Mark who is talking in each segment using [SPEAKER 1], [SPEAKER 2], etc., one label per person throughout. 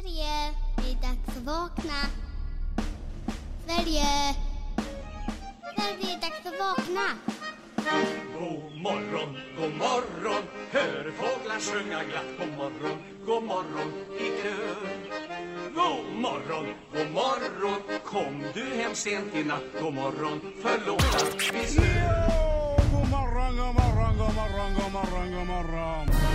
[SPEAKER 1] Sverige, det är dags att vakna. Sverige, Sverige, det är dags att vakna.
[SPEAKER 2] God morgon, god morgon, hör fåglar sjunga glatt. God morgon, god morgon i kör. God morgon, god morgon, kom du hem sent i natt. God morgon, förlåt att vi stör.
[SPEAKER 3] God morgon, god morgon, god morgon, god morgon, god morgon.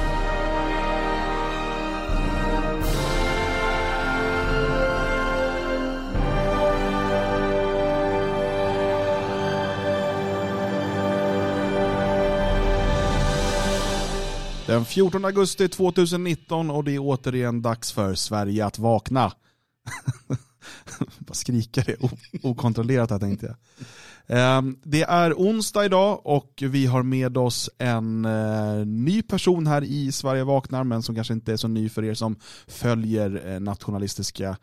[SPEAKER 4] Den 14 augusti 2019 och det är återigen dags för Sverige att vakna. Bara skrika det okontrollerat här tänkte jag. Ehm, det är onsdag idag och vi har med oss en eh, ny person här i Sverige vaknar men som kanske inte är så ny för er som följer eh, nationalistiska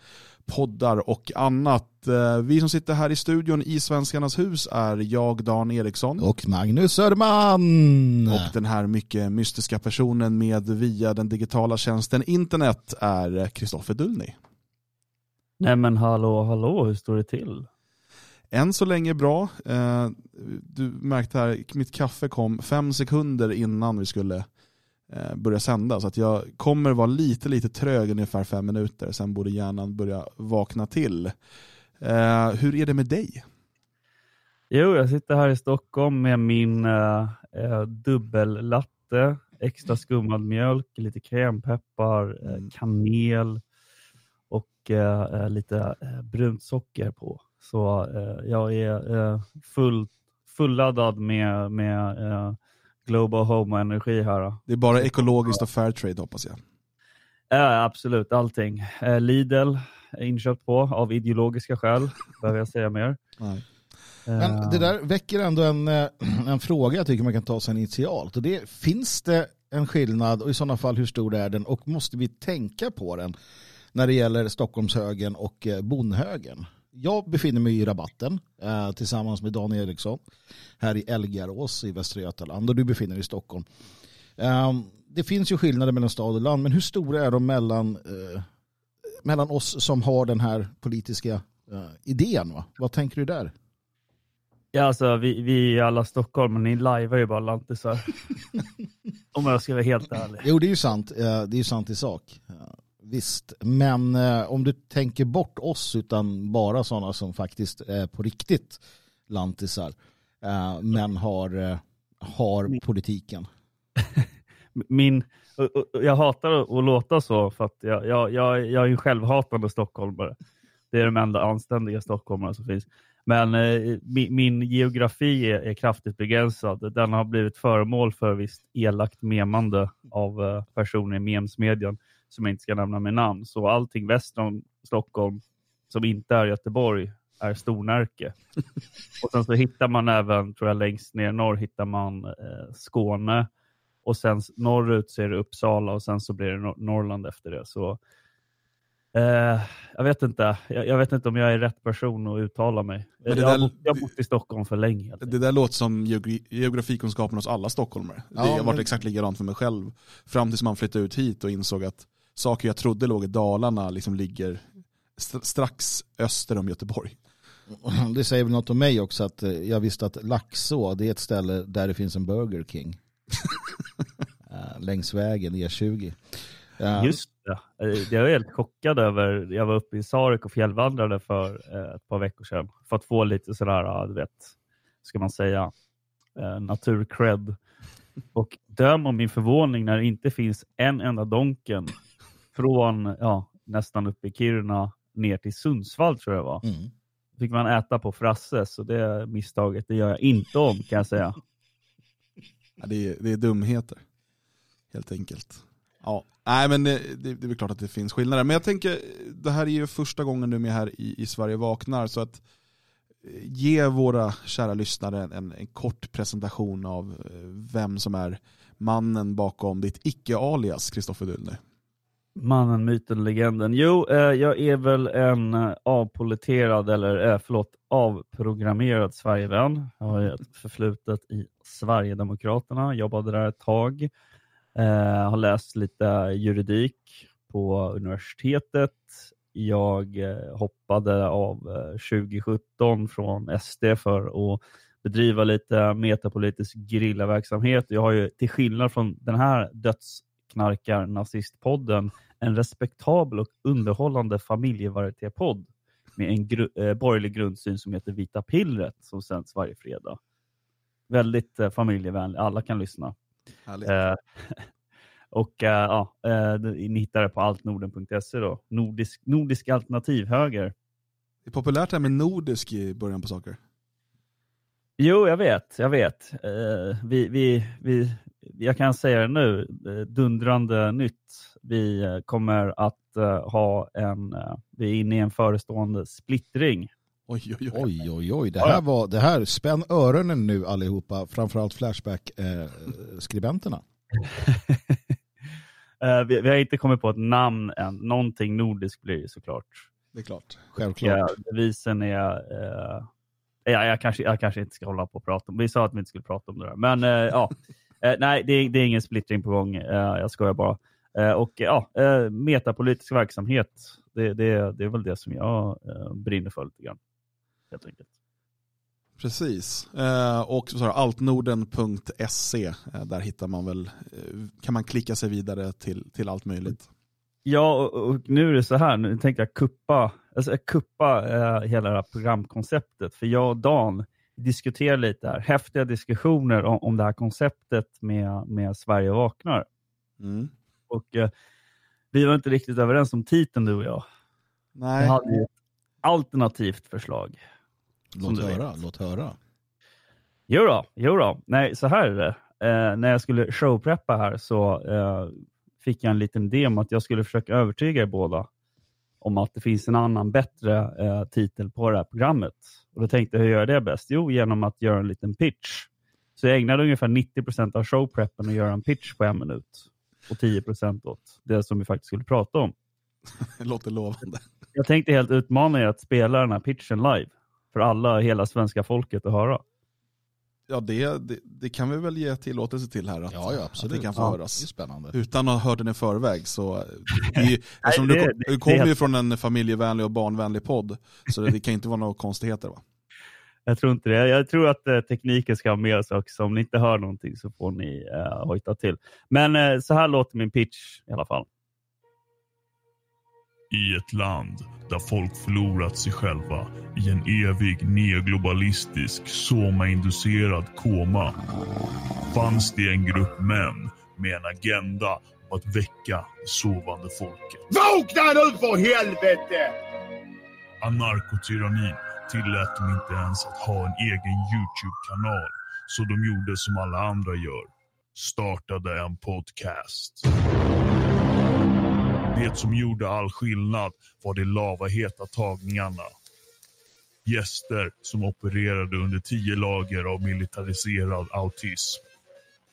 [SPEAKER 4] poddar och annat. Eh, Vi som sitter här i studion i Svenskarnas hus är jag, Dan Eriksson.
[SPEAKER 5] Och Magnus Söderman.
[SPEAKER 4] Och den här mycket mystiska personen med via den digitala tjänsten internet är Kristoffer Dullny.
[SPEAKER 6] Nej men hallå, hallå, hur står det till?
[SPEAKER 4] Än så länge bra. Eh, Du märkte här, mitt kaffe kom fem sekunder innan vi skulle börja sända. Så att jag kommer vara lite, lite trög ungefär fem minuter. Sen borde hjärnan börja vakna till. Eh, Hur är det med dig?
[SPEAKER 6] Jo, jag sitter här i Stockholm med min uh, dubbellatte, extra skummad mjölk, lite krämpeppar, eh,
[SPEAKER 4] Mm.
[SPEAKER 6] kanel och eh, eh, lite eh, brunt socker på. Så eh, jag är uh, full, fulladdad med, med eh, Global Home-energi här.
[SPEAKER 4] Det är bara ekologiskt och fair trade hoppas jag.
[SPEAKER 6] Ja, absolut, allting. Eh, Lidl är inköpt på av ideologiska skäl, behöver jag säga mer.
[SPEAKER 4] Nej.
[SPEAKER 5] Men det där väcker ändå en, eh, en fråga jag tycker man kan ta sig initialt. Och det, finns det en skillnad och i sådana fall hur stor är den och måste vi tänka på den när det gäller Stockholmshögen och eh, Bondhögen? Jag befinner mig i rabatten eh, tillsammans med Dan Eriksson här i Elgarås i Västra Götaland och du befinner dig i Stockholm. Eh, det finns ju skillnader mellan stad och land men hur stora är de mellan, eh, mellan oss som har den här politiska eh, idén? Va? Vad tänker du där?
[SPEAKER 6] Ja, alltså vi, vi är alla Stockholm, men ni lajvar ju bara lantisar. Om jag ska vara helt ärlig.
[SPEAKER 5] Jo, det är ju sant. Eh, Det är ju sant i sak. Visst, men eh, om du tänker bort oss utan bara sådana som faktiskt är på riktigt lantisar eh, men har, eh, har politiken.
[SPEAKER 6] Min, och- och- jag hatar att låta så, för att jag, jag, jag, jag är ju självhatande stockholmare. Det är de enda anständiga stockholmare som finns. Men eh, min, min geografi är, är kraftigt begränsad. Den har blivit föremål för visst elakt memande av eh, personer i memsmedjan som jag inte ska nämna med namn. Så allting väster om Stockholm som inte är Göteborg är Stornärke. och sen så hittar man även, tror jag längst ner norr, hittar man eh, Skåne. Och sen norrut så är det Uppsala och sen så blir det Nor- Norrland efter det. Så eh, jag vet inte. Jag, jag vet inte om jag är rätt person att uttala mig.
[SPEAKER 4] Men det
[SPEAKER 6] jag,
[SPEAKER 4] där-
[SPEAKER 6] jag har bott i Stockholm för länge.
[SPEAKER 4] Det där låter som geogra- geografikunskapen hos alla stockholmare.
[SPEAKER 5] Ja,
[SPEAKER 4] det har varit
[SPEAKER 5] men-
[SPEAKER 4] exakt likadant för mig själv. Fram tills man flyttade ut hit och insåg att saker jag trodde låg i Dalarna liksom ligger st- strax öster om Göteborg.
[SPEAKER 5] Det säger väl något om mig också att eh, jag visste att Laxå det är ett ställe där det finns en Burger King. Eh, Längs vägen E20. Eh,
[SPEAKER 6] Just det. Jag är helt chockad över, jag var uppe i Sarek och fjällvandrade för ett par veckor sedan för att få lite sådär, du vet, ska man säga, naturcred. Och döm om min förvåning när det inte finns en enda Donken från ja, nästan uppe i Kiruna ner till Sundsvall tror jag det var.
[SPEAKER 5] Mm.
[SPEAKER 6] fick man äta på Frasses och det misstaget det gör jag inte om kan jag säga.
[SPEAKER 4] Ja, det, är, det är dumheter. Helt enkelt. Ja. Nej men det, det, det är väl klart att det finns skillnader. Men jag tänker, det här är ju första gången du är med här i, i Sverige vaknar. Så att eh, ge våra kära lyssnare en, en kort presentation av eh, vem som är mannen bakom ditt icke-alias, Kristoffer Dullny.
[SPEAKER 6] Mannen, myten, legenden. Jo, eh, jag är väl en eh, avpoliterad, eller eh, förlåt, avprogrammerad Sverigevän. Jag har ett förflutet i Sverigedemokraterna, jobbade där ett tag. Eh, har läst lite juridik på universitetet. Jag eh, hoppade av eh, 2017 från SD för att bedriva lite metapolitisk gerillaverksamhet. Jag har ju till skillnad från den här dödsknarkar nazistpodden en respektabel och underhållande familjevarietépodd med en gru- eh, borgerlig grundsyn som heter Vita pillret som sänds varje fredag. Väldigt eh, familjevänlig, alla kan lyssna. Eh, och eh, ja, eh, ni hittar det på altnorden.se då. Nordisk, nordisk alternativ höger.
[SPEAKER 4] Det är populärt det här med nordisk i början på saker.
[SPEAKER 6] Jo, jag vet, jag vet. Eh, vi, vi, vi, jag kan säga det nu, eh, dundrande nytt. Vi eh, kommer att eh, ha en, vi är inne i en förestående splittring.
[SPEAKER 4] Oj, oj, oj.
[SPEAKER 5] Oj, oj, oj. Det här var, det här, spänn öronen nu allihopa, framförallt Flashback-skribenterna.
[SPEAKER 6] Eh, vi, vi har inte kommit på ett namn än. Någonting nordiskt blir det såklart.
[SPEAKER 4] Det är klart.
[SPEAKER 5] Självklart.
[SPEAKER 6] Ja, devisen är... Eh, ja, jag, kanske, jag kanske inte ska hålla på och prata om Vi sa att vi inte skulle prata om det där. Men eh, ja, eh, nej, det, är- det är ingen splittring på gång. Eh, jag skojar bara. Eh, och ja, eh, metapolitisk verksamhet. Det, det, det är väl det som jag brinner för lite grann. Helt enkelt.
[SPEAKER 4] Precis. Och så altnorden.se. Där hittar man väl, kan man klicka sig vidare till, till allt möjligt.
[SPEAKER 6] Ja, och, nu är det så här. Nu tänkte jag kuppa, alltså, kuppa hela det här programkonceptet. För jag och Dan diskuterar lite här. Häftiga diskussioner om, om det här konceptet med, med Sverige vaknar.
[SPEAKER 4] Mm.
[SPEAKER 6] Och eh, vi var inte riktigt överens om titeln du och jag.
[SPEAKER 4] Nej.
[SPEAKER 6] Jag hade ju ett alternativt förslag.
[SPEAKER 5] Låt höra,
[SPEAKER 6] vet.
[SPEAKER 5] låt höra.
[SPEAKER 6] Jo då, jo då. Nej, så här är det. Eh, när jag skulle showpreppa här så eh, fick jag en liten idé om att jag skulle försöka övertyga er båda om att det finns en annan bättre eh, titel på det här programmet. Och Då tänkte jag, hur gör jag det bäst? Jo, genom att göra en liten pitch. Så jag ägnade ungefär 90% av showpreppen att göra en pitch på en minut och 10 åt det som vi faktiskt skulle prata om.
[SPEAKER 4] Det låter lovande.
[SPEAKER 6] Jag tänkte helt utmana er att spela den här pitchen live för alla, hela svenska folket att höra.
[SPEAKER 4] Ja, det, det, det kan vi väl ge tillåtelse till här. Att,
[SPEAKER 5] Ja, ja, absolut.
[SPEAKER 4] Att det kan få
[SPEAKER 5] Ja,
[SPEAKER 4] höras.
[SPEAKER 5] Det är spännande.
[SPEAKER 4] Utan att ha hört den i förväg. Så ju, eftersom
[SPEAKER 6] det-
[SPEAKER 4] du, du kommer ju från en familjevänlig och barnvänlig podd. Så det, det kan inte vara några konstigheter va?
[SPEAKER 6] Jag tror inte det. Jag tror att eh, tekniken ska ha med oss också. Om ni inte hör någonting så får ni eh, hojta till. Men eh, så här låter min pitch i alla fall.
[SPEAKER 7] I ett land där folk förlorat sig själva i en evig neoglobalistisk somainducerad koma fanns det en grupp män med en agenda om att väcka det sovande folket.
[SPEAKER 8] Vakna nu för helvete!
[SPEAKER 7] Anarkotyrannin tillät dem inte ens att ha en egen Youtube-kanal så de gjorde som alla andra gör. Startade en podcast. Det som gjorde all skillnad var de lavaheta tagningarna. Gäster som opererade under tio lager av militariserad autism.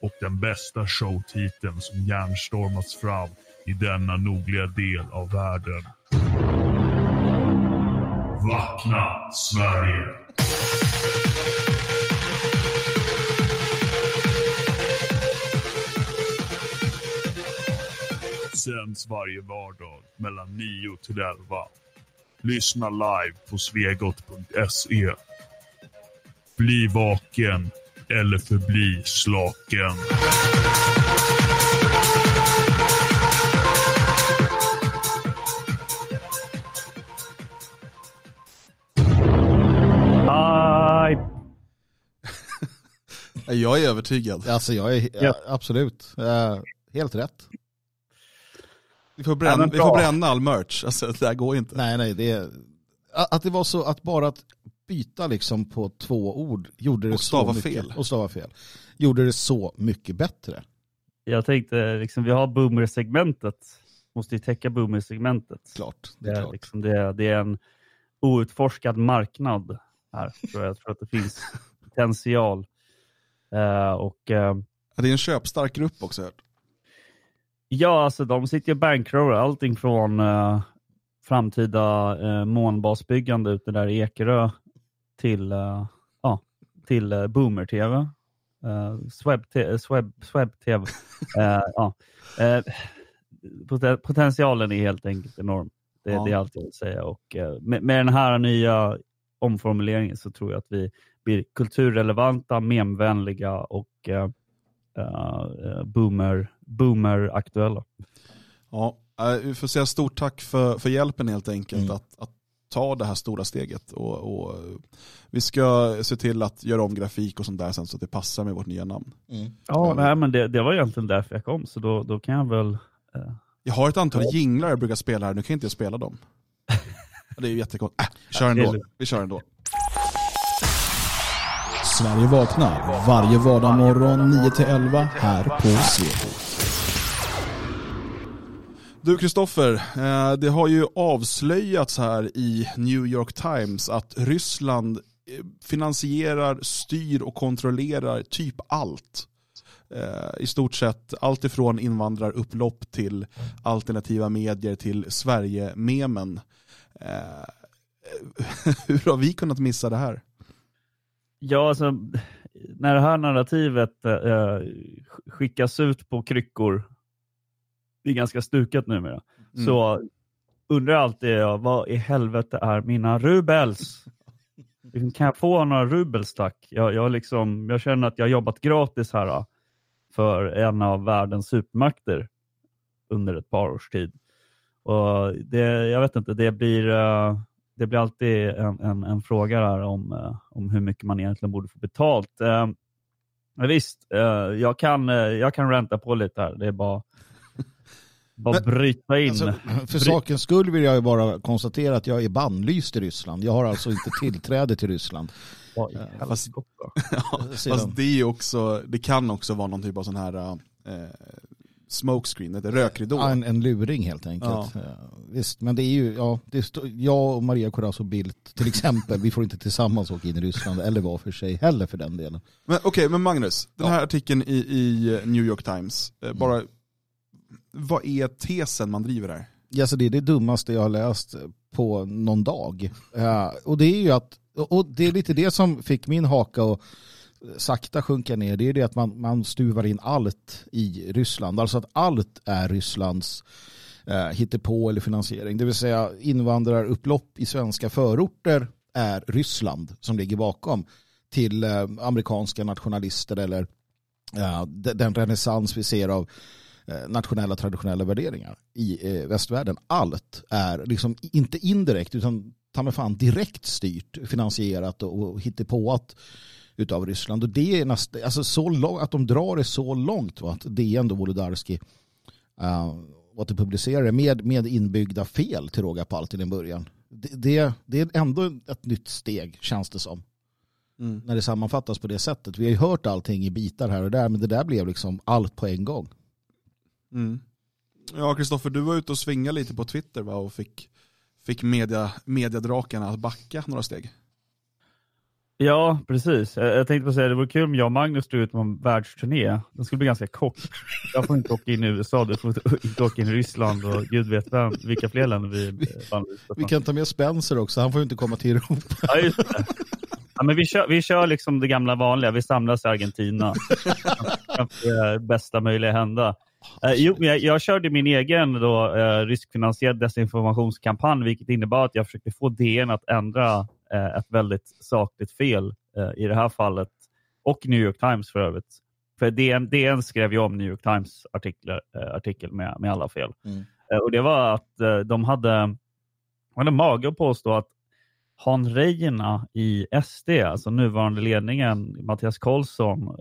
[SPEAKER 7] Och den bästa showtiteln som järnstormats fram i denna nordliga del av världen. Vakna Sverige! Sänds varje vardag mellan 9 till 11. Lyssna live på svegot.se. Bli vaken eller förbli slaken.
[SPEAKER 4] Jag är övertygad.
[SPEAKER 5] Alltså jag är, ja, absolut, helt rätt.
[SPEAKER 4] Vi får, bränna, vi får bränna all merch. Alltså, det här går inte.
[SPEAKER 5] Nej, nej, det är, att det var så att bara att byta liksom på två ord gjorde det
[SPEAKER 4] Och
[SPEAKER 5] så mycket,
[SPEAKER 4] fel.
[SPEAKER 5] och stava fel. Gjorde det så mycket bättre.
[SPEAKER 6] Jag tänkte, liksom, vi har boomer-segmentet. Måste ju täcka boomer-segmentet.
[SPEAKER 5] Klart. Det
[SPEAKER 6] Det
[SPEAKER 5] är
[SPEAKER 6] är,
[SPEAKER 5] klart.
[SPEAKER 6] liksom, det, är, det är en outforskad marknad här. Tror jag. jag tror att det finns potential. Eh, och
[SPEAKER 4] Ja, Det är en köpstark grupp också.
[SPEAKER 6] Ja, alltså de sitter ju och bankroller allting från eh, framtida eh, månbasbyggande ute där i Ekerö till, eh, ja, till eh, Boomer-TV. Uh, Sweb-TV. Sweb, Sweb TV. Eh, ja. Eh, poten- potentialen är helt enkelt enorm. Det,
[SPEAKER 4] Ja.
[SPEAKER 6] det är allt jag vill säga. Och, eh, med, med den här nya omformuleringen så tror jag att vi blir kulturrelevanta, memvänliga och eh, eh, boomer, boomer-aktuella.
[SPEAKER 4] Ja, eh, vi får säga stort tack för, för hjälpen helt enkelt
[SPEAKER 5] Mm.
[SPEAKER 4] att, att ta det här stora steget. Och, och eh, vi ska se till att göra om grafik och sånt där sen så att det passar med vårt nya namn.
[SPEAKER 5] Mm.
[SPEAKER 6] Ja, nej, men det, det var egentligen därför jag kom, så då, då kan jag väl... Eh,
[SPEAKER 4] Jag har ett antal jinglar jag brukar spela här, nu kan inte jag spela dem. Det är ju jättekonstigt. Äh, vi kör ändå. Vi kör ändå.
[SPEAKER 9] Sverige vaknar varje vardagsmorgon 9-11 här på Svegot.
[SPEAKER 4] Du Kristoffer, eh, det har ju avslöjats här i New York Times att Ryssland eh, finansierar, styr och kontrollerar typ allt. Eh, I stort sett allt ifrån invandrarupplopp till alternativa medier till Sverige-memen. Hur har vi kunnat missa det här?
[SPEAKER 6] Ja, alltså, när det här narrativet eh, skickas ut på kryckor, det är ganska stukat numera,
[SPEAKER 4] Mm.
[SPEAKER 6] så undrar alltid jag, vad i helvete är mina rubels? Liksom, Kan jag få några rubels tack? Jag, jag, liksom, jag känner att jag har jobbat gratis här för en av världens supermakter under ett par års tid. Och det, jag vet inte, det blir, eh, det blir alltid en, en, en fråga där om, eh, om hur mycket man egentligen borde få betalt. Eh, men visst, jag, kan, jag kan ränta på lite här. Det är bara, bara
[SPEAKER 5] Men,
[SPEAKER 6] bryta in.
[SPEAKER 5] Alltså, för
[SPEAKER 6] Bry-
[SPEAKER 5] sakens skull vill jag ju bara konstatera att jag är bannlyst i Ryssland. Jag har alltså inte tillträde till Ryssland.
[SPEAKER 6] Vad i
[SPEAKER 5] Ja,
[SPEAKER 4] fast-. Ja,
[SPEAKER 5] Sedan-
[SPEAKER 4] fast det, är också, det kan också vara någon typ av sån här eh, smokescreen, ett rökridå.
[SPEAKER 5] Ja, en, en luring helt enkelt. Ja. Visst, men det är ju, ja, det stå, jag och Maria Corazzo Bildt till exempel, vi får inte tillsammans åka in i Ryssland eller var för sig heller för den delen.
[SPEAKER 4] Men okej, men Magnus, den här artikeln i, i New York Times,
[SPEAKER 5] Mm
[SPEAKER 4] vad är tesen man driver här?
[SPEAKER 5] Ja, så det är det dummaste jag har läst på någon dag. Uh, och det är ju att, och det är lite det som fick min haka att sakta sjunka ner, det är det att man, man stuvar in allt i Ryssland. Alltså att allt är Rysslands eh, hittepå eller finansiering. Det vill säga invandrarupplopp i svenska förorter är Ryssland som ligger bakom till eh, amerikanska nationalister eller eh, den renässans vi ser av nationella traditionella värderingar i eh, västvärlden. Allt är liksom inte indirekt utan ta mig fan direkt styrt, finansierat och, hittepåat utav Ryssland. Och det är nästan, alltså så långt, att de drar det så långt, va? att DN då Wolodarski uh, och att det med, med inbyggda fel till råga på allt i början. Det, det, det är ändå ett nytt steg känns det som.
[SPEAKER 4] Mm.
[SPEAKER 5] När det sammanfattas på det sättet. Vi har ju hört allting i bitar här och där men det där blev liksom allt på en gång.
[SPEAKER 4] Mm. Ja, Kristoffer, du var ute och svingade lite på Twitter va? och fick, fick media, mediadrakarna att backa några steg.
[SPEAKER 6] Ja, precis. Jag, tänkte på att säga det vore kul om jag och Magnus drog ut på en världsturné. Den skulle bli ganska kort. Jag får inte åka in i USA, du får inte- åka in i Ryssland och gud vet vem, vilka fler länder vi bannlyste
[SPEAKER 5] Vi kan ta med Spencer också, han får ju inte komma till Europa.
[SPEAKER 6] Ja, just det. Ja, men vi, kör, vi kör liksom det gamla vanliga, vi samlas i Argentina. Det bästa möjliga hända. Eh, jo, jag, jag körde min egen då, eh, riskfinansierad desinformationskampanj, vilket innebar att jag försökte få DN att ändra eh, ett väldigt sakligt fel eh, i det här fallet. Och New York Times för övrigt. För DN, DN skrev ju om New York Times artiklar, eh, artikel med, med alla fel.
[SPEAKER 5] Mm.
[SPEAKER 6] Eh, och det var att de hade, de hade mage att påstå att Han Reijena i SD, alltså nuvarande ledningen, Mattias Karlsson,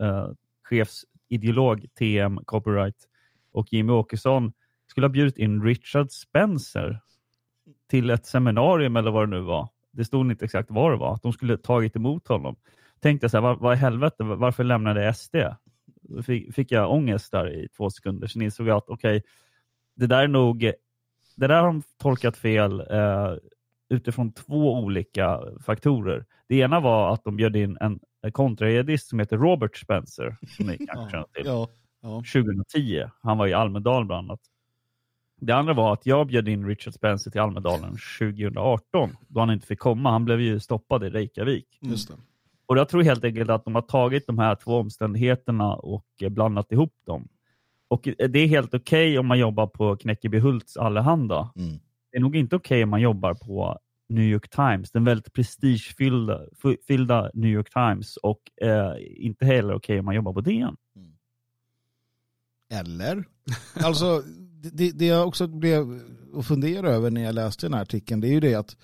[SPEAKER 6] chefsideolog TM Copyright och Jimmy Åkesson skulle ha bjudit in Richard Spencer till ett seminarium eller vad det nu var. Det stod inte exakt vad det var. Att de skulle tagit emot honom. Tänkte så här, vad, vad i helvete, varför lämnade SD? Då Fick, fick jag ångest där i två sekunder. Sen insåg jag att okej, det där är nog, det där har de tolkat fel eh, utifrån två olika faktorer. Det ena var att de bjöd in en kontrajihadist som heter Robert Spencer, som ni kanske känner till.
[SPEAKER 5] Ja.
[SPEAKER 4] Ja.
[SPEAKER 6] 2010. Han var i Almedalen bland annat. Det andra var att jag bjöd in Richard Spencer till Almedalen 2018, då han inte fick komma. Han blev ju stoppad i Reykjavik.
[SPEAKER 4] Just det.
[SPEAKER 6] Och jag tror helt enkelt att de har tagit de här två omständigheterna och eh, blandat ihop dem. Och det är helt okej om man jobbar på Knäckebyhults Allehanda.
[SPEAKER 5] Mm.
[SPEAKER 6] Det är nog inte okej om man jobbar på New York Times, den väldigt prestigefyllda New York Times och eh, inte heller okej om man jobbar på DN.
[SPEAKER 5] Eller? Alltså, det, det jag också blev att fundera över när jag läste den här artikeln, det är ju det att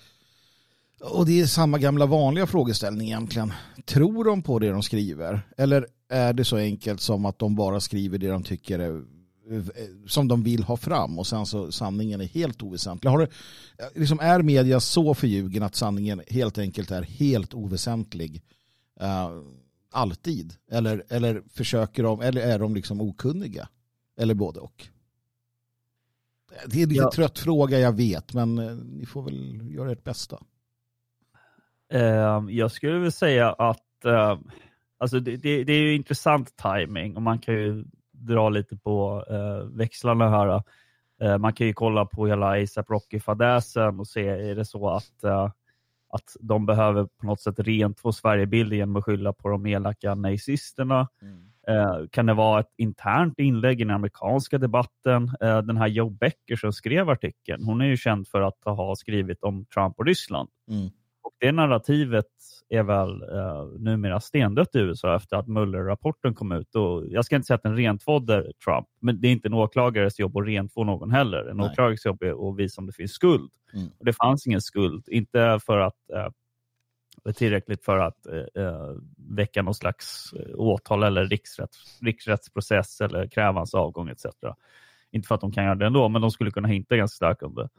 [SPEAKER 5] och det är samma gamla vanliga frågeställning egentligen. Tror de på det de skriver? Eller är det så enkelt som att de bara skriver det de tycker är som de vill ha fram och sen så sanningen är helt oväsentlig. Har det, liksom är media så förljugen att sanningen helt enkelt är helt oväsentlig uh, alltid? Eller, eller försöker de, eller är de liksom okunniga? Eller både och? Det är en lite
[SPEAKER 6] Ja.
[SPEAKER 5] trött fråga jag vet men eh, ni får väl göra ert bästa.
[SPEAKER 6] Eh, jag skulle vilja säga att eh, alltså det, det, det är ju intressant timing och man kan ju dra lite på eh, växlarna här. Eh, man kan ju kolla på hela ASAP Rocky-fadäsen och se, är det så att, att de behöver på något sätt rent få Sverigebilden genom att skylla på de elaka nazisterna? Eh, kan det vara ett internt inlägg i den amerikanska debatten? Eh, den här Joe Becker som skrev artikeln, hon är ju känd för att ha skrivit om Trump och Ryssland.
[SPEAKER 5] Mm.
[SPEAKER 6] Och det narrativet är väl eh, numera stendött i USA efter att Mueller-rapporten kom ut. Och jag ska inte säga att den rentvådde Trump, men det är inte en åklagares jobb att rentvå någon heller. En
[SPEAKER 5] Nej.
[SPEAKER 6] åklagares jobb är att visa om det finns skuld.
[SPEAKER 5] Mm.
[SPEAKER 6] Och det fanns ingen skuld, inte för att eh, tillräckligt för att eh, eh väcka någon slags eh, åtal eller riksrätt, riksrättsprocess eller kräva hans avgång etc. Inte för att de kan göra det ändå, men de skulle kunna hinta ganska starkt om det.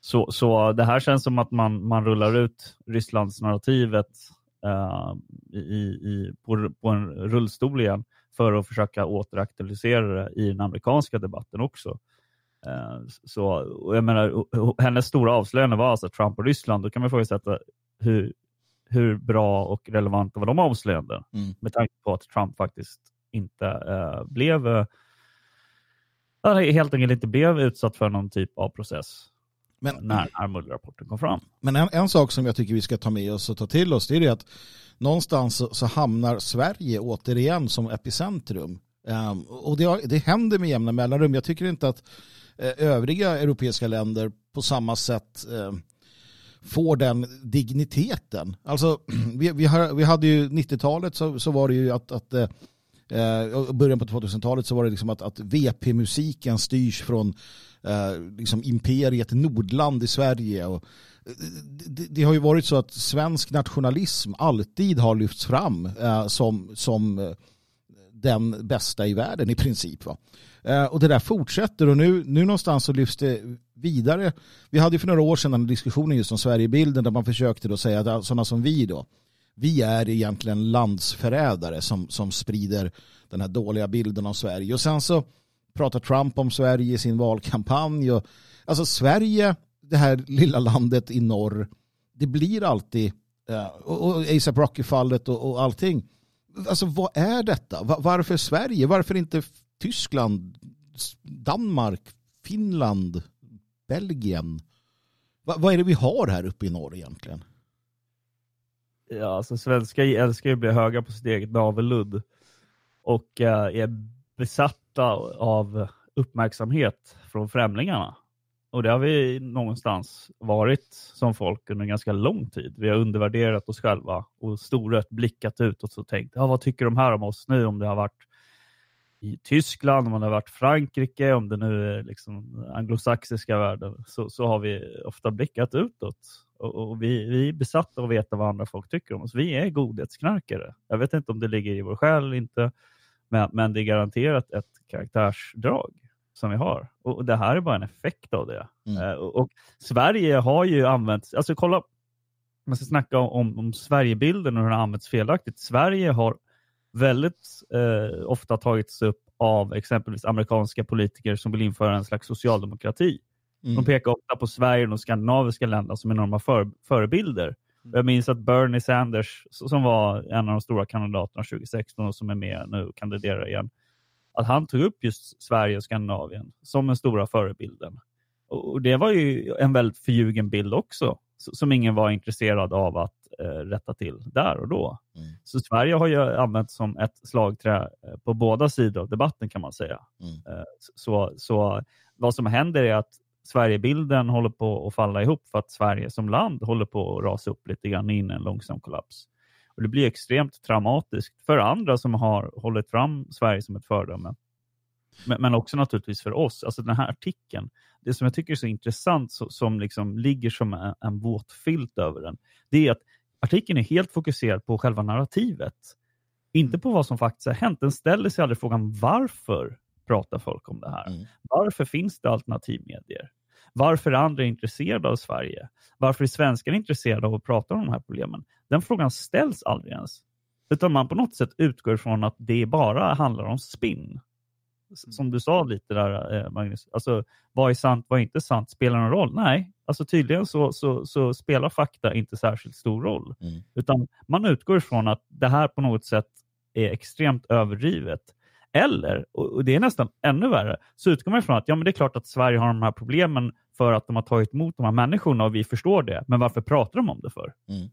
[SPEAKER 6] Så, så det här känns som att man, man rullar ut Rysslandsnarrativet eh, i, i, på, på en rullstol igen för att försöka återaktualisera det i den amerikanska debatten också. Eh, så, och jag menar, och- och hennes stora avslöjande var alltså Trump och Ryssland. Då kan man ifrågasätta eh, hur, hur bra och relevanta var de avslöjanden?
[SPEAKER 5] Mm.
[SPEAKER 6] Med tanke på att Trump faktiskt inte eh, blev eh, helt enkelt inte blev utsatt för någon typ av process
[SPEAKER 5] Men,
[SPEAKER 6] när, när Mueller-rapporten kom fram.
[SPEAKER 5] Men en, en sak som jag tycker vi ska ta med oss och ta till oss det är det att någonstans så, hamnar Sverige återigen som epicentrum. Ehm, och det, det händer med jämna mellanrum. Jag tycker inte att eh, övriga europeiska länder på samma sätt eh, får den digniteten. Alltså, vi, vi, har, vi hade ju 90-talet så, så var det ju att, att eh, eh början på 2000-talet så var det liksom att, att VP-musiken styrs från eh, liksom imperiet Nordland i Sverige. Och, eh, det, det har ju varit så att svensk nationalism alltid har lyfts fram eh, som, som eh, den bästa i världen i princip. Va? Eh, och det där fortsätter och nu, nu någonstans så lyfts det vidare. Vi hade ju för några år sedan en diskussion just om Sverigebilden där man försökte då säga att sådana som vi då vi är egentligen landsförrädare som, som sprider den här dåliga bilden av Sverige. Och sen så pratar Trump om Sverige i sin valkampanj. Och, alltså Sverige, det här lilla landet i norr, det blir alltid, eh, och, och ASAP Rocky-fallet och, och allting. Alltså vad är detta? Varför Sverige? Varför inte Tyskland, Danmark, Finland, Belgien? Va, vad är det vi har här uppe i norr egentligen?
[SPEAKER 6] Ja, alltså svenskar älskar ju att bli höga på sitt eget navelludd och eh, är besatta av uppmärksamhet från främlingarna. Och det har vi någonstans varit som folk under ganska lång tid. Vi har undervärderat oss själva och storrött blickat utåt och tänkt, ja, vad tycker de här om oss nu? Om det har varit i Tyskland, om det har varit Frankrike, om det nu är liksom anglosaxiska världen, så, så har vi ofta blickat utåt. Och, och vi, vi är besatta av att veta vad andra folk tycker om oss. Vi är godhetsknarkare. Jag vet inte om det ligger i vår själ eller inte, men, men det är garanterat ett karaktärsdrag som vi har. Och, och det här är bara en effekt av det.
[SPEAKER 5] Mm.
[SPEAKER 6] Eh, och, och Sverige har ju använts, alltså kolla, man ska snacka om, om, om Sverigebilden och hur den har använts felaktigt. Sverige har väldigt eh, ofta tagits upp av exempelvis amerikanska politiker som vill införa en slags socialdemokrati.
[SPEAKER 5] Mm.
[SPEAKER 6] De pekar ofta på Sverige och de skandinaviska länderna som enorma för, förebilder. Jag minns att Bernie Sanders, som var en av de stora kandidaterna 2016 och som är med nu och kandiderar igen, att han tog upp just Sverige och Skandinavien som den stora förebilden. Och det var ju en väldigt förljugen bild också, som ingen var intresserad av att eh, rätta till där och då.
[SPEAKER 5] Mm.
[SPEAKER 6] Så Sverige har ju använt som ett slagträ eh, på båda sidor av debatten kan man säga.
[SPEAKER 5] Mm.
[SPEAKER 6] Eh, Så, så vad som händer är att Sverigebilden håller på att falla ihop för att Sverige som land håller på att rasa upp lite grann in i en långsam kollaps. Och Det blir extremt traumatiskt för andra som har hållit fram Sverige som ett föredöme. Men, men också naturligtvis för oss. Alltså den här artikeln, det som jag tycker är så intressant, så, som liksom ligger som en, en våt filt över den, det är att artikeln är helt fokuserad på själva narrativet. Inte på vad som faktiskt har hänt. Den ställer sig aldrig frågan varför pratar folk om det här?
[SPEAKER 5] Mm.
[SPEAKER 6] Varför finns det alternativmedier? Varför är andra intresserade av Sverige? Varför är svenskar intresserade av att prata om de här problemen? Den frågan ställs aldrig ens. Utan man på något sätt utgår ifrån att det bara handlar om spinn. S- Som du sa lite där, eh, Magnus. Alltså, vad är sant, vad är inte sant? Spelar någon roll? Nej, alltså tydligen så, så, så spelar fakta inte särskilt stor roll.
[SPEAKER 5] Mm.
[SPEAKER 6] Utan man utgår ifrån att det här på något sätt är extremt överdrivet. Eller, och det är nästan ännu värre, så utgår man ifrån att ja, men det är klart att Sverige har de här problemen för att de har tagit emot de här människorna och vi förstår det. Men varför pratar de om det för?
[SPEAKER 5] Mm.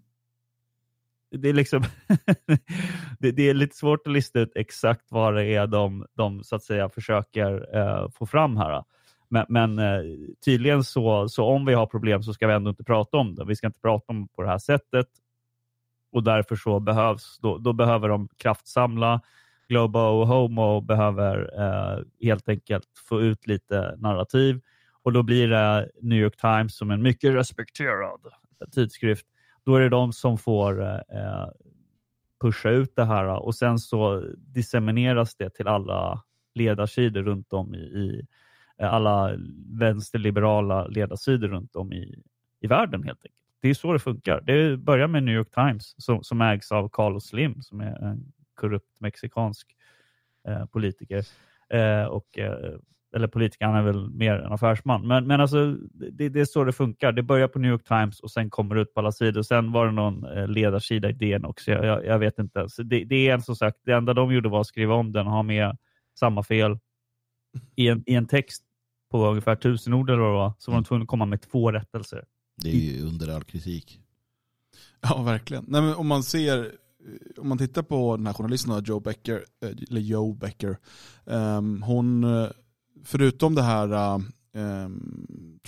[SPEAKER 6] Det är, liksom det, det är lite svårt att lista ut exakt vad det är de, de så att säga försöker eh, få fram här. Men, men eh, tydligen så, så om vi har problem så ska vi ändå inte prata om det. Vi ska inte prata om det på det här sättet. Och därför så behövs, då, då behöver de kraftsamla. Globo och Homo behöver eh, helt enkelt få ut lite narrativ. Och då blir det New York Times som en mycket respekterad tidskrift. Då är det de som får eh, eh, pusha ut det här och sen så dissemineras det till alla ledarsidor runt om i, i eh, alla vänsterliberala ledarsidor runt om i, i världen helt enkelt. Det är så det funkar. Det börjar med New York Times som, som ägs av Carlos Slim som är en korrupt mexikansk eh, politiker. Eh, och, eh, eller politiker, han är väl mer en affärsman. Men, men alltså, det, det är så det funkar. Det börjar på New York Times och sen kommer det ut på alla sidor. Sen var det någon eh, ledarsida i DN också. Jag, jag, jag vet inte. Så det, det är en som sagt, det enda de gjorde var att skriva om den och ha med samma fel. I en, i en text på ungefär tusen ord eller vad det var, så var de tvungna att komma med två rättelser.
[SPEAKER 5] Det är ju under all kritik.
[SPEAKER 4] Ja, verkligen. Nej, men om man ser, om man tittar på den här journalisten Joe Becker, eh, eller Joe Becker, ehm, hon, eh, förutom det här eh,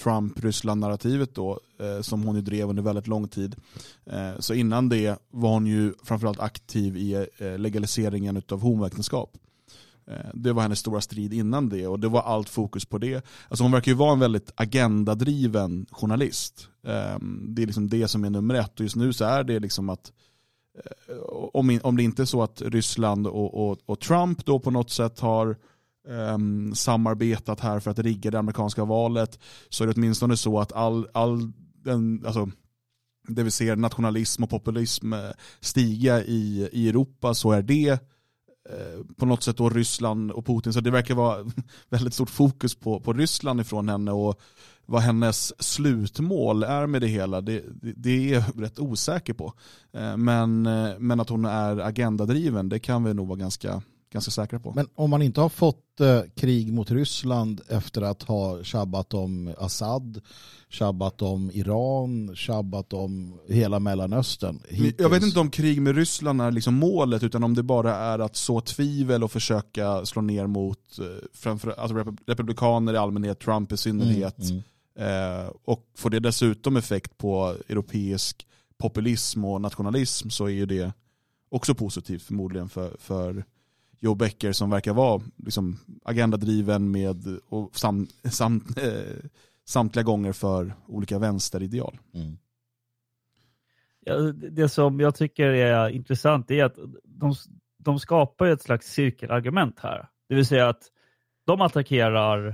[SPEAKER 4] Trump-Ryssland-narrativet då, eh, som hon ju drev under väldigt lång tid, eh, så innan det var hon ju framförallt aktiv i eh, legaliseringen av homoäktenskap. Eh, Det var hennes stora strid innan det och det var allt fokus på det. Alltså hon verkar ju vara en väldigt agendadriven journalist. Eh, Det är liksom det som är nummer ett och just nu så är det liksom att om, om det inte är så att Ryssland och, och, och Trump då på något sätt har Ehm, samarbetat här för att rigga det amerikanska valet så är det åtminstone så att all, all den, alltså, det vi ser nationalism och populism eh, stiga i, i Europa så är det eh, på något sätt då Ryssland och Putin. Så det verkar vara väldigt stort fokus på, på Ryssland ifrån henne och vad hennes slutmål är med det hela, det, det, är jag rätt osäker på. Eh, Men, eh, men att hon är agendadriven, det kan vi nog vara ganska, ganska säkra på.
[SPEAKER 5] Men om man inte har fått eh, krig mot Ryssland efter att ha tjabbat om Assad, tjabbat om Iran, tjabbat om hela Mellanöstern. hittills.
[SPEAKER 4] Jag vet inte om krig med Ryssland är liksom målet, utan om det bara är att så tvivel och försöka slå ner mot eh, framför, alltså rep- republikaner i allmänhet, Trump i synnerhet.
[SPEAKER 5] Mm, mm.
[SPEAKER 4] Eh, och får det dessutom effekt på europeisk populism och nationalism så är ju det också positivt förmodligen för, för Joe Becker som verkar vara liksom, agendadriven med och sam, sam, eh, samtliga gånger för olika vänsterideal.
[SPEAKER 5] Mm.
[SPEAKER 6] Ja, det som jag tycker är intressant är att de, de skapar ett slags cirkelargument här. Det vill säga att de attackerar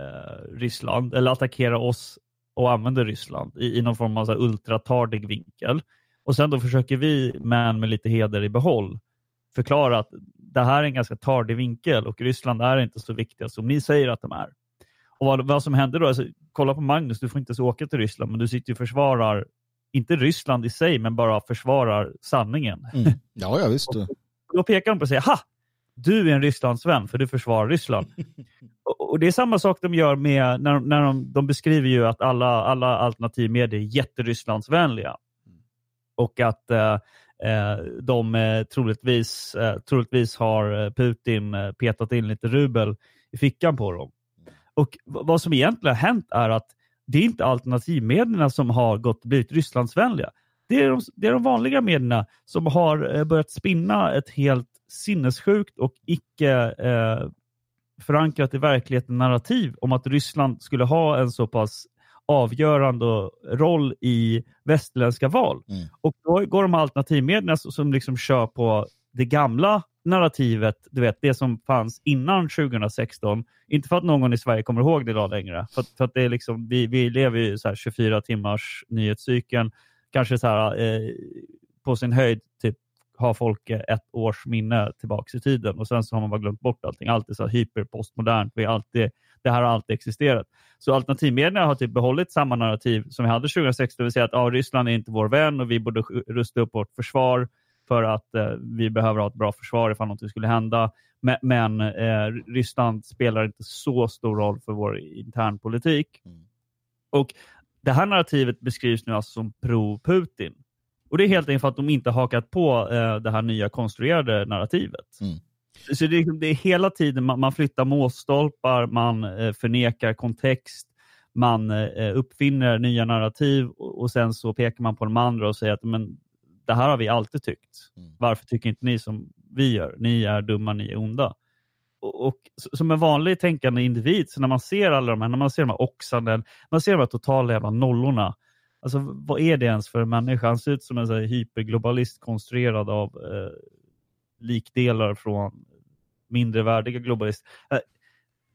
[SPEAKER 6] eh, Ryssland, eller attackerar oss och använder Ryssland i, i någon form av så här ultratardig vinkel. Och sen då försöker vi, men med lite heder i behåll, förklara att det här är en ganska tardig vinkel och Ryssland är inte så viktiga som ni säger att de är. Och vad, vad som händer då, alltså, kolla på Magnus, du får inte ens åka till Ryssland, men du sitter och försvarar, inte Ryssland i sig, men bara försvarar sanningen.
[SPEAKER 5] Mm. Ja, ja visst.
[SPEAKER 6] Då pekar de på och säger, ha! Du är en Rysslandsvän för du försvarar Ryssland. och, och Det är samma sak de gör med, när, när de, de beskriver ju att alla, alla alternativmedier är jätterysslandsvänliga. och att eh, Eh, de eh, troligtvis, eh, troligtvis har eh, Putin eh, petat in lite rubel i fickan på dem. Och vad som egentligen har hänt är att det är inte alternativmedierna som har gått blivit Rysslandsvänliga. Det är, de, det är de vanliga medierna som har börjat spinna ett helt sinnessjukt och icke eh, förankrat i verkligheten narrativ om att Ryssland skulle ha en så pass avgörande roll i västerländska val.
[SPEAKER 5] Mm.
[SPEAKER 6] Och då går de alternativmedierna som, som liksom kör på det gamla narrativet, du vet det som fanns innan 2016. Inte för att någon i Sverige kommer ihåg det idag längre. För, för att det är liksom, vi, vi lever ju så här 24 timmars nyhetscykeln. Kanske så här, eh, på sin höjd typ har folk ett års minne tillbaka i tiden och sen så har man bara glömt bort allting. Allt är så hyperpostmodernt. Vi är alltid, det här har alltid existerat. Så alternativmedierna har typ behållit samma narrativ som vi hade 2016, det vill säga att ja, Ryssland är inte vår vän och vi borde rusta upp vårt försvar för att eh, vi behöver ha ett bra försvar ifall något skulle hända. Men, men eh, Ryssland spelar inte så stor roll för vår internpolitik.
[SPEAKER 5] Mm.
[SPEAKER 6] Och Det här narrativet beskrivs nu alltså som pro-Putin. Och Det är helt enkelt för att de inte har hakat på eh, det här nya konstruerade narrativet.
[SPEAKER 5] Mm.
[SPEAKER 6] Så det, är liksom- det är hela tiden man, man flyttar målstolpar, man eh, förnekar kontext, man eh, uppfinner nya narrativ och, och sen så pekar man på de andra och säger att men, det här har vi alltid tyckt.
[SPEAKER 5] Mm.
[SPEAKER 6] Varför tycker inte ni som vi gör? Ni är dumma, ni är onda. Och, och som en vanlig tänkande individ, så när man ser alla de här, när man ser de här oxanden, man ser de här totala jävla nollorna. Alltså vad är det ens för en människa? Han ser ut som en så hyperglobalist konstruerad av eh, likdelar från mindre värdiga globalister. Eh,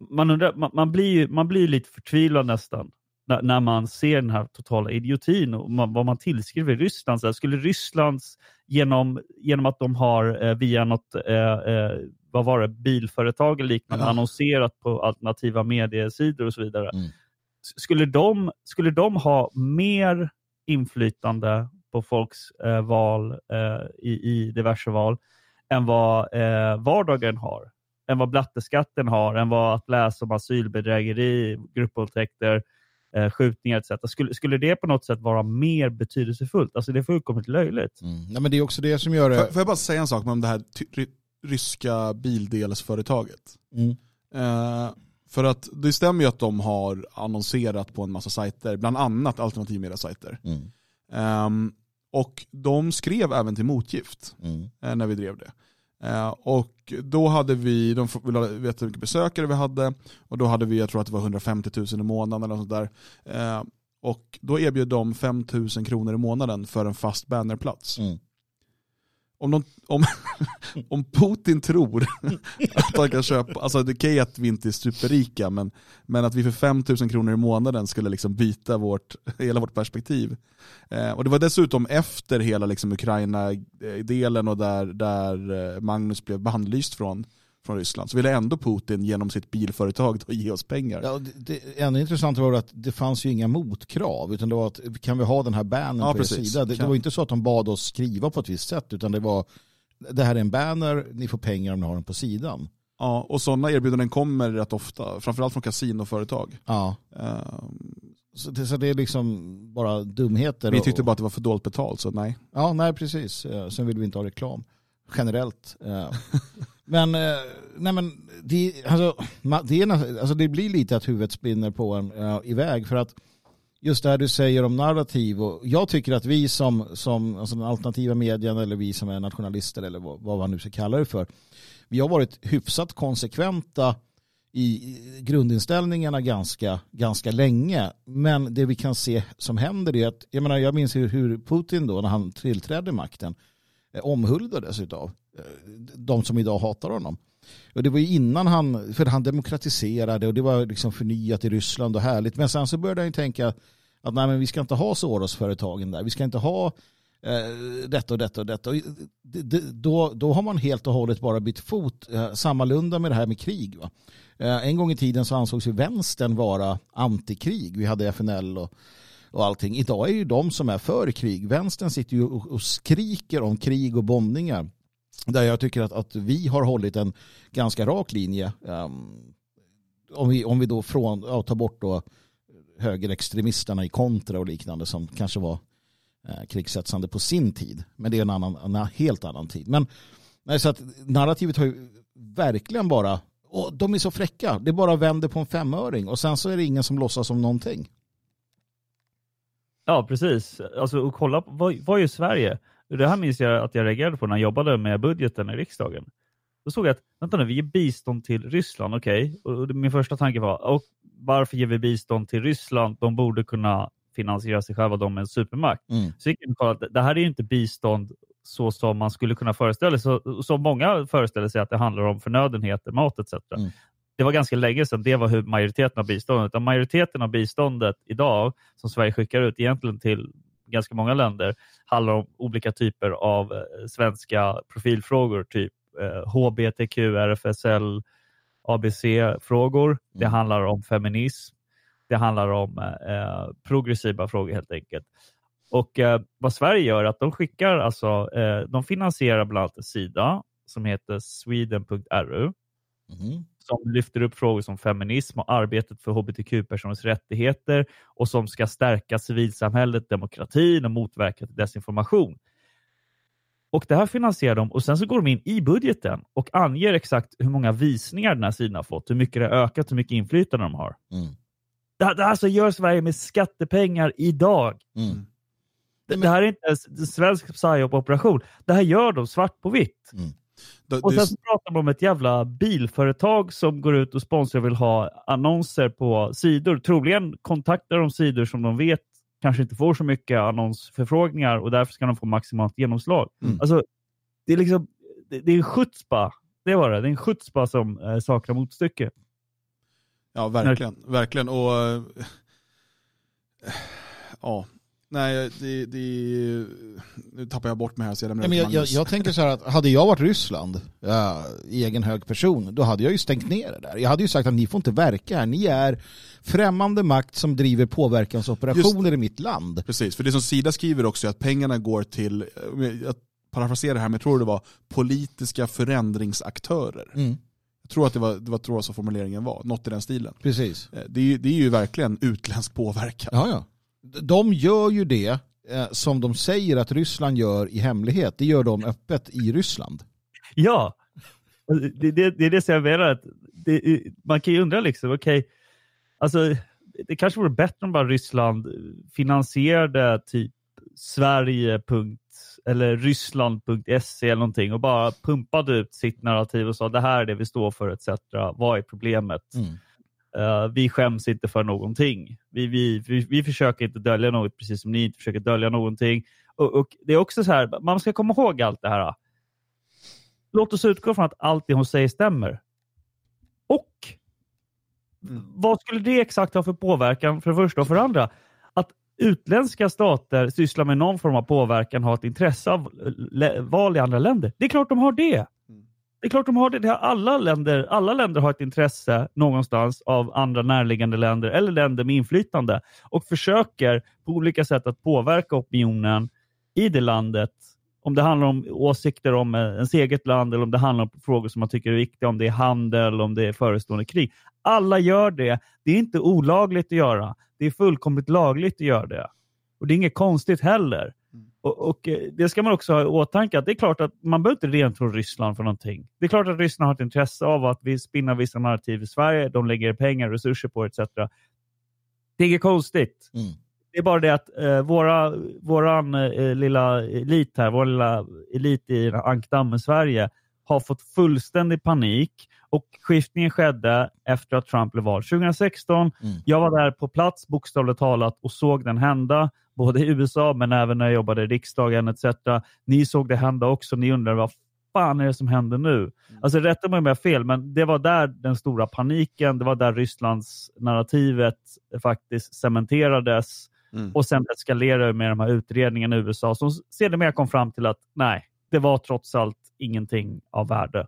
[SPEAKER 6] man, undrar, man, man, blir, man blir lite förtvivlad nästan när, när man ser den här totala idiotin och man, vad man tillskriver Ryssland. Så här, skulle Rysslands, genom, genom att de har eh, via något eh, eh, vad var det, bilföretag eller liknande
[SPEAKER 5] Ja.
[SPEAKER 6] annonserat på alternativa mediesidor och så vidare.
[SPEAKER 5] Mm.
[SPEAKER 6] Skulle, de, skulle de ha mer inflytande på folks eh, val eh, i, i diverse val än vad eh, vardagen har? Än vad blatteskatten har, än vad att läsa om asylbedrägeri, gruppvåldtäkter, eh, skjutningar etc. Skulle, skulle det på något sätt vara mer betydelsefullt? Alltså det är fullkomligt löjligt.
[SPEAKER 5] Mm. Nej, men det är också det som gör
[SPEAKER 4] Får,
[SPEAKER 5] det...
[SPEAKER 4] får jag bara säga en sak om det här ty- ry- ryska bildelsföretaget?
[SPEAKER 5] Mm.
[SPEAKER 4] Eh, för att det stämmer ju att de har annonserat på en massa sajter, bland annat alternativmediasajter.
[SPEAKER 5] Mm.
[SPEAKER 4] Ehm, och de skrev även till motgift
[SPEAKER 5] Mm.
[SPEAKER 4] eh, när vi drev det. Eh, och då hade vi, de veta hur mycket besökare vi hade, och då hade vi, jag tror att det var 150 000 i månaden eller något sånt där. Eh, och då erbjöd de 5 000 kronor i månaden för en fast bannerplats.
[SPEAKER 5] Mm.
[SPEAKER 4] Om, de, om, om Putin tror att han kan köpa, alltså det kan ju att vi inte är superrika, men, men att vi för 5 000 kronor i månaden skulle liksom byta vårt, hela vårt perspektiv. Eh, och det var dessutom efter hela liksom Ukraina-delen eh, och där, där eh, Magnus blev bannlyst från, från Ryssland. Så ville ändå Putin genom sitt bilföretag då ge oss pengar.
[SPEAKER 5] Ja, det, det, ännu intressant var att det fanns ju inga motkrav utan det var att kan vi ha den här bannen
[SPEAKER 4] Ja,
[SPEAKER 5] på er
[SPEAKER 4] precis.
[SPEAKER 5] sida. Det, det var inte så att de bad oss skriva på ett visst sätt utan det var det här är en banner, ni får pengar om ni har den på sidan.
[SPEAKER 4] Ja, och sådana erbjudanden kommer rätt ofta, framförallt från kasinoföretag.
[SPEAKER 5] Ja.
[SPEAKER 4] Eh,
[SPEAKER 5] Så det, så det är liksom bara dumheter.
[SPEAKER 4] vi tyckte bara att det var för dåligt betalt, så nej.
[SPEAKER 5] Ja, nej precis. Eh, Sen vill vi inte ha reklam generellt. Men, eh, nej, men det, alltså, det, är, alltså, det blir lite att huvudet spinner på en ja, iväg för att just det här du säger om narrativ och jag tycker att vi som, som alltså den alternativa medien eller vi som är nationalister eller vad, vad man nu ska kalla det för vi har varit hyfsat konsekventa i grundinställningarna ganska, ganska länge. Men det vi kan se som händer är att, jag menar jag minns hur, Putin då när han tillträdde makten eh, omhuldades utav de som idag hatar honom. Och det var ju innan han, för han demokratiserade och det var liksom förnyat i Ryssland och härligt. Men sen så började han ju tänka att nej men vi ska inte ha Soros-företagen där. Vi ska inte ha eh, detta och detta och detta. Och det, det, då, då har man helt och hållet bara bytt fot. Eh, sammalunda med det här med krig. Va? Eh, en gång i tiden så ansågs ju vänstern vara antikrig. Vi hade FNL och, och allting. Idag är ju de som är för krig. Vänstern sitter ju och, och skriker om krig och bombningar. Där jag tycker att, att vi har hållit en ganska rak linje. Um, om, vi, om vi då från, ja, tar bort då högerextremisterna i kontra och liknande som kanske var eh, krigshetsande på sin tid. Men det är en, annan, en helt annan tid. Men nej, så att narrativet har ju verkligen bara, och de är så fräcka, det bara vänder på en femöring och sen så är det ingen som låtsas om någonting.
[SPEAKER 6] Ja, precis. Alltså, och kolla, vad, vad är Sverige? Det här minns jag att jag reagerade på när jag jobbade med budgeten i riksdagen. Då såg jag att, vänta nu, vi ger bistånd till Ryssland, okej? Och och min första tanke var, och varför ger vi bistånd till Ryssland? De borde kunna finansiera sig själva, de är en supermakt.
[SPEAKER 5] Mm.
[SPEAKER 6] Så gick jag och kollade, det här är ju inte bistånd så som man skulle kunna föreställa sig. Så, så många föreställer sig att det handlar om förnödenheter, mat etc.
[SPEAKER 5] Mm.
[SPEAKER 6] Det var ganska länge sedan det var hur majoriteten av biståndet. Utan majoriteten av biståndet idag som Sverige skickar ut egentligen till ganska många länder handlar om olika typer av eh, svenska profilfrågor, typ eh, HBTQ, RFSL, ABC-frågor. Det
[SPEAKER 5] Mm.
[SPEAKER 6] handlar om feminism. Det handlar om eh, progressiva frågor helt enkelt. Och eh, vad Sverige gör är att de skickar, alltså, eh, de finansierar bland annat en sida som heter sweden.ru
[SPEAKER 5] Mhm.
[SPEAKER 6] Som lyfter upp frågor som feminism och arbetet för hbtq-personers rättigheter och som ska stärka civilsamhället, demokratin och motverka desinformation. Och det här finansierar de och sen så går de in i budgeten och anger exakt hur många visningar den här sidan har fått, hur mycket det har ökat, hur mycket inflytande de har.
[SPEAKER 5] Mm.
[SPEAKER 6] Det, här- det här så gör Sverige med skattepengar idag.
[SPEAKER 5] Mm.
[SPEAKER 6] Det, det här är inte ens en svensk psyop-operation. Det här gör de svart på vitt.
[SPEAKER 4] Det,
[SPEAKER 6] Och
[SPEAKER 4] det,
[SPEAKER 6] sen så pratar man om ett jävla bilföretag som går ut och sponsrar och vill ha annonser på sidor. Troligen kontaktar de sidor som de vet kanske inte får så mycket annonsförfrågningar och därför ska de få maximalt genomslag.
[SPEAKER 4] Mm.
[SPEAKER 6] Alltså, det är liksom, det, det är en skjutspa. Det var det. Det är en skjutspa som eh, saknar motstycke.
[SPEAKER 4] ja, verkligen. Verkligen. Och, eh, ja, nej, det, det, nu tappar jag bort mig här så jag
[SPEAKER 5] Nej, men jag, jag, jag tänker så här att hade jag varit Ryssland, ja, egen hög person, då hade jag ju stängt ner det där. Jag hade ju sagt att ni får inte verka här. Ni är främmande makt som driver påverkansoperationer i mitt land.
[SPEAKER 4] Precis, för det som Sida skriver också är att pengarna går till, jag parafraserar här men jag tror det var politiska förändringsaktörer.
[SPEAKER 5] Mm.
[SPEAKER 4] Jag tror att det var, det var tror jag så formuleringen var, något i den stilen.
[SPEAKER 5] Precis.
[SPEAKER 4] Eh, Det är, ju- det är ju verkligen utländsk påverkan.
[SPEAKER 5] Ja, ja. De gör ju det eh, som de säger att Ryssland gör i hemlighet. Det gör de öppet i Ryssland.
[SPEAKER 6] Ja, det, det, det är det som jag menar. Att det, man kan ju undra liksom, okej, alltså det kanske vore bättre om bara Ryssland finansierade typ Sverige. eller Ryssland.se eller någonting och bara pumpade ut sitt narrativ och sa det här är det vi står för etc. Vad är problemet?
[SPEAKER 5] Mm.
[SPEAKER 6] Eh, vi skäms inte för någonting. Vi, vi, vi, vi försöker inte dölja något precis som ni inte försöker dölja någonting. Och, och Det är också så här, man ska komma ihåg allt det här. Låt oss utgå från att allt det hon säger stämmer. Och vad skulle det exakt ha för påverkan för det första och för det andra? Att utländska stater sysslar med någon form av påverkan har ett intresse av le- val i andra länder. Det är klart de har det. Det är klart de har det. det har alla, länder, alla länder har ett intresse någonstans av andra närliggande länder eller länder med inflytande och försöker på olika sätt att påverka opinionen i det landet. Om det handlar om åsikter om ens eget land eller om det handlar om frågor som man tycker är viktiga, om det är handel, om det är förestående krig. Alla gör det. Det är inte olagligt att göra. Det är fullkomligt lagligt att göra det. Och det är inget konstigt heller. Och, och eh, Det ska man också ha i åtanke att det är klart att man behöver inte rentro Ryssland för någonting. Det är klart att Ryssland har ett intresse av att vi spinner vissa narrativ i Sverige. De lägger pengar och resurser på det etc. Det är inget konstigt.
[SPEAKER 5] Mm.
[SPEAKER 6] Det är bara det att eh, våra, våran eh, lilla elit här, vår lilla elit i ankdammen Sverige har fått fullständig panik och skiftningen skedde efter att Trump blev vald 2016.
[SPEAKER 5] Mm.
[SPEAKER 6] Jag var där på plats bokstavligt talat och såg den hända, både i USA men även när jag jobbade i riksdagen etc. Ni såg det hända också, ni undrar vad fan är det som händer nu? Alltså rätta mig om jag har fel, men det var där den stora paniken, det var där Rysslands narrativet faktiskt cementerades
[SPEAKER 4] Mm.
[SPEAKER 6] och sen eskalerade med de här utredningarna i USA som sedermera kom fram till att nej, det var trots allt ingenting av värde.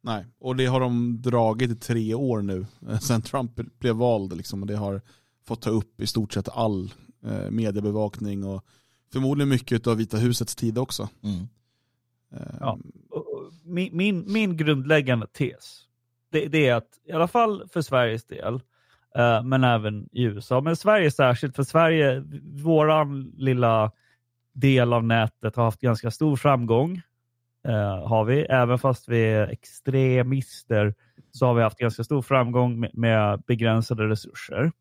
[SPEAKER 4] Nej, och det har de dragit i tre år nu eh, sedan Trump blev vald. Liksom, och det har fått ta upp i stort sett all eh, mediebevakning och förmodligen mycket av Vita husets tid också.
[SPEAKER 5] Mm.
[SPEAKER 4] Eh,
[SPEAKER 6] Ja. Min, min, min grundläggande tes, det, det är att i alla fall för Sveriges del, eh, men även i USA. Men Sverige särskilt, för Sverige, våran lilla del av nätet har haft ganska stor framgång. Har vi, även fast vi är extremister så har vi haft ganska stor framgång med, med begränsade resurser.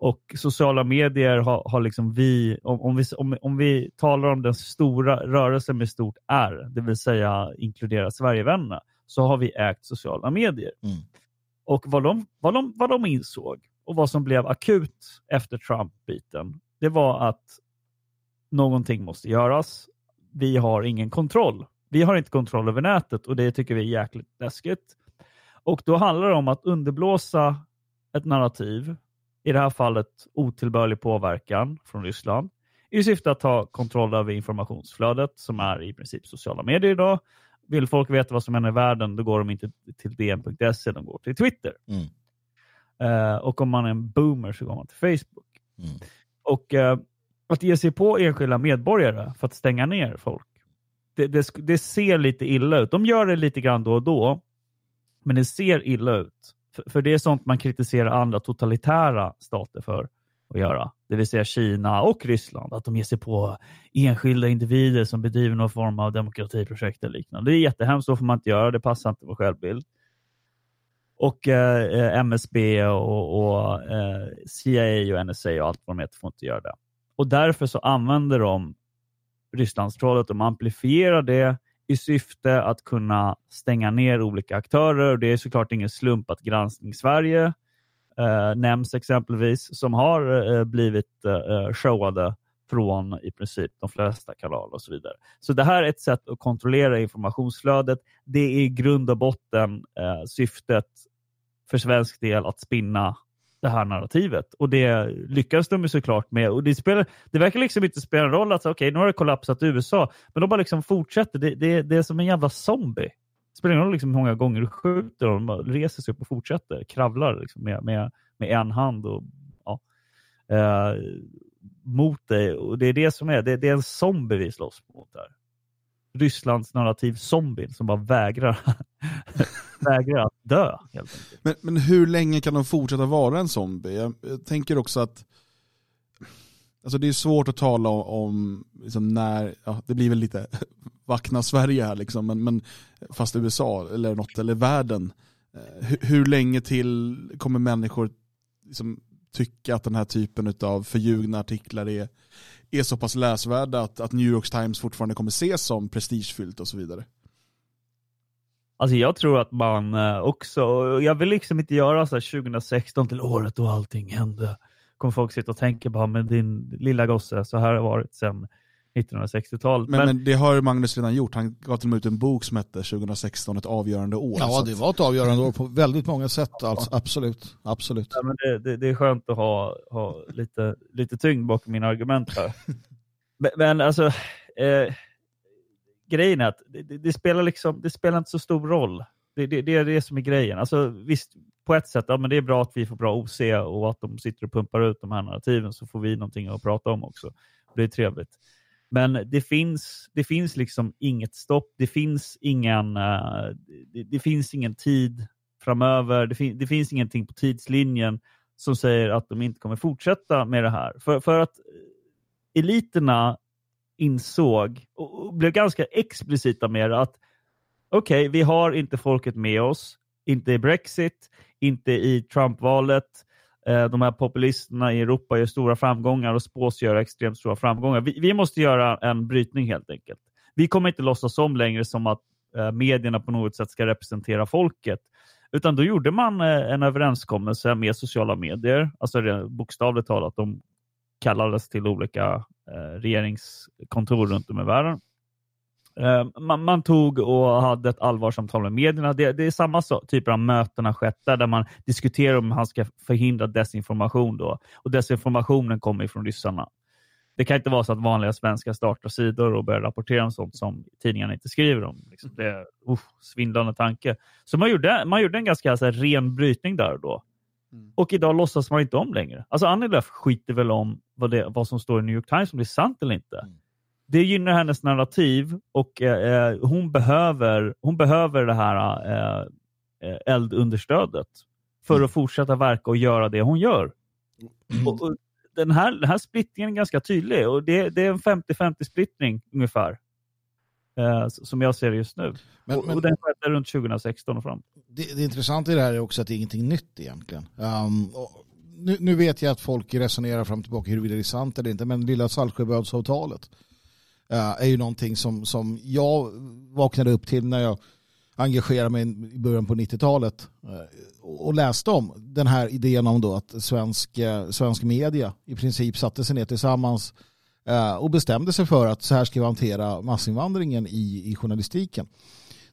[SPEAKER 6] Och sociala medier har, har liksom vi om, om vi, om, om vi talar om den stora rörelsen med stort R, det vill säga inkludera Sverigevännerna, så har vi ägt sociala medier.
[SPEAKER 5] Mm.
[SPEAKER 6] Och vad de, vad, de, vad de insåg och vad som blev akut efter Trump-biten, det var att någonting måste göras. Vi har ingen kontroll. Vi har inte kontroll över nätet och det tycker vi är jäkligt läskigt. Och då handlar det om att underblåsa ett narrativ, i det här fallet otillbörlig påverkan från Ryssland, i syfte att ta kontroll över informationsflödet som är i princip sociala medier idag. Vill folk veta vad som händer i världen, då går de inte till dn.se, de går till Twitter.
[SPEAKER 5] Mm.
[SPEAKER 6] Eh, och om man är en boomer så går man till Facebook.
[SPEAKER 5] Mm.
[SPEAKER 6] Och eh, att ge sig på enskilda medborgare för att stänga ner folk, det, det, det ser lite illa ut. De gör det lite grann då och då, men det ser illa ut. För, för det är sånt man kritiserar andra totalitära stater för att göra. Det vill säga Kina och Ryssland, att de ger sig på enskilda individer som bedriver någon form av demokratiprojekt eller liknande. Det är jättehemskt, så får man inte göra. Det passar inte vår självbild. Och eh, eh MSB och, och eh, CIA och NSA och allt vad de heter får inte göra det. Och därför så använder de Rysslandstrollet, de amplifierar det i syfte att kunna stänga ner olika aktörer. Det är såklart ingen slump att Granskning Sverige eh, nämns exempelvis, som har eh, blivit eh, showade från i princip de flesta kanaler och så vidare. Så det här är ett sätt att kontrollera informationsflödet. Det är i grund och botten eh, syftet för svensk del att spinna det här narrativet. Och det lyckas de ju såklart med. Och det, spelar, det verkar liksom inte spela någon roll att okej, nu har det kollapsat i USA, men de bara liksom fortsätter. Det, det, det är som en jävla zombie. Det spelar ingen roll liksom hur många gånger du skjuter dem, de bara reser sig upp och fortsätter. Kravlar liksom med, med, med en hand och ja, eh, mot dig. Och det är det som är, det, det är en zombie vi slåss mot där. Rysslands narrativ zombie som bara vägrar, vägrar att dö. Helt.
[SPEAKER 4] Men, men hur länge kan de fortsätta vara en zombie? Jag, jag tänker också att alltså det är svårt att tala om, om liksom när, ja, det blir väl lite vackna Sverige här liksom, men, men fast USA eller något, eller världen. Eh, hur, hur länge till kommer människor liksom tycka att den här typen av förljugna artiklar är, är så pass läsvärda att, att New York Times fortfarande kommer ses som prestigefyllt och så vidare?
[SPEAKER 6] Alltså jag tror att man eh, också, jag vill liksom inte göra så här 2016 till året då allting hände. Kommer folk sitta och tänka bara, men din lilla gosse, så här har det varit sedan 1960-talet.
[SPEAKER 4] Men, men det har Magnus redan gjort. Han gav till och med ut en bok som hette 2016, ett avgörande år.
[SPEAKER 5] Ja, det var ett avgörande år på väldigt många sätt. Alltså, absolut. absolut.
[SPEAKER 6] Ja, men det, det, det är skönt att ha, ha lite, lite tyngd bakom mina argument här. men, men alltså, eh, grejen är att det, det, spelar liksom, det spelar inte så stor roll. Det, det, det är det som är grejen. Alltså, visst, på ett sätt, ja, men det är bra att vi får bra OC och att de sitter och pumpar ut de här narrativen så får vi någonting att prata om också. Det är trevligt. Men det finns, det finns liksom inget stopp. Det finns ingen, eh, det, det finns ingen tid framöver. Det, fin, det finns ingenting på tidslinjen som säger att de inte kommer fortsätta med det här. För, för att eh, eliterna insåg och blev ganska explicita med det, att okej, vi har inte folket med oss, inte i Brexit, inte i Trump-valet. Eh, de här populisterna i Europa gör stora framgångar och spås göra extremt stora framgångar. Vi, vi måste göra en brytning helt enkelt. Vi kommer inte låtsas om längre som att eh, medierna på något sätt ska representera folket. Utan då gjorde man eh, en överenskommelse med sociala medier, alltså bokstavligt talat, de kallades till olika Eh, regeringskontor runt om i världen. Eh, man, man tog och hade ett allvarsamtal med medierna. Det, det är samma så, typer av möten har skett där, där man diskuterar om man ska förhindra desinformation. Då. Och desinformationen kommer från ryssarna. Det kan inte vara så att vanliga svenskar startar sidor och börjar rapportera om sånt som tidningarna inte skriver om. Liksom det är uh, svindlande tanke. Så man gjorde, man gjorde en ganska så här, ren brytning där och då. Och idag låtsas man inte om längre. Alltså Annie Lööf skiter väl om vad, det, vad som står i New York Times, om det är sant eller inte. Det gynnar hennes narrativ och eh, hon, behöver, hon behöver det här eh, eh, eldunderstödet för att fortsätta verka och göra det hon gör.
[SPEAKER 5] Mm.
[SPEAKER 6] Och, och den, här, den här splittringen är ganska tydlig och det, det är en 50-50 splittring ungefär. Eh, som jag ser det just nu.
[SPEAKER 5] Men-
[SPEAKER 6] och,
[SPEAKER 5] men-
[SPEAKER 6] och den skedde runt 2016 och fram.
[SPEAKER 5] Det, det intressanta i det här är också att det är ingenting nytt egentligen. Um, och nu, nu vet jag att folk resonerar fram och tillbaka huruvida det är sant eller inte, men lilla Saltsjöbadsavtalet uh, är ju någonting som, som jag vaknade upp till när jag engagerade mig i början på 90-talet eh, och läste om den här idén om då att svensk, eh, svensk media i princip satte sig ner tillsammans Eh, och bestämde sig för att så här ska vi hantera massinvandringen i, i journalistiken.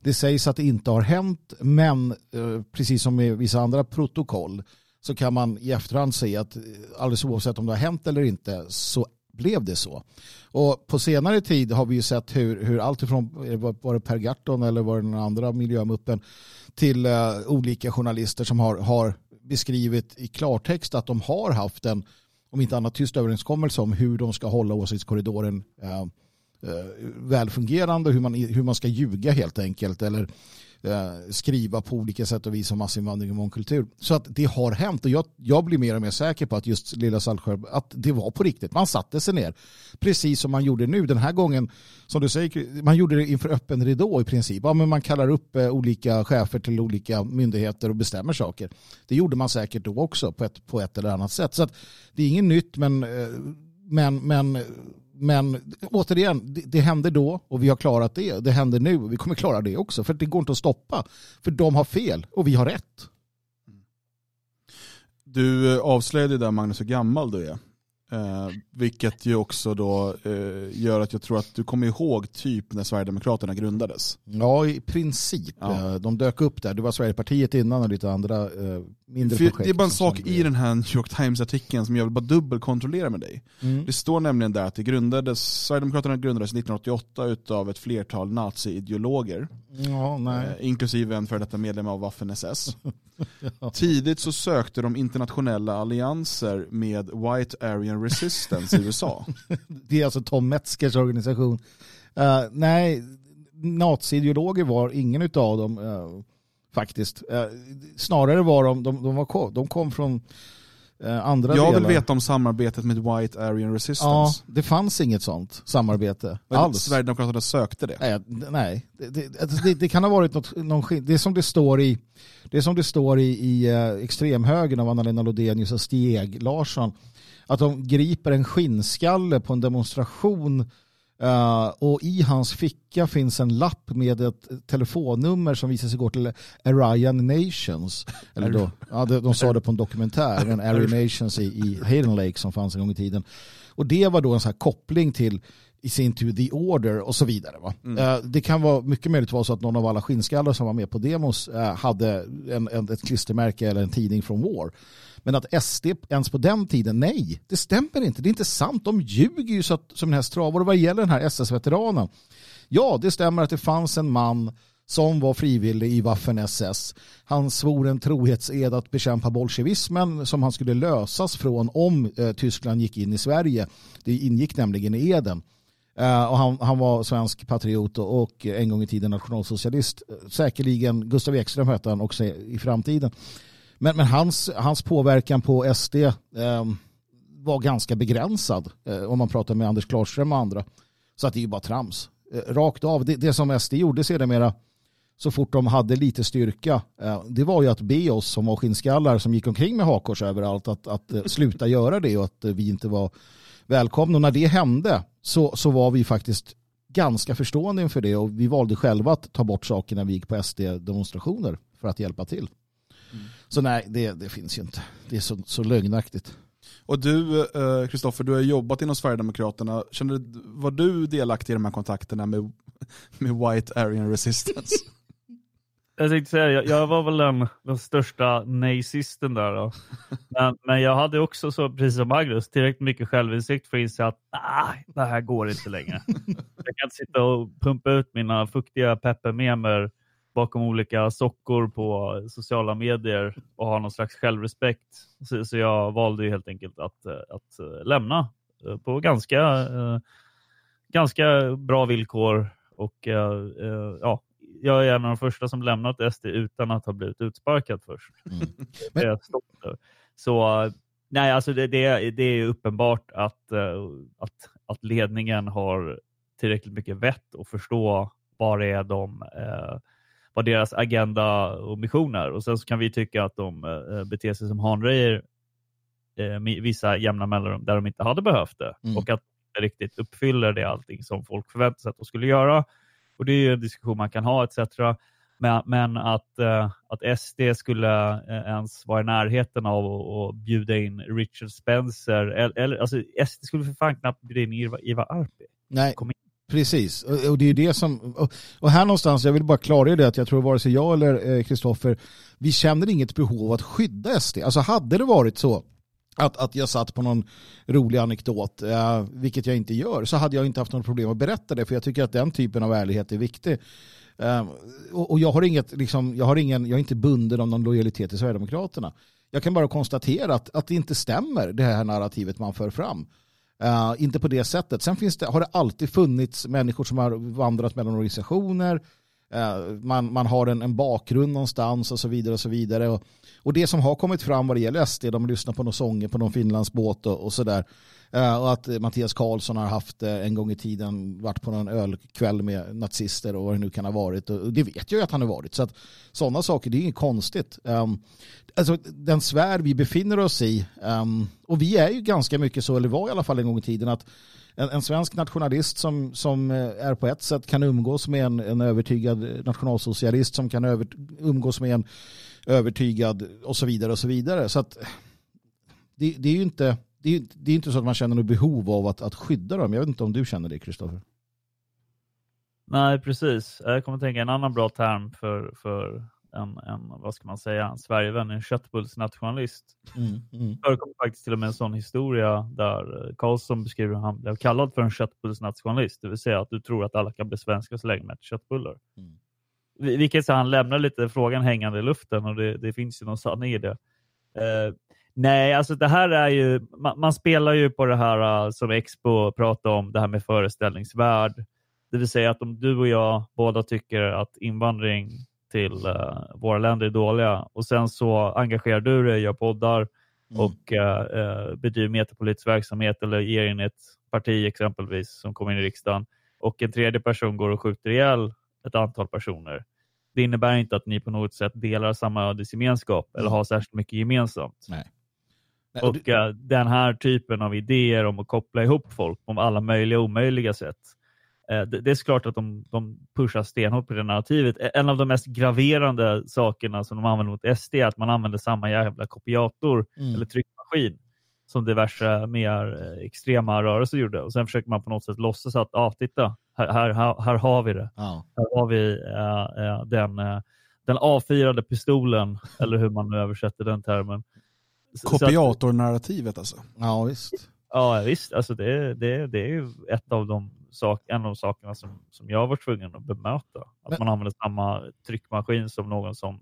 [SPEAKER 5] Det sägs att det inte har hänt, men eh, precis som med vissa andra protokoll så kan man i efterhand se att eh, alldeles oavsett om det har hänt eller inte så blev det så. Och på senare tid har vi ju sett hur, hur allt ifrån, var det Per Gahrton eller var det den andra miljömuppen till uh, olika journalister som har, har beskrivit i klartext att de har haft en, om inte annat tyst överenskommelse om hur de ska hålla åsiktskorridoren eh, eh, välfungerande, hur man, hur man ska ljuga helt enkelt eller eh, skriva på olika sätt och vis om massinvandring och mångkultur. Så att det har hänt och jag, jag blir mer och mer säker på att just Lilla Saltsjö, att det var på riktigt. Man satte sig ner, precis som man gjorde nu. Den här gången, som du säger, man gjorde det inför öppen ridå i princip. Ja, men man kallar upp eh, olika chefer till olika myndigheter och bestämmer saker. Det gjorde man säkert då också på ett, på ett eller annat sätt. Så att det är inget nytt, men, eh, men, men men återigen, det, det hände då och vi har klarat det. Det händer nu och vi kommer klara det också. För det går inte att stoppa. För de har fel och vi har rätt.
[SPEAKER 4] Du eh, avslöjade där Magnus hur gammal du är. Eh, vilket ju också då eh, gör att jag tror att du kommer ihåg typ när Sverigedemokraterna grundades.
[SPEAKER 5] Ja, i princip.
[SPEAKER 4] Ja.
[SPEAKER 5] Eh, De dök upp där. Det var Sverigeriet innan och lite andra eh, mindre
[SPEAKER 4] För
[SPEAKER 5] projekt.
[SPEAKER 4] det är bara en sak i den här New York Times-artikeln som jag vill bara dubbelkontrollera med dig.
[SPEAKER 5] Mm.
[SPEAKER 4] Det står nämligen där att det grundades, Sverigedemokraterna grundades 1988 av ett flertal nazi-ideologer,
[SPEAKER 5] Ja,
[SPEAKER 4] eh, inklusive en före detta medlem av Waffen-SS. Tidigt så sökte de internationella allianser med White Aryan Resistance i USA.
[SPEAKER 5] Det är alltså Tom Metzgers organisation. Eh, nej, naziideologer var ingen av dem eh, faktiskt. Eh, snarare var de, de, de, var, de kom från andra
[SPEAKER 4] Jag
[SPEAKER 5] delar.
[SPEAKER 4] vill veta om samarbetet med White Aryan
[SPEAKER 5] Ja,
[SPEAKER 4] Resistance.
[SPEAKER 5] det fanns inget sånt samarbete
[SPEAKER 4] Men
[SPEAKER 5] alls.
[SPEAKER 4] Sverigedemokraterna sökte det.
[SPEAKER 5] Nej, nej. Det, det, alltså det, det kan ha varit något, någon det är som det står i det är som det står i, i extremhögern av Anna-Lena Lodenius och Stig Larsson. Att de griper en skinnskalle på en demonstration eh, och i hans ficka finns en lapp med ett telefonnummer som visar sig gå till Aryan Nations. Eller då, ja, de, de sa det på en dokumentär, en Aryan Nations i, i Hayden Lake som fanns en gång i tiden. Och det var då en här koppling till i sin tur The Order och så vidare. Va? Eh, det kan vara mycket möjligt vara så att någon av alla skinnskallar som var med på demos eh, hade en, en, ett klistermärke eller en tidning från War. Men att SD ens på den tiden, nej, det stämmer inte. Det är inte sant. De ljuger ju så att, som en häst travar. Och vad gäller den här SS-veteranen, ja, det stämmer att det fanns en man som var frivillig i Waffen-SS. Han svor en trohetsed att bekämpa bolsjevismen som han skulle lösas från om eh, Tyskland gick in i Sverige. Det ingick nämligen i eden. Eh, och han, han var svensk patriot och, och en gång i tiden nationalsocialist. Eh, säkerligen, Gustav Ekström hette han också i framtiden. Men, men hans, hans påverkan på SD eh, var ganska begränsad eh, om man pratar med Anders Klarström och andra. Så att det är ju bara trams. Eh, rakt av. Det, det som SD gjorde sedermera så fort de hade lite styrka eh, det var ju att be oss som var skinnskallar som gick omkring med hakkors överallt att, att eh, sluta göra det och att eh, vi inte var välkomna. Och när det hände så, så var vi faktiskt ganska förstående inför det och vi valde själva att ta bort saker när vi gick på SD-demonstrationer för att hjälpa till. Så nej, det, det finns ju inte. Det är så, så lögnaktigt.
[SPEAKER 4] Och du, eh, Kristoffer, du har jobbat inom Sverigedemokraterna. Känner, var du delaktig i de här kontakterna med, med White Aryan Resistance?
[SPEAKER 6] Jag tänkte säga, jag, jag var väl den, den största nej-sisten där. Då. Men, men jag hade också, så, precis som Magnus, tillräckligt mycket självinsikt för att inse att nej, det här går inte längre. Jag kan inte sitta och pumpa ut mina fuktiga pepparmemer bakom olika sockor på sociala medier och ha någon slags självrespekt. Så, så jag valde helt enkelt att, att eh, lämna eh, på ganska, eh, ganska bra villkor och ja, jag är en av de första som lämnat SD utan att ha blivit utsparkad först.
[SPEAKER 5] Mm.
[SPEAKER 6] Det är jag stolt över. Så nej, alltså det, det, det är uppenbart att, eh, att, att ledningen har tillräckligt mycket vett att förstå vad det är de eh, vad deras agenda och mission är. Och sen så kan vi tycka att de eh, beter sig som hanröjer eh, vissa jämna mellanrum där de inte hade behövt det.
[SPEAKER 5] Mm.
[SPEAKER 6] Och att de inte riktigt uppfyller det allting som folk förväntar sig att de skulle göra. Och det är ju en diskussion man kan ha etc. Men, men att, eh, att SD skulle eh, ens vara i närheten av att bjuda in Richard Spencer, eller, eller alltså SD skulle för fan knappt bjuda in Iva, Iva Arpi.
[SPEAKER 5] Nej, precis. Och, och det är det som, och, och här någonstans, jag vill bara klargöra det att jag tror vare sig jag eller Kristoffer, vi känner inget behov av att skydda SD. Alltså hade det varit så att, att jag satt på någon rolig anekdot, eh, vilket jag inte gör, så hade jag inte haft något problem att berätta det, för jag tycker att den typen av ärlighet är viktig. Eh, och, och jag har inget, liksom, jag har ingen, jag är inte bunden av någon lojalitet till Sverigedemokraterna. Jag kan bara konstatera att, att det inte stämmer, det här narrativet man för fram. Eh, inte på det sättet. Sen finns det, har det alltid funnits människor som har vandrat mellan organisationer, eh, man, man har en, en bakgrund någonstans och så vidare. Och så vidare. Och, och det som har kommit fram vad det gäller SD, de lyssnar på några sånger på någon Finlandsbåt och, och sådär. Eh, och att Mattias Karlsson har haft eh, en gång i tiden varit på någon ölkväll med nazister och vad det nu kan ha varit. Och, och det vet jag ju att han har varit. Så att sådana saker, det är inget konstigt. Um, alltså den sfär vi befinner oss i, um, och vi är ju ganska mycket så, eller var i alla fall en gång i tiden, att en, en svensk nationalist som, som eh, är på ett sätt kan umgås med en, en övertygad nationalsocialist som kan över, umgås med en övertygad och så vidare och så vidare. Så att det, det är ju inte det är, det är inte så att man känner något behov av att, att skydda dem. Jag vet inte om du känner det, Kristoffer.
[SPEAKER 6] Nej, precis. Jag kommer att tänka en annan bra term för, för en, en, vad ska man säga, en Sverigevän, en köttbullsnationalist.
[SPEAKER 5] Mm, mm.
[SPEAKER 6] Det förekommer faktiskt till och med en sån historia där Karlsson beskriver hur han blev kallad för en köttbullsnationalist, det vill säga att du tror att alla kan bli svenska så länge med köttbullar.
[SPEAKER 5] Mm.
[SPEAKER 6] Vilket så han lämnar lite frågan hängande i luften och det, det finns ju någon sanning i det. Eh, nej, alltså det här är ju, man, man spelar ju på det här uh, som Expo pratar om, det här med föreställningsvärld. Det vill säga att om du och jag båda tycker att invandring till uh, våra länder är dåliga och sen så engagerar du dig, gör poddar
[SPEAKER 5] Mm.
[SPEAKER 6] och uh, uh, bedriver metapolitisk verksamhet eller ger in ett parti exempelvis som kommer in i riksdagen och en tredje person går och skjuter ihjäl ett antal personer. Det innebär inte att ni på något sätt delar samma ödesgemenskap eller
[SPEAKER 5] Mm.
[SPEAKER 6] har särskilt mycket gemensamt.
[SPEAKER 5] Nej. Nej, och
[SPEAKER 6] Och
[SPEAKER 5] det-
[SPEAKER 6] eh, den här typen av idéer om att koppla ihop folk på alla möjliga och omöjliga sätt. eh, det, det är klart att de, de pushar stenhårt på det narrativet. Eh, En av de mest graverande sakerna som de använder mot SD är att man använder samma jävla kopiator
[SPEAKER 5] Mm.
[SPEAKER 6] eller tryckmaskin som diverse mer eh, extrema rörelser gjorde. Och sen försöker man på något sätt låtsas att, ja ah, titta, här, här, här, här har vi det.
[SPEAKER 5] Ja.
[SPEAKER 6] Här har vi eh, den, eh, den avfyrade pistolen, eller hur man nu översätter den termen.
[SPEAKER 4] Kopiatornarrativet alltså.
[SPEAKER 5] ja, visst.
[SPEAKER 6] Ja visst, alltså det, det, det är ju ett av de sak, en av de sakerna som, som jag var tvungen att bemöta. Att
[SPEAKER 5] Men-
[SPEAKER 6] man använder samma tryckmaskin som någon som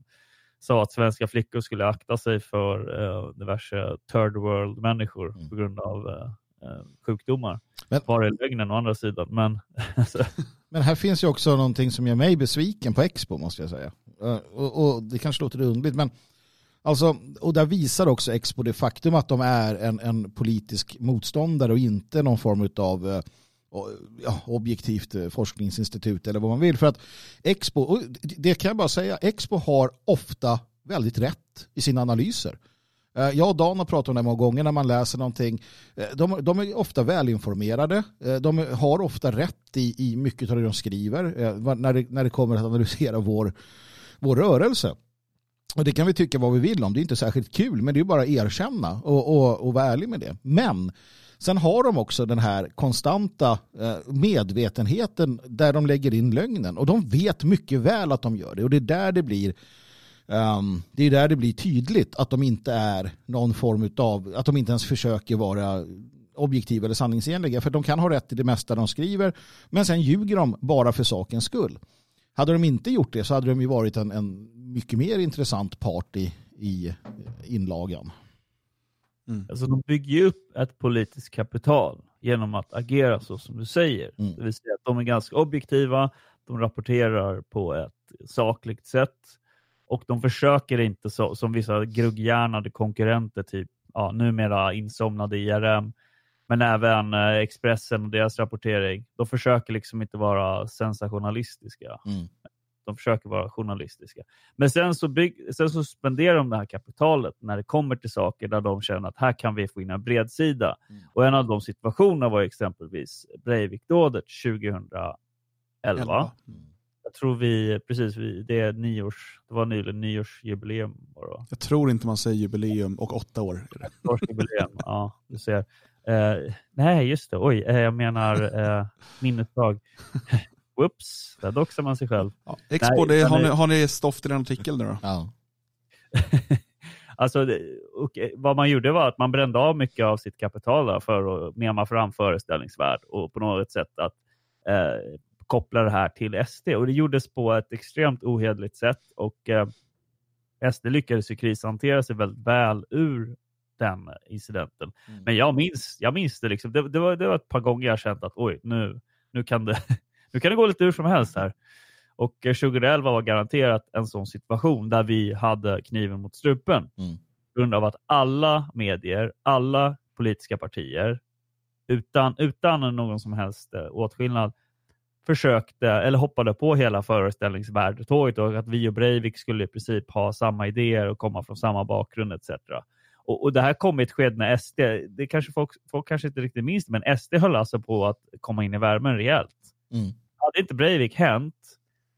[SPEAKER 6] sa att svenska flickor skulle akta sig för eh, diverse third world-människor
[SPEAKER 5] Mm.
[SPEAKER 6] på grund av eh, sjukdomar.
[SPEAKER 5] Men-
[SPEAKER 6] är lögnen å andra sidan? Men alltså,
[SPEAKER 5] Men här finns ju också någonting som gör mig besviken på Expo måste jag säga. Eh, Och, och det kanske låter underligt men alltså, och där visar också Expo det faktum att de är en, en politisk motståndare och inte någon form av eh, ja, objektivt eh, forskningsinstitut eller vad man vill. För att Expo, det kan jag bara säga, Expo har ofta väldigt rätt i sina analyser. Eh, jag och Dan har pratat om det många gånger när man läser någonting. Eh, de, de är ofta välinformerade. Eh, de har ofta rätt i, i mycket av det de skriver när det, när det kommer att analysera vår, vår rörelse. Och det kan vi tycka vad vi vill om. Det är inte särskilt kul, men det är bara att erkänna och, och, och vara ärlig med det. Men sen har de också den här konstanta medvetenheten där de lägger in lögnen. Och de vet mycket väl att de gör det. Och det är där det blir Um, det är där det blir tydligt att de inte är någon form av, att de inte ens försöker vara objektiva eller sanningsenliga. För de kan ha rätt i det mesta de skriver, men sen ljuger de bara för sakens skull. Hade de inte gjort det så hade de ju varit en, en mycket mer intressant part i, i inlagan.
[SPEAKER 6] Alltså de bygger ju upp ett politiskt kapital genom att agera så som du säger.
[SPEAKER 5] Mm.
[SPEAKER 6] Det vill säga att de är ganska objektiva, de rapporterar på ett sakligt sätt och de försöker inte så, som vissa grugghjärnade konkurrenter, typ ja, numera insomnade IRM, men även eh, Expressen och deras rapportering. De försöker liksom inte vara sensationalistiska.
[SPEAKER 5] Mm.
[SPEAKER 6] De försöker vara journalistiska. Men sen så, bygg, sen så spenderar de det här kapitalet när det kommer till saker där de känner att här kan vi få in en bredsida.
[SPEAKER 5] Mm.
[SPEAKER 6] Och en av de situationerna var exempelvis Breivik-dådet 2011.
[SPEAKER 4] Elva.
[SPEAKER 6] Tror vi, precis, vi, det, är nyårs, det var nyligen nyårsjubileum. Va?
[SPEAKER 4] Jag tror inte man säger jubileum och åtta år.
[SPEAKER 6] Årsjubileum, ja, du ser. Eh, nej, just det. Oj, eh, jag menar eh, minnesdag. Whoops, där doxar man sig själv.
[SPEAKER 4] Ja, Expo,
[SPEAKER 6] Nej,
[SPEAKER 4] det, har, ni, har ni stoff till den artikeln nu då?
[SPEAKER 5] Ja.
[SPEAKER 6] alltså, det- och, eh, vad man gjorde var att man brände av mycket av sitt kapital där för att mema fram föreställningsvärd och på något sätt att eh, koppla det här till SD. Och det gjordes på ett extremt ohederligt sätt och eh, SD lyckades ju krishantera sig väldigt väl ur den incidenten.
[SPEAKER 5] Mm.
[SPEAKER 6] Men jag minns, jag minns det, liksom. det, det, var, det var ett par gånger jag känt att oj, nu, nu, kan det, nu kan det gå lite hur som helst här. Och eh, 2011 var garanterat en sån situation där vi hade kniven mot strupen.
[SPEAKER 5] Mm.
[SPEAKER 6] På grund av att alla medier, alla politiska partier, utan, utan någon som helst eh, åtskillnad, försökte eller hoppade på hela föreställningsvärldetåget och att vi och Breivik skulle i princip ha samma idéer och komma från samma bakgrund etc. Och, och det här kom i ett skede när SD, det kanske folk, folk kanske inte riktigt minns, men SD höll alltså på att komma in i värmen rejält.
[SPEAKER 5] Mm.
[SPEAKER 6] Hade inte Breivik hänt,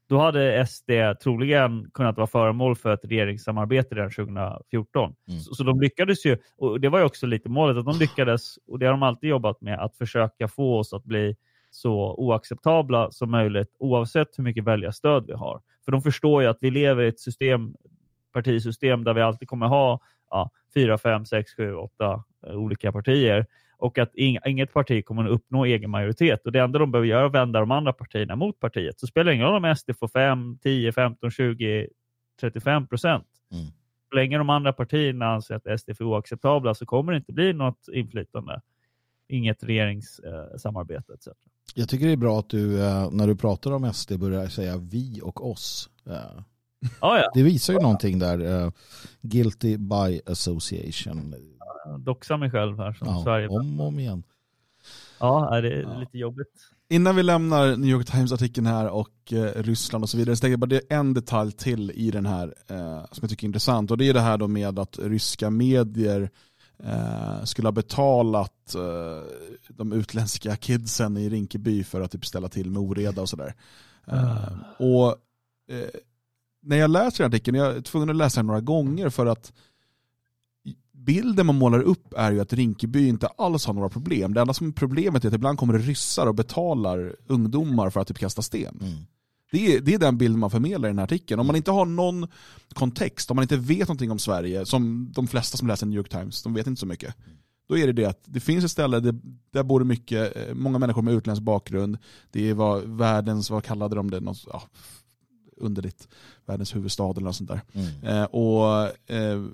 [SPEAKER 6] då hade SD troligen kunnat vara föremål för ett regeringssamarbete redan 2014.
[SPEAKER 5] Mm.
[SPEAKER 6] Så, så de lyckades ju, och det var ju också lite målet, att de lyckades, och det har de alltid jobbat med, att försöka få oss att bli så oacceptabla som möjligt oavsett hur mycket väljarstöd vi har. För de förstår ju att vi lever i ett system, partisystem där vi alltid kommer ha ja, fyra, fem, sex, sju, åtta eh, olika partier och att ing, inget parti kommer att uppnå egen majoritet. Och Det enda de behöver göra är att vända de andra partierna mot partiet. Så spelar det ingen roll om SD får 5, 10, 15, 20, 35 procent.
[SPEAKER 5] Mm.
[SPEAKER 6] Så länge de andra partierna anser att SD är för oacceptabla så kommer det inte bli något inflytande. Inget regeringssamarbete samarbete etc.
[SPEAKER 5] Jag tycker det är bra att du eh, när du pratar om SD börjar säga vi och oss. Eh,
[SPEAKER 6] Ja, ja.
[SPEAKER 5] Det visar ju någonting där. eh, Guilty by association.
[SPEAKER 6] Jag doxar mig själv här som
[SPEAKER 5] Ja,
[SPEAKER 6] Sverige.
[SPEAKER 5] om och om igen.
[SPEAKER 6] Ja, är det är
[SPEAKER 4] Ja.
[SPEAKER 6] lite jobbigt.
[SPEAKER 4] Innan vi lämnar New York Times-artikeln här och eh, Ryssland och så vidare, så tänker jag bara det är en detalj till i den här eh, som jag tycker är intressant. Och det är det här då med att ryska medier Eh, skulle ha betalat eh, de utländska kidsen i Rinkeby för att typ ställa till med oreda och sådär. Eh, och eh, när jag läser den artikeln, jag är tvungen att läsa den några gånger för att bilden man målar upp är ju att Rinkeby inte alls har några problem. Det enda som är problemet är att ibland kommer det ryssar och betalar ungdomar för att typ kasta sten.
[SPEAKER 5] Mm.
[SPEAKER 4] Det är, det är den bilden man förmedlar i den här artikeln. Om man inte har någon kontext, om man inte vet någonting om Sverige, som de flesta som läser New York Times, de vet inte så mycket. Då är det det att det finns ett ställe där, där bor det mycket, eh, många människor med utländsk bakgrund. Det är vad världens, vad kallade de det, något, ja, underligt, världens huvudstad eller något sånt där.
[SPEAKER 5] Mm.
[SPEAKER 4] Eh, och, eh,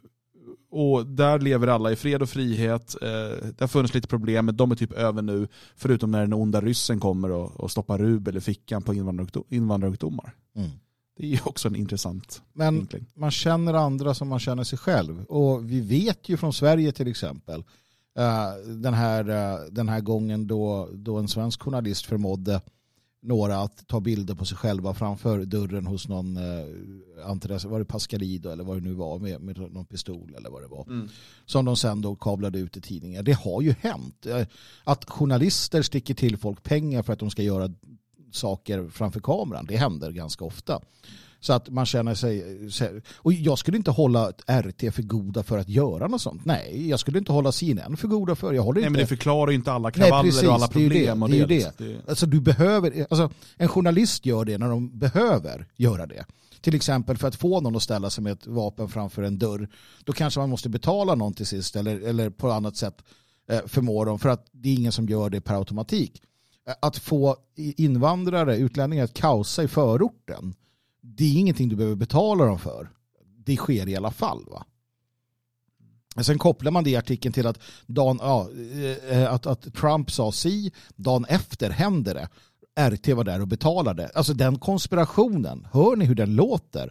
[SPEAKER 4] och där lever alla i fred och frihet. Eh, det har funnits lite problem, men de är typ över nu. Förutom när den onda ryssen kommer och, och stoppar rubel i fickan på invandrarungdom- invandrarungdomar.
[SPEAKER 5] Mm.
[SPEAKER 4] Det är ju också en intressant
[SPEAKER 5] Men
[SPEAKER 4] vinkling.
[SPEAKER 5] man känner andra som man känner sig själv. Och vi vet ju från Sverige till exempel eh, den, här, eh, den här gången då, då en svensk journalist förmådde några att ta bilder på sig själva framför dörren hos någon, eh, var det Pascalido eller vad det nu var, med, med någon pistol eller vad det var. Som de sen då kablade ut i tidningar. Det har ju hänt. Eh, Att journalister sticker till folk pengar för att de ska göra saker framför kameran, det händer ganska ofta. Så att man känner sig... Och jag skulle inte hålla RT för goda för att göra något sånt. Nej, jag skulle inte hålla CNN för goda för. Jag håller
[SPEAKER 4] Nej,
[SPEAKER 5] inte...
[SPEAKER 4] men det förklarar ju inte alla
[SPEAKER 5] Nej,
[SPEAKER 4] kravaller
[SPEAKER 5] precis,
[SPEAKER 4] och alla
[SPEAKER 5] det är ju det,
[SPEAKER 4] problem.
[SPEAKER 5] det är
[SPEAKER 4] liksom-
[SPEAKER 5] det. Alltså, du behöver, alltså, en journalist gör det när de behöver göra det. Till exempel för att få någon att ställa sig med ett vapen framför en dörr. Då kanske man måste betala någon till sist eller, eller på annat sätt eh, förmå dem för att det är ingen som gör det per automatik. Eh, Att få invandrare, utlänningar att kaosa i förorten det är ingenting du behöver betala dem för. Det sker i alla fall. va? Sen kopplar man det i artikeln till att, dagen, ja, eh, eh, att, att Trump sa si, dagen efter händer det. RT var där och betalade. Alltså den konspirationen, hör ni hur den låter?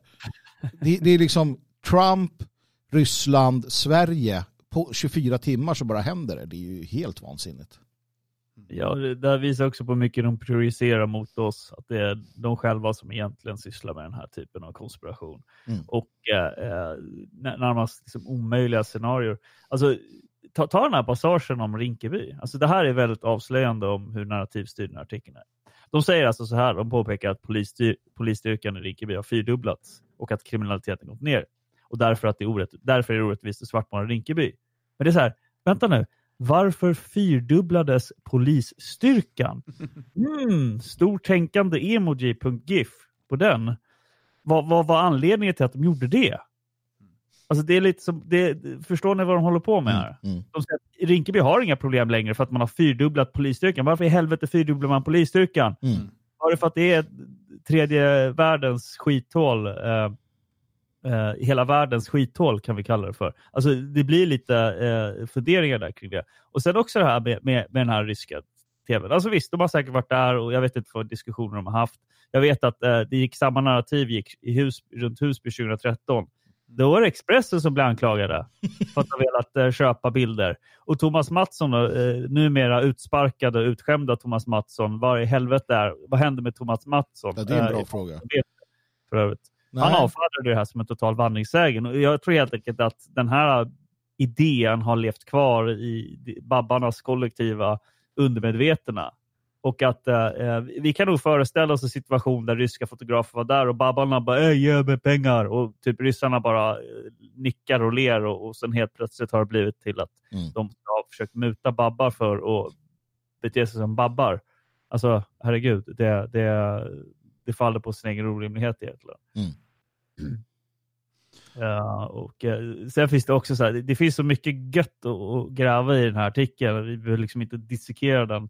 [SPEAKER 5] Det, det är liksom Trump, Ryssland, Sverige. På 24 timmar så bara händer det. Det är ju helt vansinnigt.
[SPEAKER 6] Ja, det där visar också på hur mycket de prioriserar mot oss. Att det är de själva som egentligen sysslar med den här typen av konspiration.
[SPEAKER 5] Mm.
[SPEAKER 6] Och eh, eh, när- närmast liksom omöjliga scenarier. Alltså, ta, ta den här passagen om Rinkeby. Alltså, det här är väldigt avslöjande om hur narrativstyrd den här artikeln är. De säger alltså så här, de påpekar att polisstyr, polisstyrkan i Rinkeby har fyrdubblats och att kriminaliteten gått ner. Och därför, att det är orätt, därför är det orättvist att svartmåla Rinkeby. Men det är så här, vänta nu. Varför fyrdubblades polisstyrkan? Mm, stor tänkande emoji.gif på den. Vad, vad var anledningen till att de gjorde det? Alltså det är lite som, det, förstår ni vad de håller på med här?
[SPEAKER 5] Mm.
[SPEAKER 6] De säger att Rinkeby har inga problem längre för att man har fyrdubblat polisstyrkan. Varför i helvete fyrdubblar man polisstyrkan?
[SPEAKER 5] Mm.
[SPEAKER 6] Var det för att det är tredje världens skithål? Eh, eh, hela världens skithål kan vi kalla det för. Alltså det blir lite eh, funderingar där kring det. Och sen också det här med, med, med den här ryska tvn. Alltså visst, de har säkert varit där och jag vet inte vad diskussioner de har haft. Jag vet att eh, det gick samma narrativ gick i hus, runt Husby 2013. Då var det Expressen som blev anklagade för att ha velat eh, köpa bilder. Och Thomas Mattsson, eh, numera utsparkade och utskämda Thomas Mattsson, vad i helvete är, vad hände med Thomas Mattsson?
[SPEAKER 5] Ja, det är en bra
[SPEAKER 6] Eh,
[SPEAKER 5] fråga.
[SPEAKER 6] För övrigt.
[SPEAKER 5] Nej.
[SPEAKER 6] Han avfärdade det här som en total vandringssägen. Och jag tror helt enkelt att den här idén har levt kvar i babbarnas kollektiva undermedvetna. Och att eh, eh, vi kan nog föreställa oss en situation där ryska fotografer var där och babbarna bara äh, ge mig pengar och typ ryssarna bara eh, nickar och ler och, och sen helt plötsligt har det blivit till att
[SPEAKER 5] Mm.
[SPEAKER 6] de har försökt muta babbar för att bete sig som babbar. Alltså herregud, det, det, det faller på sin egen orimlighet egentligen.
[SPEAKER 5] Mm.
[SPEAKER 6] Ja, och, eh, sen finns det också så här, det, finns så mycket gött att, gräva i den här artikeln. Vi behöver liksom inte dissekera den.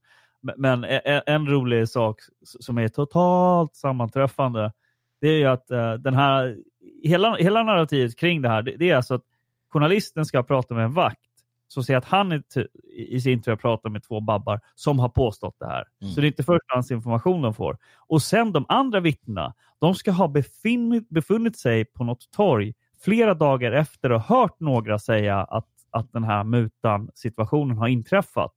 [SPEAKER 6] Men, en, rolig sak som är totalt sammanträffande, det är ju att eh, den här, hela, hela narrativet kring det här, det är alltså att journalisten ska prata med en vakt som säger att han t- i sin tur pratar med två babbar som har påstått det här.
[SPEAKER 5] Mm.
[SPEAKER 6] Så det är inte förstahandsinformation de får. Och sen de andra vittnena, de ska ha befunnit, befunnit sig på något torg flera dagar efter och hört några säga att, att den här mutan situationen har inträffat.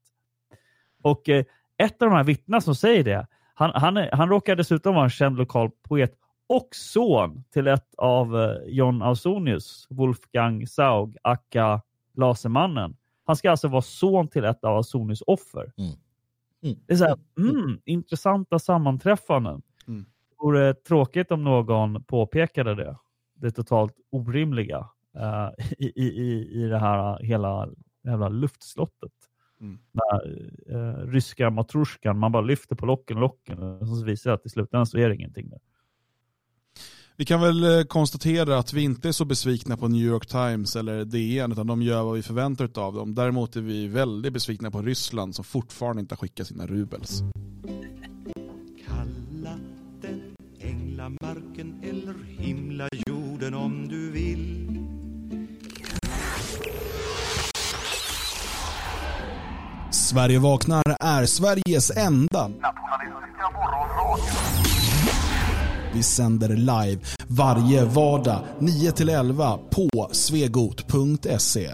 [SPEAKER 6] Och eh, ett av de här vittnena som säger det, han, han, är, han råkar dessutom vara en känd lokal poet och son till ett av eh, John Ausonius, Wolfgang Saug, aka Lasermannen. Han ska alltså vara son till ett av Ausonius offer.
[SPEAKER 5] Mm. Mm.
[SPEAKER 6] Det är så här, mm, intressanta sammanträffanden.
[SPEAKER 4] Mm.
[SPEAKER 6] Det vore tråkigt om någon påpekade det. Det totalt orimliga eh, i, i, i, det här hela jävla luftslottet.
[SPEAKER 4] Mm.
[SPEAKER 6] Där, eh, ryska matroskan, man bara lyfter på locken och locken och så visar det att i slutändan så är det ingenting där.
[SPEAKER 4] Vi kan väl eh, konstatera att vi inte är så besvikna på New York Times eller DN utan de gör vad vi förväntar oss av dem. Däremot är vi väldigt besvikna på Ryssland som fortfarande inte har skickat sina rubels.
[SPEAKER 2] Kalla den änglamarken eller himla jorden om du vill
[SPEAKER 9] Sverige vaknar är Sveriges enda vi sänder live varje vardag 9-11 på svegot.se.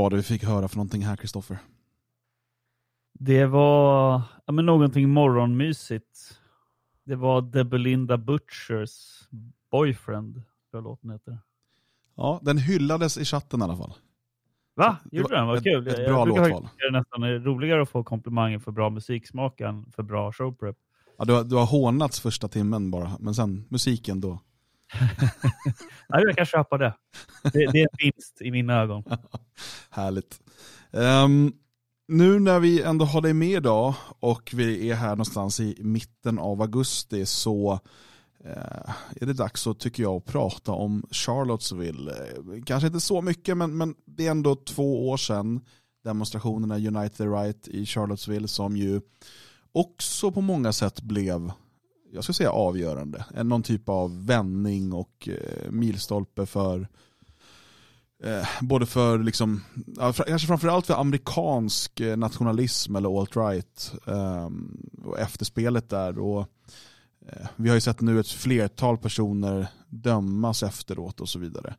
[SPEAKER 4] var det vi fick höra för någonting här, Kristoffer?
[SPEAKER 6] Det var ja, men någonting morgonmysigt. Det var The Belinda Butchers Boyfriend, tror låten heter.
[SPEAKER 4] Ja, den hyllades i chatten i alla fall.
[SPEAKER 6] Va? Gjorde den? Vad
[SPEAKER 4] ett-
[SPEAKER 6] kul.
[SPEAKER 4] ett bra
[SPEAKER 6] jag
[SPEAKER 4] låtval.
[SPEAKER 6] Det är nästan roligare att få komplimanger för bra musiksmak än för bra showprep.
[SPEAKER 4] Ja, du, har, du har hånats första timmen bara, men sen musiken då.
[SPEAKER 6] Ja, jag kan köpa det. det. Det är en vinst i mina ögon.
[SPEAKER 4] Härligt. Um, nu när vi ändå har dig med idag och vi är här någonstans i mitten av augusti så eh, är det dags så tycker jag att prata om Charlottesville. Eh, kanske inte så mycket men, men det är ändå två år sedan demonstrationerna United Right i Charlottesville som ju också på många sätt blev jag ska säga avgörande. Någon typ av vändning och eh, milstolpe för eh, både för, liksom, kanske framförallt för amerikansk eh, nationalism eller alt-right eh, och efterspelet där. Och, eh, vi har ju sett nu ett flertal personer dömas efteråt och så vidare.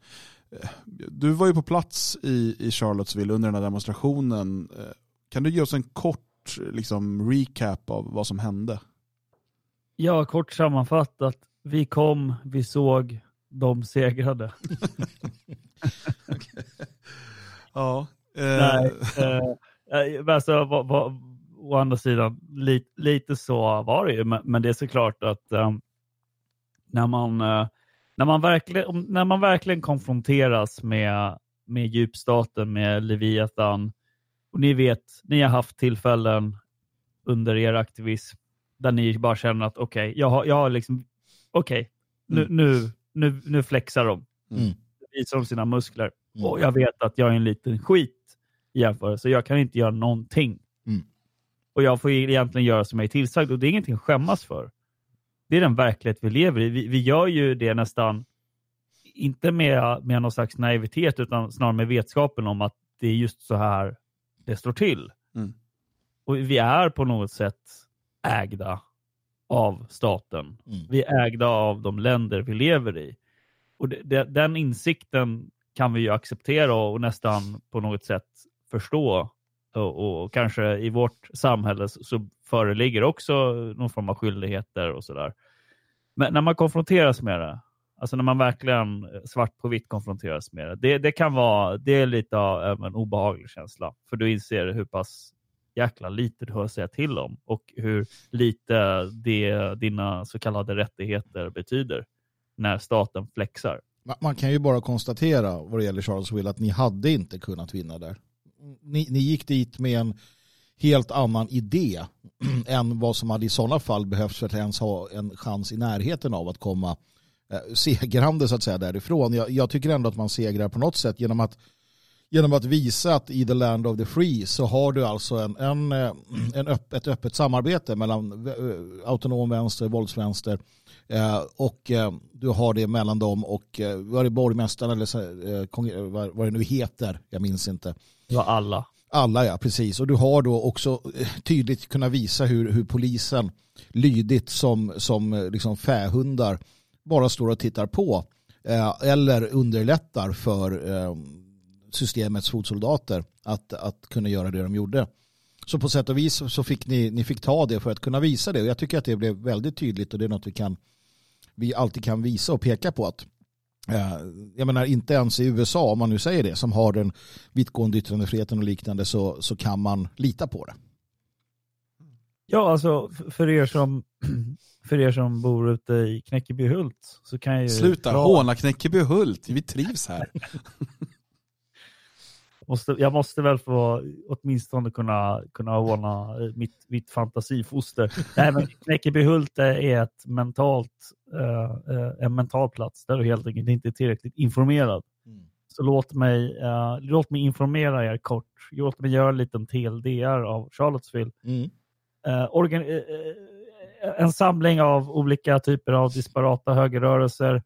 [SPEAKER 4] Eh, du var ju på plats i, i Charlottesville under den här demonstrationen. Eh, kan du ge oss en kort liksom, recap av vad som hände?
[SPEAKER 6] Ja, kort sammanfattat. Vi kom, vi såg, de segrade.
[SPEAKER 4] Ja. Eh,
[SPEAKER 6] Nej, eh, eh, alltså, va, va, å andra sidan, li, lite så var det ju. Men, men det är såklart att eh, när, man, eh, när, man verkligen, när man verkligen konfronteras med, med djupstaten, med Leviathan, och ni vet, ni har haft tillfällen under er aktivism där ni bara känner att okej, jag, har, jag har liksom, okej, nu,
[SPEAKER 5] Mm.
[SPEAKER 6] nu, nu, nu flexar de.
[SPEAKER 5] Mm.
[SPEAKER 6] Visar de sina muskler.
[SPEAKER 5] Mm.
[SPEAKER 6] Och jag vet att jag är en liten skit i jämförelse. Jag kan inte göra någonting.
[SPEAKER 5] Mm.
[SPEAKER 6] Och jag får egentligen göra som jag är tillsagd och det är ingenting att skämmas för. Det är den verklighet vi lever i. Vi, vi gör ju det nästan, inte med, med någon slags naivitet utan snarare med vetskapen om att det är just så här det står till.
[SPEAKER 4] Mm.
[SPEAKER 6] Och vi är på något sätt ägda av staten.
[SPEAKER 5] Mm.
[SPEAKER 6] Vi är ägda av de länder vi lever i. Och det, det, den insikten kan vi ju acceptera och nästan på något sätt förstå. Och, och kanske i vårt samhälle så, föreligger också någon form av skyldigheter och sådär. Men när man konfronteras med det, alltså när man verkligen eh, svart på vitt konfronteras med det, det, det kan vara, det är lite av en obehaglig känsla. För du inser hur pass jäkla lite du har att säga till om och hur lite det, dina så kallade rättigheter betyder när staten flexar.
[SPEAKER 5] Man kan ju bara konstatera vad det gäller Charlottesville att ni hade inte kunnat vinna där. Ni, ni gick dit med en helt annan idé än vad som hade i sådana fall behövts för att ens ha en chans i närheten av att komma eh, segrande så att säga därifrån. Jag, jag tycker ändå att man segrar på något sätt genom att genom att visa att i the land of the free så har du alltså en, en, eh, en öpp, ett öppet samarbete mellan eh, autonom vänster, våldsvänster eh, och du har det mellan dem och är det borgmästaren eller vad, det nu heter, jag minns inte.
[SPEAKER 6] Det var alla.
[SPEAKER 5] Alla ja, precis. Och du har då också tydligt kunnat visa hur, hur polisen lydigt som, som liksom fähundar bara står och tittar på eller underlättar för systemets fotsoldater att, att kunna göra det de gjorde. Så på sätt och vis så fick ni, ni fick ta det för att kunna visa det och jag tycker att det blev väldigt tydligt och det är något vi kan vi alltid kan visa och peka på att eh, jag menar inte ens i USA om man nu säger det som har den vittgående yttrandefriheten och liknande så, så kan man lita på det.
[SPEAKER 6] Ja, alltså för er som, för er som bor ute i Knäckebyhult så kan jag ju...
[SPEAKER 4] Sluta
[SPEAKER 6] dra-
[SPEAKER 4] håna Knäckebyhult, vi trivs här.
[SPEAKER 6] Måste, jag måste väl få åtminstone kunna, kunna ordna mitt, mitt fantasifoster. Nej, men Knäckebyhult är ett mentalt, eh, eh, en mental plats där du helt enkelt inte är tillräckligt informerad. Så låt mig, eh, låt mig informera er kort. Låt mig göra en liten TLDR av Charlottesville.
[SPEAKER 5] Mm.
[SPEAKER 6] Eh, organ, eh, eh, en samling av olika typer av disparata högerrörelser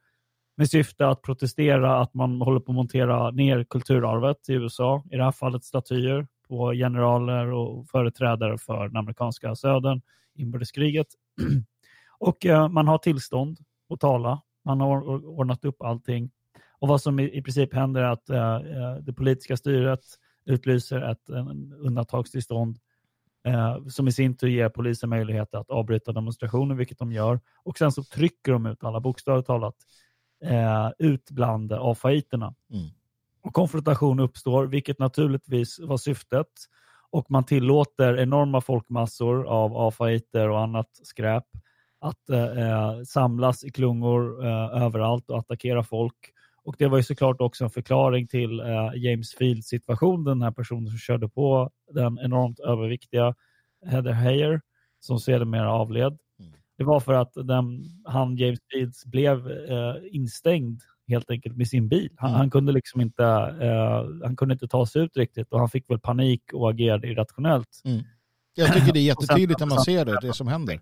[SPEAKER 6] med syfte att protestera att man håller på att montera ner kulturarvet i USA. I det här fallet statyer på generaler och företrädare för den amerikanska södern, inbördeskriget. och eh, man har tillstånd att tala. Man har ordnat upp allting. Och vad som i, i princip händer är att eh, eh det politiska styret utlyser ett en undantagstillstånd eh, som i sin tur ger polisen möjlighet att avbryta demonstrationer, vilket de gör. Och sen så trycker de ut alla bokstavligt talat eh, ut bland AFA-iterna.
[SPEAKER 5] Mm.
[SPEAKER 6] Och konfrontation uppstår, vilket naturligtvis var syftet. Och man tillåter enorma folkmassor av AFA-iter och annat skräp att eh, samlas i klungor eh, överallt och attackera folk. Och det var ju såklart också en förklaring till eh, James Fields situation, den här personen som körde på den enormt överviktiga Heather Heyer, som sedermera avled. Det var för att den, han, James Fields, blev eh, instängd helt enkelt med sin bil. Han,
[SPEAKER 5] Mm.
[SPEAKER 6] han kunde liksom inte, eh, han kunde inte ta sig ut riktigt och han fick väl panik och agerade irrationellt.
[SPEAKER 5] Jag tycker det är
[SPEAKER 6] sen-
[SPEAKER 5] jättetydligt när man ser det, det som händer.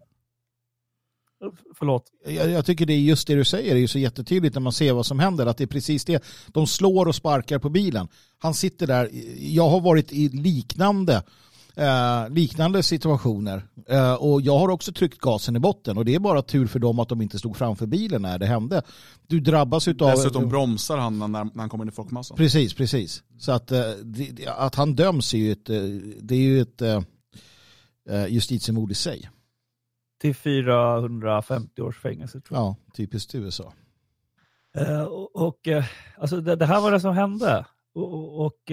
[SPEAKER 6] Förlåt.
[SPEAKER 5] Jag, jag tycker det är just det du säger, det är ju så jättetydligt när man ser vad som händer, att det är precis det. De slår och sparkar på bilen. Han sitter där, jag har varit i liknande, eh, liknande situationer eh, och jag har också tryckt gasen i botten och det är bara tur för dem att de inte stod framför bilen när det hände. Du drabbas utav...
[SPEAKER 4] Dessutom bromsar han när, när han kommer in i folkmassan.
[SPEAKER 5] Precis, precis. Så att, eh, det, att han döms är ju ett, eh, det är ju ett eh, eh, justitiemord i sig.
[SPEAKER 6] Till 450 års fängelse tror jag.
[SPEAKER 5] Ja, typiskt USA.
[SPEAKER 6] Eh, och och eh, alltså det, det här var det som hände. Och, och, och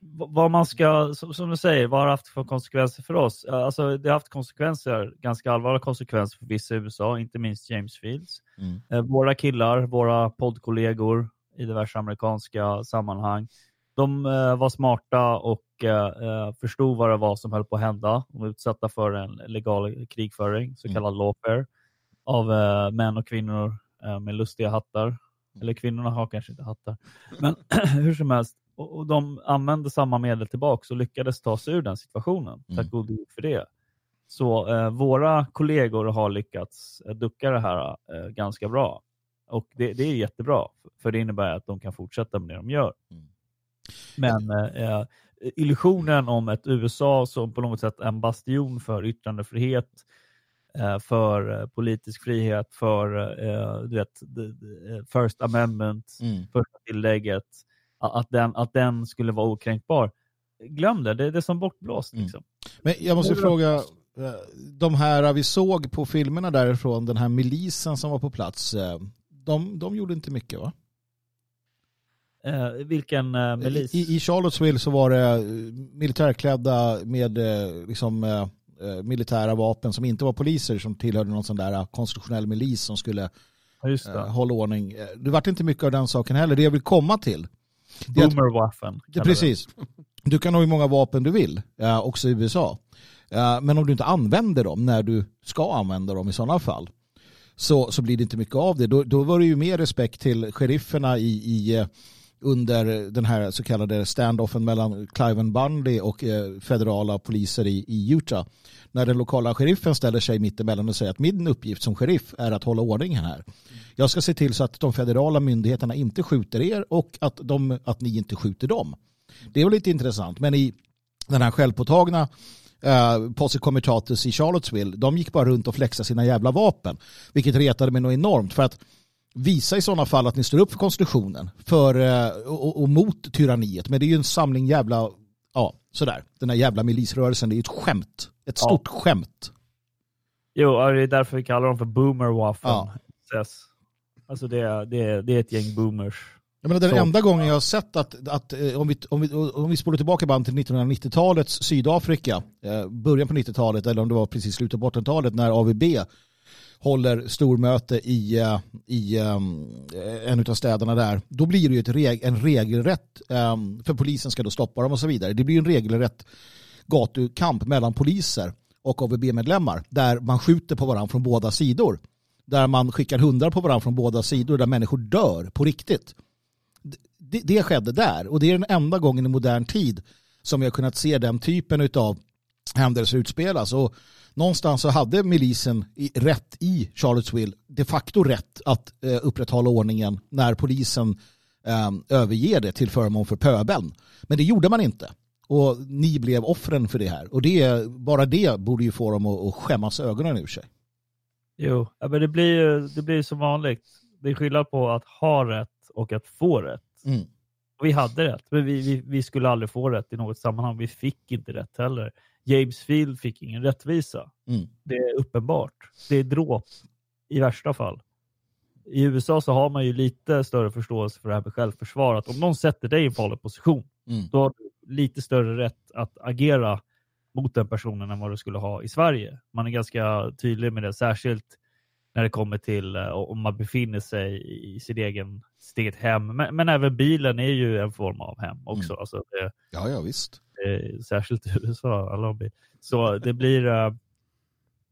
[SPEAKER 6] vad man ska, som, du säger, vad har det haft för konsekvenser för oss? Alltså det har haft konsekvenser, ganska allvarliga konsekvenser för vissa i USA, inte minst James Fields.
[SPEAKER 5] Mm.
[SPEAKER 6] Eh, våra killar, våra poddkollegor i diverse amerikanska sammanhang, de eh, var smarta och eh, förstod vad det var som höll på att hända. De var utsatta för en legal krigföring, så
[SPEAKER 5] Mm.
[SPEAKER 6] kallad lawfare, av män och kvinnor med lustiga hattar. Eller kvinnorna har kanske inte hattar. Men hur som helst, och, och de använde samma medel tillbaka och lyckades ta sig ur den situationen. Tack
[SPEAKER 5] Mm.
[SPEAKER 6] gode gud för det. Så eh, våra kollegor har lyckats eh, ducka det här eh, ganska bra. Och det, det är jättebra, för det innebär att de kan fortsätta med det de gör.
[SPEAKER 5] Mm.
[SPEAKER 6] Men eh, eh, illusionen om ett USA som på något sätt är en bastion för yttrandefrihet, eh, för politisk frihet, för du vet, First Amendment,
[SPEAKER 5] Mm.
[SPEAKER 6] första tillägget, att den, att den skulle vara okränkbar. Glöm det, det, det är som bortblåst.
[SPEAKER 5] Mm.
[SPEAKER 6] Liksom.
[SPEAKER 5] Men jag måste fråga, eh, de här vi såg på filmerna därifrån, den här milisen som var på plats, eh, de, de gjorde inte mycket va?
[SPEAKER 6] Eh, vilken eh, milis?
[SPEAKER 5] I, I Charlottesville så var det eh, militärklädda med eh, liksom, militära vapen som inte var poliser som tillhörde någon sån där konstitutionell milis som skulle
[SPEAKER 6] Ja, just det.
[SPEAKER 5] eh, hålla ordning. Det vart inte mycket av den saken heller. Det jag vill komma till,
[SPEAKER 6] Boomerwaffen.
[SPEAKER 5] det, precis. Du kan ha hur många vapen du vill, eh, också i USA. Eh, men om du inte använder dem när du ska använda dem i sådana fall så, så blir det inte mycket av det. Då, då var det ju mer respekt till sherifferna i, i, eh, under den här så kallade standoffen mellan Cliven Bundy och eh, federala poliser i, i Utah. När den lokala sheriffen ställer sig mittemellan och säger att min uppgift som sheriff är att hålla ordningen här. Jag ska se till så att de federala myndigheterna inte skjuter er och att, de, att ni inte skjuter dem. Det var lite intressant, men i den här självpåtagna Uh, Posse Comitatus i Charlottesville, de gick bara runt och flexade sina jävla vapen. Vilket retade mig nog enormt för att visa i sådana fall att ni står upp för konstitutionen för, eh, och, och, mot tyranniet. Men det är ju en samling jävla, ja sådär, den här jävla milisrörelsen, det är ju ett skämt. Ett
[SPEAKER 6] Ja.
[SPEAKER 5] stort skämt.
[SPEAKER 6] Jo, ja, det är därför vi kallar dem för boomerwaffen.
[SPEAKER 5] Ja.
[SPEAKER 6] Alltså det är, det, är, det är ett gäng boomers.
[SPEAKER 5] Jag menar, den
[SPEAKER 6] Så-
[SPEAKER 5] enda gången jag har sett att, att eh, om, vi, om, vi, om vi spolar tillbaka band till 1990-talets Sydafrika, eh, början på 90-talet eller om det var precis slutet på 1800-talet när AVB håller stormöte i, eh, i eh, en av städerna där, då blir det ju ett reg, en regelrätt, ehm, för polisen ska då stoppa dem och så vidare, det blir ju en regelrätt gatukamp mellan poliser och AVB-medlemmar där man skjuter på varandra från båda sidor. Där man skickar hundar på varandra från båda sidor där människor dör på riktigt det, det skedde där och det är den enda gången i modern tid som vi har kunnat se den typen av händelser utspelas. Och någonstans så hade milisen i, rätt i Charlottesville de facto rätt att eh, upprätthålla ordningen när polisen eh, överger det till förmån för pöbeln. Men det gjorde man inte. Och ni blev offren för det här. Och det, bara det borde ju få dem att, att skämmas ögonen ur sig.
[SPEAKER 6] Jo, men det blir ju det blir som vanligt. Det är skillnad på att ha rätt och att få rätt.
[SPEAKER 5] Mm.
[SPEAKER 6] Vi hade rätt, men vi, vi, vi skulle aldrig få rätt i något sammanhang. Vi fick inte rätt heller. James Field fick ingen rättvisa.
[SPEAKER 5] Mm.
[SPEAKER 6] Det är uppenbart. Det är dråp i värsta fall. I USA så har man ju lite större förståelse för det här med självförsvar. Att om någon sätter dig i en farlig position,
[SPEAKER 5] Mm.
[SPEAKER 6] då har du lite större rätt att agera mot den personen än vad du skulle ha i Sverige. Man är ganska tydlig med det, särskilt när det kommer till eh, om man befinner sig i sin egen, sitt eget hem. Men, men även bilen är ju en form av hem också.
[SPEAKER 5] Mm.
[SPEAKER 6] Alltså det,
[SPEAKER 5] Ja, ja visst.
[SPEAKER 6] eh, särskilt i USA. Alla. Så det blir, eh,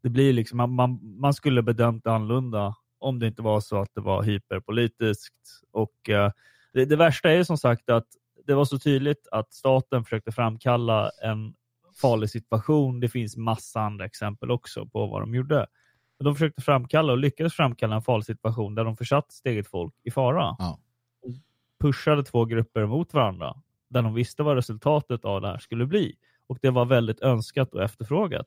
[SPEAKER 6] det blir liksom, man, man, man skulle bedömt det annorlunda om det inte var så att det var hyperpolitiskt. Och eh, det, det värsta är som sagt att det var så tydligt att staten försökte framkalla en farlig situation. Det finns massa andra exempel också på vad de gjorde. De försökte framkalla och lyckades framkalla en farlig situation där de försatte sitt eget folk i fara.
[SPEAKER 5] Ja.
[SPEAKER 6] Pushade två grupper mot varandra där de visste vad resultatet av det här skulle bli. Och det var väldigt önskat och efterfrågat.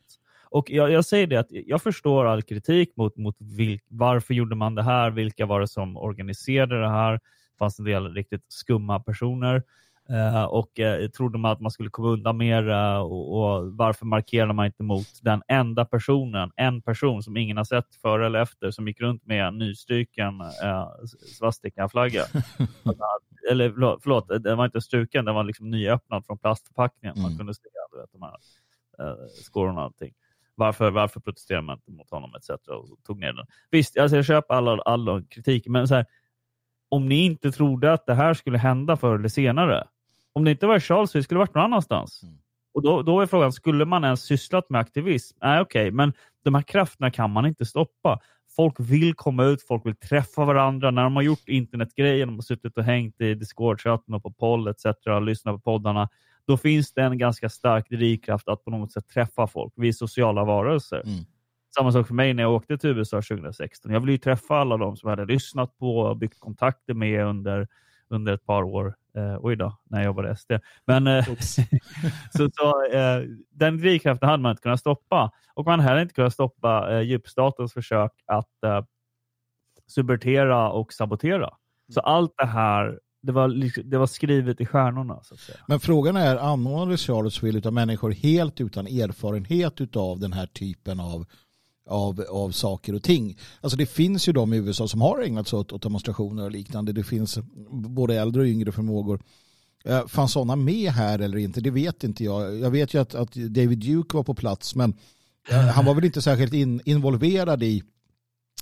[SPEAKER 6] Och jag, jag säger det att jag förstår all kritik mot, mot vilk, varför gjorde man det här, vilka var det som organiserade det här. Det fanns en del riktigt skumma personer. Eh, och eh, trodde man att man skulle komma undan mer eh, och, och varför markerade man inte mot den enda personen, en person som ingen har sett före eller efter som gick runt med en nystruken eh, svastikaflagga. eller förlåt, den var inte struken, den var liksom nyöppnad från plastförpackningen. Man
[SPEAKER 5] Mm.
[SPEAKER 6] kunde se du vet, de här eh, skårorna och allting. Varför, varför protesterade man inte mot honom etc. och tog ner den. Visst, alltså jag köper all, all kritik, men så här, om ni inte trodde att det här skulle hända förr eller senare, om det inte var i Charlesville skulle det varit någon annanstans.
[SPEAKER 5] Mm.
[SPEAKER 6] Och då, då är frågan, skulle man ens sysslat med aktivism? Nej, okej, men de här krafterna kan man inte stoppa. Folk vill komma ut, folk vill träffa varandra. När de har gjort internetgrejen, de har suttit och hängt i Discord-chatten och på poll etc. och lyssnat på poddarna, då finns det en ganska stark drivkraft att på något sätt träffa folk. Vi är sociala varelser.
[SPEAKER 5] Mm.
[SPEAKER 6] Samma sak för mig när jag åkte till USA 2016. Jag ville ju träffa alla de som jag hade lyssnat på och byggt kontakter med under, under ett par år. Eh, oj då, när jag jobbade SD. Men eh, så, så, eh, den drivkraften hade man inte kunnat stoppa. Och man hade inte kunnat stoppa eh, djupstatens försök att eh, subvertera och sabotera. Så allt det här, det var, det var skrivet i stjärnorna. Så att säga.
[SPEAKER 5] Men frågan är, anordnades Charlottesville av människor helt utan erfarenhet av den här typen av, av, av saker och ting? Alltså det finns ju de i USA som har ägnat sig åt, åt demonstrationer och liknande. Det finns både äldre och yngre förmågor. Eh, Fanns sådana med här eller inte? Det vet inte jag. Jag vet ju att, att David Duke var på plats men eh, han var väl inte särskilt in, involverad i,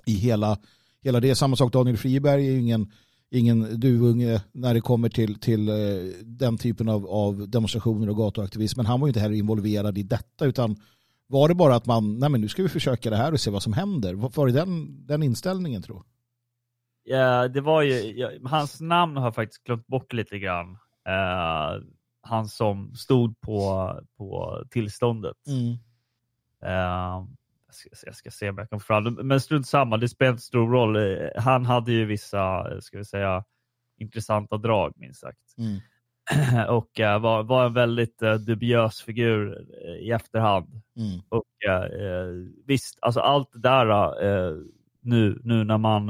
[SPEAKER 5] i hela, hela det. Samma sak Daniel Friberg är ju ingen, ingen duvunge när det kommer till, till eh, den typen av, av demonstrationer och gatuaktivism. Men han var ju inte heller involverad i detta utan var det bara att man, nej men nu ska vi försöka det här och se vad som händer. Var det den, den inställningen tror
[SPEAKER 6] Ja, det var ju, ja, hans namn har jag faktiskt glömt bort lite grann. Eh, han som stod på, på tillståndet.
[SPEAKER 5] mm.
[SPEAKER 6] Eh, jag, ska, jag ska se om jag kan fram. Men strunt samma, det spelar inte stor roll. Eh, Han hade ju vissa, eh, ska vi säga, intressanta drag minst sagt.
[SPEAKER 5] Mm.
[SPEAKER 6] Och eh, var, var en väldigt eh, dubiös figur eh, i efterhand.
[SPEAKER 5] Mm.
[SPEAKER 6] Och visst, alltså allt det där nu, nu när man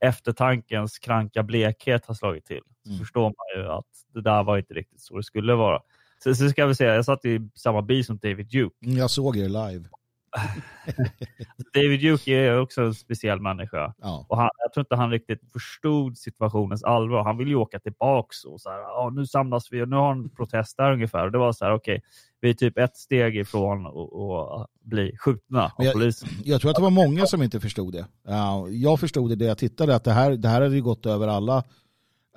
[SPEAKER 6] eftertankens kranka blekhet har slagit till, så
[SPEAKER 5] Mm.
[SPEAKER 6] förstår man ju att det där var inte riktigt så det skulle vara. Så, så ska vi säga, jag satt i samma bil som David Duke.
[SPEAKER 5] Mm, Jag såg er live.
[SPEAKER 6] David Duke är också en speciell människa.
[SPEAKER 5] Ja.
[SPEAKER 6] Och han, jag tror inte han riktigt förstod situationens allvar. Han ville ju åka tillbaks och så här, "Ja, nu samlas vi och nu har en protest där ungefär. Och det var så här, okej, vi är typ ett steg ifrån att bli skjutna av
[SPEAKER 5] jag-
[SPEAKER 6] polisen.
[SPEAKER 5] Jag tror att det var många som inte förstod det. Ja, Jag förstod det när jag tittade att det här, det här hade ju gått över alla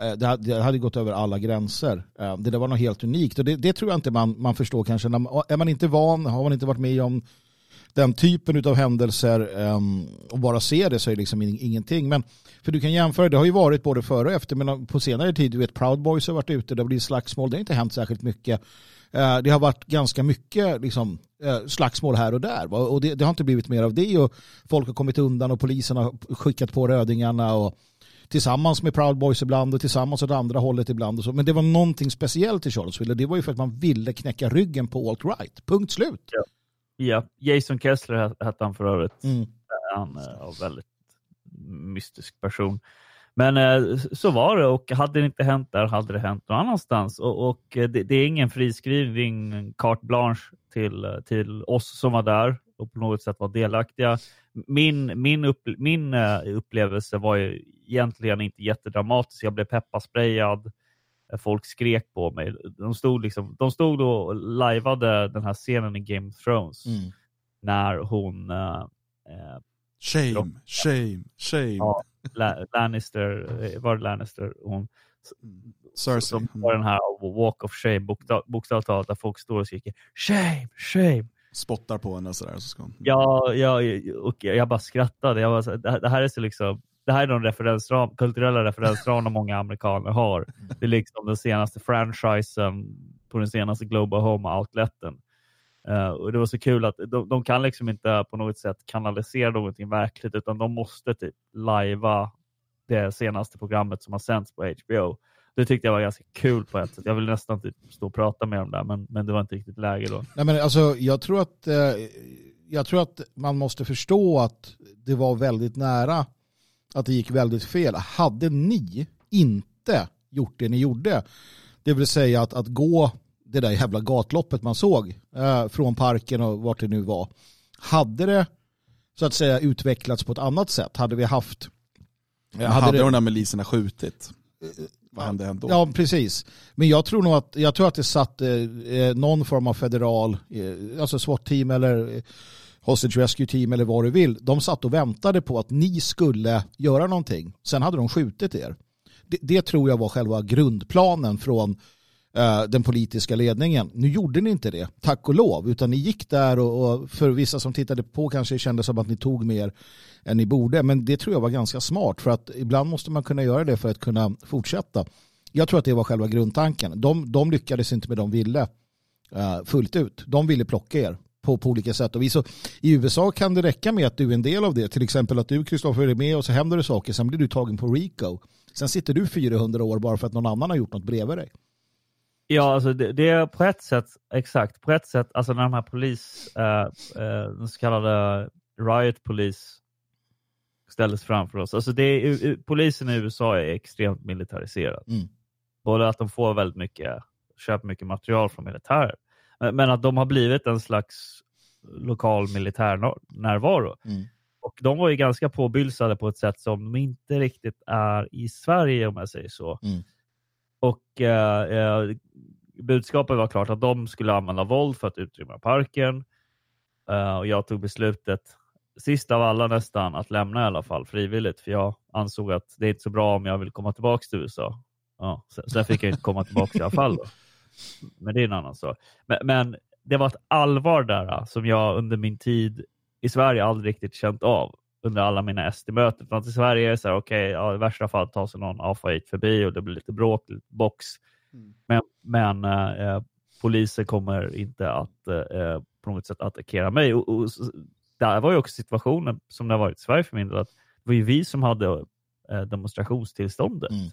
[SPEAKER 5] eh, det hade, gått över alla gränser. Eh, Det där var något helt unikt och det, det tror jag inte man, man förstår kanske. När är man inte van, har man inte varit med om den typen av händelser ehm, och bara ser det så är det liksom ingenting. Men för du kan jämföra, det har ju varit både före och efter men på senare tid, du vet Proud Boys har varit ute, det har blivit slagsmål, det har inte hänt särskilt mycket. Eh, det har varit ganska mycket liksom, eh, slagsmål här och där och det, det har inte blivit mer av det och folk har kommit undan och polisen har skickat på rödingarna och tillsammans med Proud Boys ibland och tillsammans åt andra hållet ibland. Och så. Men det var någonting speciellt i Charlottesville och det var ju för att man ville knäcka ryggen på alt-right. Punkt slut.
[SPEAKER 6] Ja, Jason Kessler het- hette han för övrigt.
[SPEAKER 5] Mm.
[SPEAKER 6] Han är en väldigt mystisk person. Men eh, så var det och hade det inte hänt där hade det hänt någon annanstans. Och, och eh, det, det är ingen friskrivning, carte blanche till, eh, till oss som var där och på något sätt var delaktiga. Min, min, upp, min eh, upplevelse var ju egentligen inte jättedramatisk. Jag blev pepparsprayad. Eh, Folk skrek på mig. De stod, liksom, de stod och lajvade den här scenen i Game of Thrones
[SPEAKER 5] Mm.
[SPEAKER 6] när hon eh, eh,
[SPEAKER 4] Shame, shame, shame.
[SPEAKER 6] Ja, La- Lannister, eh, var det Lannister? Hon,
[SPEAKER 4] Cersei.
[SPEAKER 6] som var den här walk of shame, bokstav- bokstavligt talat, där folk står och skriker shame, shame.
[SPEAKER 4] Spottar på henne och sådär. Så ska hon...
[SPEAKER 6] Ja, ja, och jag bara skrattade. Jag här- det här är så liksom, det här är de referensram, kulturella referensramarna många amerikaner har. Det är liksom den senaste franchisen på den senaste Global Home outleten. Uh, och det var så kul att de, de kan liksom inte på något sätt kanalisera någonting verkligt utan de måste typ lajva det senaste programmet som har sänts på HBO. Det tyckte jag var ganska kul på ett sätt. Jag ville nästan typ stå och prata med dem där men, men det var inte riktigt läge då.
[SPEAKER 5] Nej, men alltså, jag, tror att, eh, jag tror att man måste förstå att det var väldigt nära att det gick väldigt fel. Hade ni inte gjort det ni gjorde, det vill säga att, att gå det där jävla gatloppet man såg eh, från parken och vart det nu var. Hade det så att säga utvecklats på ett annat sätt, hade vi haft...
[SPEAKER 4] hade hade
[SPEAKER 5] det-
[SPEAKER 4] de där miliserna skjutit? Vad hände ändå?
[SPEAKER 5] Ja, precis. Men jag tror nog att, jag tror att det satt eh, eh, någon form av federal, eh, alltså SWAT-team eller eh, Hostage Rescue Team eller vad du vill. De satt och väntade på att ni skulle göra någonting. Sen hade de skjutit er. Det, det tror jag var själva grundplanen från eh, den politiska ledningen. Nu gjorde ni inte det, tack och lov, utan ni gick där och, och för vissa som tittade på kanske kände som att ni tog mer än ni borde. Men det tror jag var ganska smart för att ibland måste man kunna göra det för att kunna fortsätta. Jag tror att det var själva grundtanken. De, de lyckades inte med de ville eh, fullt ut. De ville plocka er på, på olika sätt och vis. Och I USA kan det räcka med att du är en del av det. Till exempel att du, Kristoffer, är med och så händer det saker. Sen blir du tagen på RICO. Sen sitter du 400 år bara för att någon annan har gjort något bredvid dig.
[SPEAKER 6] Ja, alltså det, det är på ett sätt, exakt, på ett sätt, alltså när de här polis, eh, eh, den så kallade riot police ställdes framför oss. Alltså det är, u- polisen i USA är extremt militariserad.
[SPEAKER 5] Mm.
[SPEAKER 6] Både att de får väldigt mycket, köper mycket material från militärer, men- att de har blivit en slags lokal militär no- närvaro.
[SPEAKER 5] Mm.
[SPEAKER 6] Och de var ju ganska påbylsade på ett sätt som de inte riktigt är i Sverige om jag säger så.
[SPEAKER 5] Mm.
[SPEAKER 6] Och eh, eh, budskapet var klart att de skulle använda våld för att utrymma parken. Eh, och jag tog beslutet, sist av alla nästan, att lämna i alla fall frivilligt. För jag ansåg att det är inte så bra om jag vill komma tillbaka till USA. Ja, sen, sen fick jag inte komma tillbaka i alla fall. Då. Men det är en annan sak. Men, men det var ett allvar där eh, som jag under min tid i Sverige aldrig riktigt känt av under alla mina SD-möten. För att I Sverige är det så här, okej, ja, i värsta fall tar sig någon AFA-hit förbi och det blir lite bråk, lite box. Men, men eh, polisen kommer inte att eh, på något sätt attackera mig. Och, och, där var ju också situationen som det har varit i Sverige för min del, att det var ju vi som hade eh, demonstrationstillståndet.
[SPEAKER 5] Mm.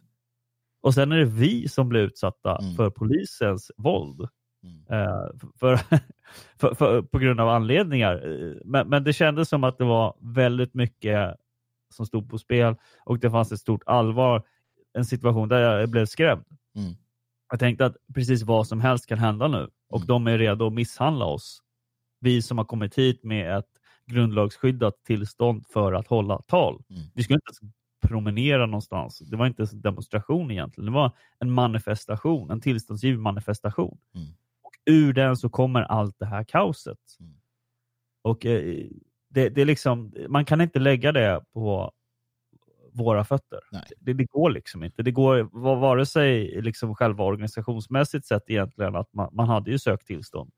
[SPEAKER 6] Och sen är det vi som blir utsatta
[SPEAKER 5] Mm.
[SPEAKER 6] för polisens våld.
[SPEAKER 5] Mm.
[SPEAKER 6] Eh, för, för, för, på grund av anledningar. Eh, Men, men det kändes som att det var väldigt mycket som stod på spel och det fanns ett stort allvar. En situation där jag blev skrämd.
[SPEAKER 5] Mm.
[SPEAKER 6] Jag tänkte att precis vad som helst kan hända nu och
[SPEAKER 5] Mm.
[SPEAKER 6] de är redo att misshandla oss. Vi som har kommit hit med ett grundlagsskyddat tillstånd för att hålla tal.
[SPEAKER 5] Mm.
[SPEAKER 6] Vi skulle inte promenera någonstans. Det var inte en demonstration egentligen. Det var en manifestation, en tillståndsgiven manifestation.
[SPEAKER 5] Mm.
[SPEAKER 6] Och ur den så kommer allt det här kaoset.
[SPEAKER 5] Mm.
[SPEAKER 6] Och eh, det, det är liksom, man kan inte lägga det på våra fötter.
[SPEAKER 5] Nej.
[SPEAKER 6] Det, det går liksom inte. Det går va- vare sig liksom själva organisationsmässigt sett egentligen att man, man hade ju sökt tillstånd.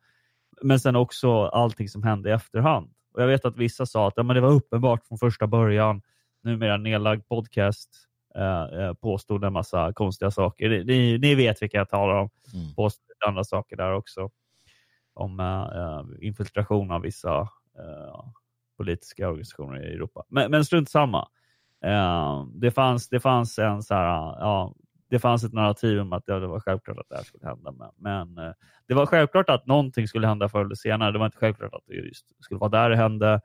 [SPEAKER 6] Men sen också allting som hände i efterhand. Och Jag vet att vissa sa att ja, men det var uppenbart från första början. Numera nedlagd podcast eh, eh, påstod en massa konstiga saker. Ni, ni, vet vilka jag talar om.
[SPEAKER 5] Mm.
[SPEAKER 6] Påstod andra saker där också. Om eh, eh, infiltration av vissa eh, politiska organisationer i Europa. Men, men strunt samma. Det, fanns, det fanns en så här, ja, det fanns ett narrativ om att ja, det var självklart att det här skulle hända. Men, men det var självklart att någonting skulle hända förr eller senare. Det var inte självklart att det just skulle vara där det hände.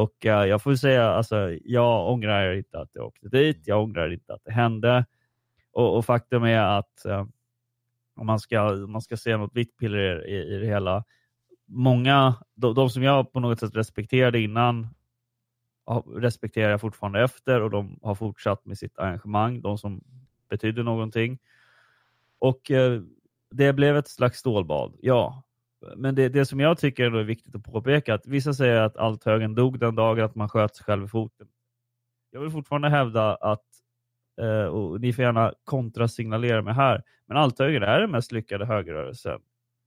[SPEAKER 6] Och eh, jag får säga, alltså, jag ångrar inte att jag åkte dit. Jag ångrar inte att det hände. Och, och faktum är att eh, om man ska, om man ska se något vitt piller i, i det hela. Många, de, de som jag på något sätt respekterade innan respekterar jag fortfarande efter och de har fortsatt med sitt engagemang, de som betydde någonting. Och eh, det blev ett slags stålbad, ja. Men det, det som jag tycker är viktigt att påpeka, att vissa säger att althögen dog den dagen att man sköt sig själv i foten. Jag vill fortfarande hävda att, eh, och ni får gärna kontrasignalera mig här, men althögern är den mest lyckade högerrörelsen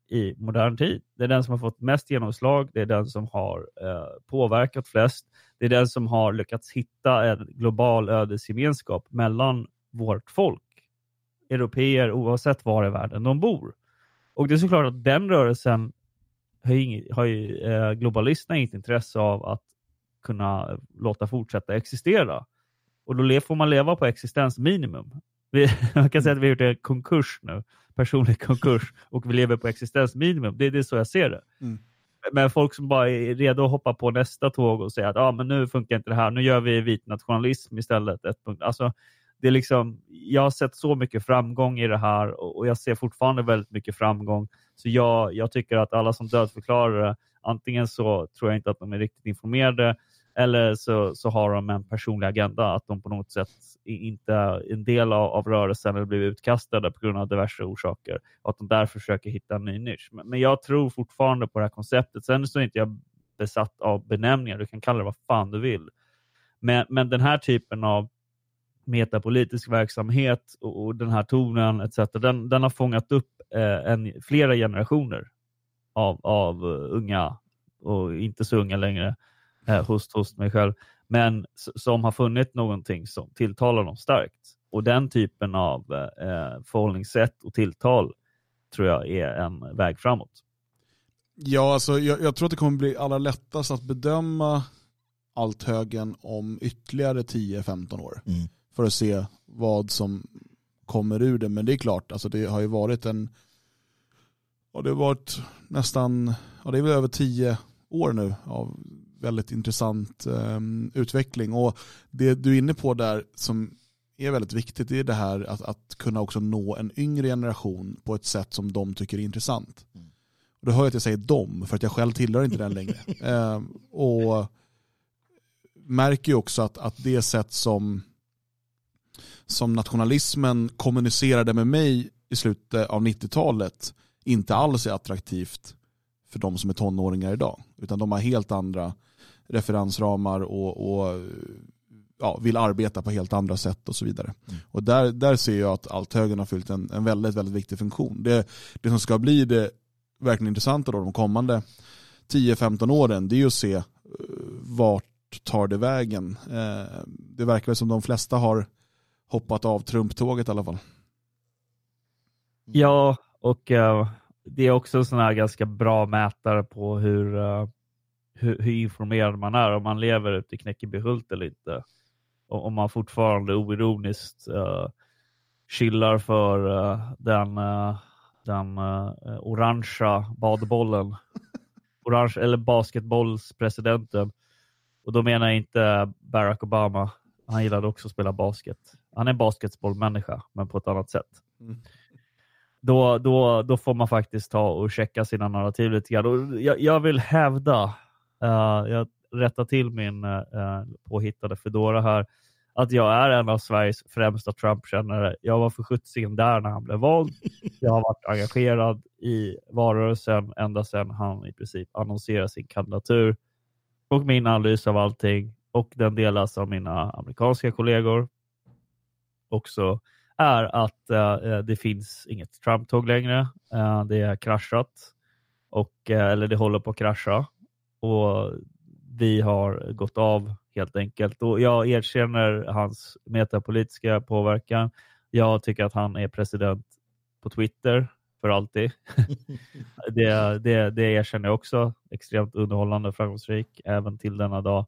[SPEAKER 6] i modern tid. Det är den som har fått mest genomslag, det är den som har eh, påverkat flest, det är den som har lyckats hitta en global ödesgemenskap mellan vårt folk, europeer oavsett var i världen de bor. Och det är såklart att den rörelsen har, ing, har ju, eh, globalisterna inget intresse av att kunna låta fortsätta existera. Och då får man leva på existensminimum. Vi, man kan säga att vi har gjort en konkurs nu, personlig konkurs, och vi lever på existensminimum. Det, det är så jag ser det.
[SPEAKER 4] Mm.
[SPEAKER 6] Men folk som bara är redo att hoppa på nästa tåg och säga att ah, men nu funkar inte det här, nu gör vi vit nationalism istället. Ett punkt. Alltså, det är liksom, jag har sett så mycket framgång i det här och, och jag ser fortfarande väldigt mycket framgång. Så jag, jag tycker att alla som dödförklarar det, antingen så tror jag inte att de är riktigt informerade eller så, så har de en personlig agenda, att de på något sätt inte är en del av, av rörelsen eller blivit utkastade på grund av diverse orsaker och att de därför försöker hitta en ny nisch. Men, men jag tror fortfarande på det här konceptet. Sen så är inte jag besatt av benämningar, du kan kalla det vad fan du vill. Men, men den här typen av metapolitisk verksamhet och, och den här tonen etc. Den, den har fångat upp eh, en, flera generationer av, av eh, unga och inte så unga längre eh, hos, hos mig själv, men som har funnit någonting som tilltalar dem starkt. Och den typen av eh, förhållningssätt och tilltal tror jag är en väg framåt.
[SPEAKER 4] Ja, alltså, jag, jag tror att det kommer bli allra lättast att bedöma allt högen om ytterligare 10-15 år.
[SPEAKER 5] Mm.
[SPEAKER 4] För att se vad som kommer ur det. Men det är klart, alltså, det har ju varit en ja, det har varit nästan, ja, det är väl över 10 år nu av väldigt intressant eh, utveckling. Och det du är inne på där som är väldigt viktigt det är det här att, att kunna också nå en yngre generation på ett sätt som de tycker är intressant. Och då hör jag att jag säger dem, för att jag själv tillhör inte den längre. Eh, och märker ju också att, att det sätt som, som nationalismen kommunicerade med mig i slutet av 90-talet inte alls är attraktivt för de som är tonåringar idag. Utan de har helt andra referensramar och, och ja, vill arbeta på helt andra sätt och så vidare. Och där, där ser jag att althögern har fyllt en, en väldigt, väldigt viktig funktion. Det, det som ska bli det verkligen intressanta då de kommande 10-15 åren det är ju att se eh, vart tar det vägen. Eh, det verkar som de flesta har hoppat av Trump-tåget i alla fall.
[SPEAKER 6] Ja, och eh, det är också en sån här ganska bra mätare på hur, eh, hur, hur informerad man är, om man lever ute i Knäckebyhult eller inte. Och om man fortfarande oironiskt uh, chillar för eh, den, den orangea badbollen. Orange, eller basketbollspresidenten. Och då menar jag inte Barack Obama. Han gillade också att spela basket. Han är en basketbollmänniska, men på ett annat sätt då, då, då får man faktiskt ta och checka sina narrativ lite grann. Jag, jag vill hävda, uh, jag rättar till min uh, påhittade Fedora här, att jag är en av Sveriges främsta Trump-kännare. Jag var för sjuttsingen där när han blev vald. Jag har varit engagerad i valrörelsen ända sedan han i princip annonserade sin kandidatur. Och min analys av allting, och den delas av mina amerikanska kollegor också, är att eh, det finns inget Trump-tåg längre. Eh, det är kraschat, och, eh, eller det håller på att krascha. Och vi har gått av helt enkelt. Och jag erkänner hans metapolitiska påverkan. Jag tycker att han är president på Twitter för alltid. det, det, det erkänner jag också. Extremt underhållande och framgångsrik även till denna dag.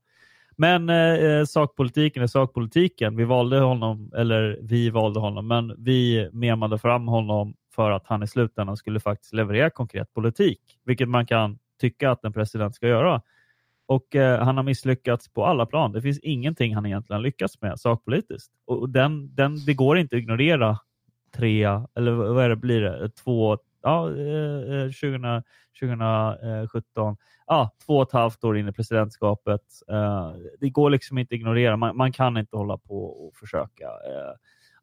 [SPEAKER 6] Men eh, eh, sakpolitiken är sakpolitiken. Vi valde honom, eller vi valde honom, men vi memade fram honom för att han i slutändan skulle faktiskt leverera konkret politik, vilket man kan tycka att en president ska göra. Och eh, han har misslyckats på alla plan. Det finns ingenting han egentligen lyckats med sakpolitiskt. Och, den, den, det går inte att ignorera tre, eller vad är det, blir det? Två, ja, eh, eh, 20, 2017, ja, två och ett halvt år in i presidentskapet. Eh, det går liksom inte att ignorera. Man, man kan inte hålla på och försöka eh,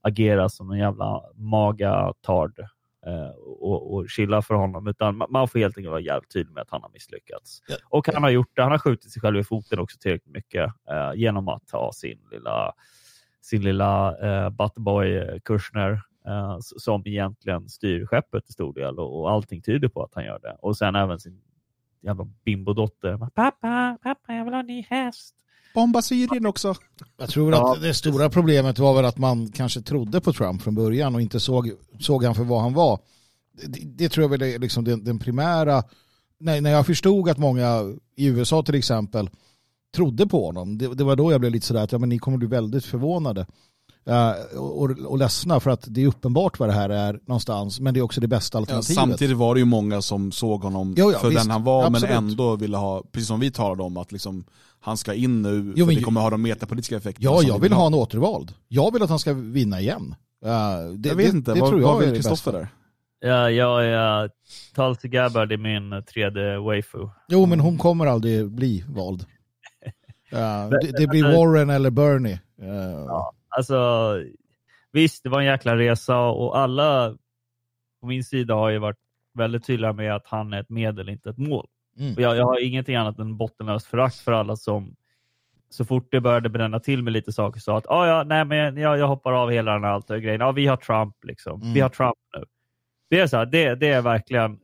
[SPEAKER 6] agera som en jävla magatard eh, och, och chilla för honom, utan man, får helt enkelt vara jävligt tydlig med att han har misslyckats.
[SPEAKER 5] Ja.
[SPEAKER 6] Och han har gjort det. Han har skjutit sig själv i foten också tillräckligt mycket eh, genom att ha sin lilla sin lilla eh, Butterboy eh, Kushner eh, som egentligen styr skeppet till stor del och, och allting tyder på att han gör det. Och sen även sin jävla bimbodotter. Pappa, pappa, jag vill ha en ny häst.
[SPEAKER 4] Bomba Syrien också.
[SPEAKER 5] Jag tror
[SPEAKER 6] Ja.
[SPEAKER 5] att det stora problemet var väl att man kanske trodde på Trump från början och inte såg, såg han för vad han var. Det, det tror jag väl är liksom den, den primära, när, när jag förstod att många i USA till exempel trodde på honom, det, det var då jag blev lite sådär att ja, men ni kommer bli väldigt förvånade och, och, och ledsna för att det är uppenbart vad det här är någonstans, men det är också det bästa
[SPEAKER 4] Ja,
[SPEAKER 5] alternativet.
[SPEAKER 4] samtidigt var det ju många som såg honom
[SPEAKER 5] Jo, ja,
[SPEAKER 4] för
[SPEAKER 5] visst.
[SPEAKER 4] den han var
[SPEAKER 5] Absolut.
[SPEAKER 4] men ändå ville ha, precis som vi talade om, att liksom, han ska in nu
[SPEAKER 5] Jo,
[SPEAKER 4] för
[SPEAKER 5] men
[SPEAKER 4] det
[SPEAKER 5] ju-
[SPEAKER 4] kommer ha de metapolitiska effekterna.
[SPEAKER 5] Ja, jag
[SPEAKER 4] vi
[SPEAKER 5] vill ha en återvald. Jag vill att han ska vinna igen. Eh, det,
[SPEAKER 4] Jag vet
[SPEAKER 5] det,
[SPEAKER 4] inte,
[SPEAKER 5] det
[SPEAKER 4] vad,
[SPEAKER 5] tror jag
[SPEAKER 4] vad vill Kristoffer där?
[SPEAKER 6] Ja, jag är Tulsi Gabbard är min tredje waifu.
[SPEAKER 5] Jo, men hon kommer aldrig bli vald. Eh, det, det blir Warren eller Bernie. Eh,
[SPEAKER 6] Ja. Alltså, visst, det var en jäkla resa och alla på min sida har ju varit väldigt tydliga med att han är ett medel, inte ett mål.
[SPEAKER 5] Mm.
[SPEAKER 6] Och jag, jag har ingenting annat än bottenlöst förakt för alla som så fort det började bränna till med lite saker sa att ah, ja, nej, men jag, jag hoppar av hela den här allt grejen. Ja, vi har Trump liksom.
[SPEAKER 5] Mm.
[SPEAKER 6] Vi har Trump nu. Det är, så här, det, det är verkligen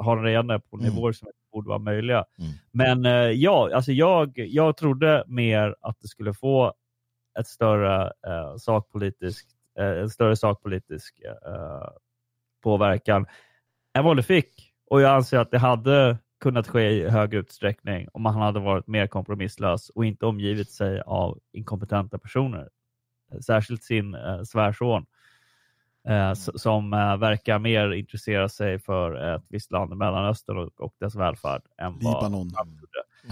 [SPEAKER 6] hanrejande på
[SPEAKER 5] Mm.
[SPEAKER 6] nivåer som borde vara möjliga.
[SPEAKER 5] Mm.
[SPEAKER 6] Men eh, ja, alltså jag, jag trodde mer att det skulle få ett större eh, sakpolitisk, eh, en större sakpolitisk eh, påverkan än vad det fick. Och jag anser att det hade kunnat ske i hög utsträckning om han hade varit mer kompromisslös och inte omgivit sig av inkompetenta personer. Särskilt sin eh, svärson eh, som eh, verkar mer intressera sig för ett visst land i Mellanöstern och, och dess välfärd än vad
[SPEAKER 4] Libanon.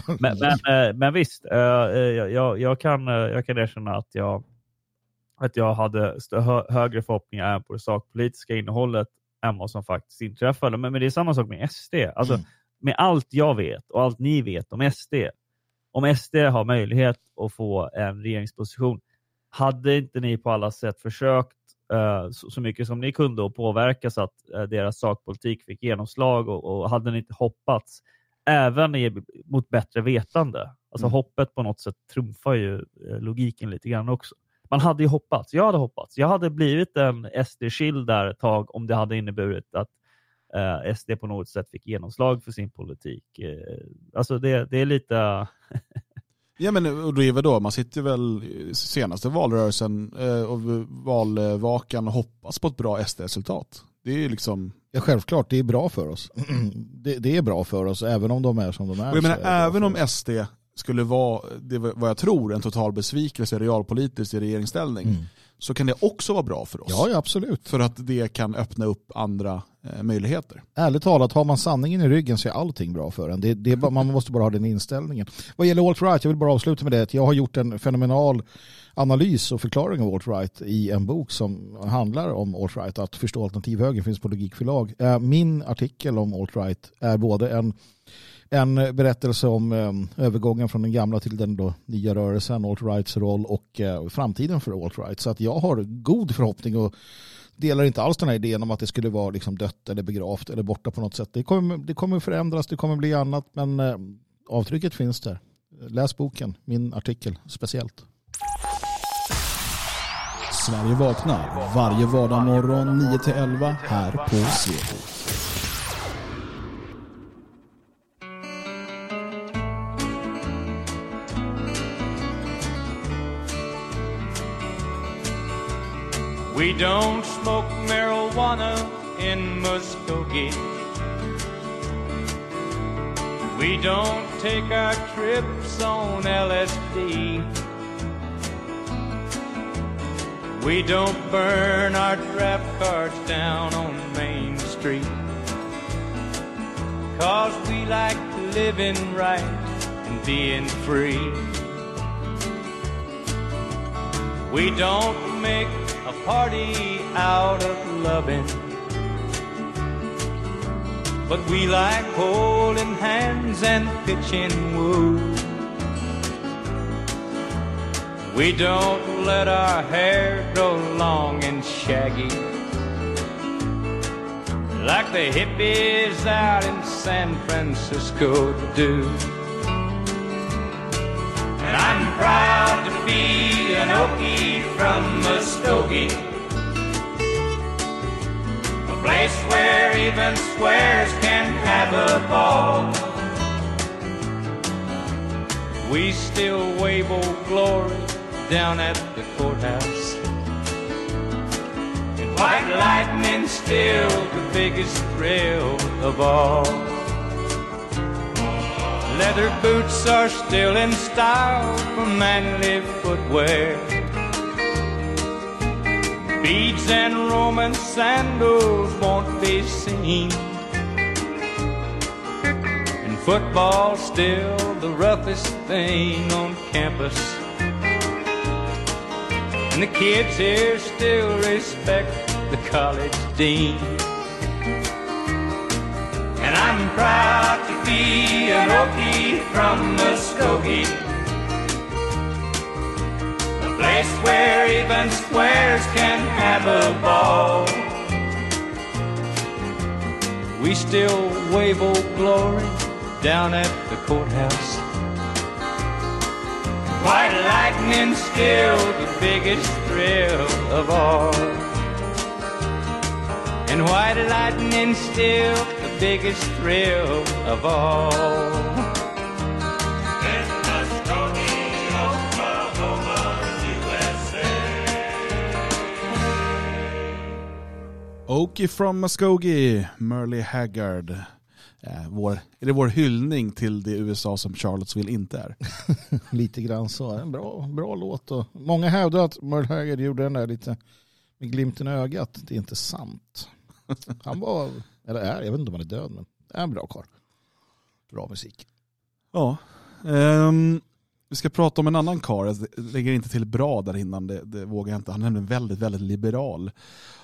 [SPEAKER 6] men, men, eh, men visst, eh, eh, jag, jag, kan, jag kan erkänna att jag, att jag hade högre förhoppningar på det sakpolitiska innehållet än vad som faktiskt inträffade. Men, men det är samma sak med SD. Alltså,
[SPEAKER 5] Mm.
[SPEAKER 6] Med allt jag vet och allt ni vet om SD. Om SD har möjlighet att få en regeringsposition, hade inte ni på alla sätt försökt så, så mycket som ni kunde att påverka så att deras sakpolitik fick genomslag och, och hade ni inte hoppats även i, mot bättre vetande. Alltså
[SPEAKER 5] Mm.
[SPEAKER 6] hoppet på något sätt trumfar ju eh, logiken lite grann också. Man hade ju hoppats. Jag hade hoppats. Jag hade blivit en SD-skild där ett tag om det hade inneburit att eh, SD på något sätt fick genomslag för sin politik. Eh, alltså det, det är lite...
[SPEAKER 4] Ja men och då är vi då, man sitter väl senaste valrörelsen eh, och valvakan och hoppas på ett bra SD-resultat. Det är liksom,
[SPEAKER 5] Ja, självklart, det är bra för oss. Det, det är bra för oss, även om de är som de är.
[SPEAKER 4] och jag menar även om. SD skulle vara, det var vad jag tror, en total besvikelse realpolitiskt i regeringsställning,
[SPEAKER 5] Mm.
[SPEAKER 4] Så kan det också vara bra för oss.
[SPEAKER 5] Ja, ja, absolut.
[SPEAKER 4] För att det kan öppna upp andra eh, möjligheter.
[SPEAKER 5] Ärligt talat, har man sanningen i ryggen så är allting bra för en. Det, det man måste bara ha den inställningen. Vad gäller alt-right, jag vill bara avsluta med det jag har gjort en fenomenal analys och förklaring av alt-right i en bok som handlar om alt-right. Att förstå alternativhögern finns på Logikförlag. Eh, Min artikel om alt-right är både en, en berättelse om eh, övergången från den gamla till den då nya rörelsen, alt-rights roll och eh, framtiden för alt-right. Så att jag har god förhoppning och delar inte alls den här idén om att det skulle vara liksom dött eller begravt eller borta på något sätt. Det kommer, det kommer förändras, det kommer bli annat, men eh, avtrycket finns där. Läs boken, min artikel speciellt.
[SPEAKER 9] Sverige vaknar varje vardag morgon 9-11 här på Svegot.
[SPEAKER 2] We don't smoke marijuana in Muskogee. We don't take our trips on LSD. We don't burn our draft cards down on Main Street. Cause we like living right and being free. We don't make party out of loving, but we like holding hands and pitching wood. We don't let our hair grow long and shaggy like the hippies out in San Francisco do. And I'm proud be an Okie from Muskogee, a place where even squares can have a ball. We still wave old glory down at the courthouse. And white lightning still the biggest thrill of all. Leather boots are still in style for manly footwear. Beads and Roman sandals won't be seen. And football's still the roughest thing on campus. And the kids here still respect the college dean. I'm proud to be an Okie from Muskogee. A place where even squares can have a ball. We still wave old glory down at the courthouse. White lightning still the biggest thrill of all. And white lightning still biggest thrill of all.
[SPEAKER 4] Okie from Muskogee, Merle Haggard. Eh, vår, är det vår hyllning till det USA som Charlottesville inte är?
[SPEAKER 5] Lite grann så. En bra, bra låt. Och många hävdar att Merle Haggard gjorde den där lite med glimten i ögat. Det är inte sant. Han var, eller är, jag vet inte om han är död, men är en bra karl. Bra musik.
[SPEAKER 4] Ja. Ehm, vi ska prata om en annan karl. Jag lägger inte till bra där innan, det, det vågar jag inte. Han är nämligen väldigt, väldigt liberal.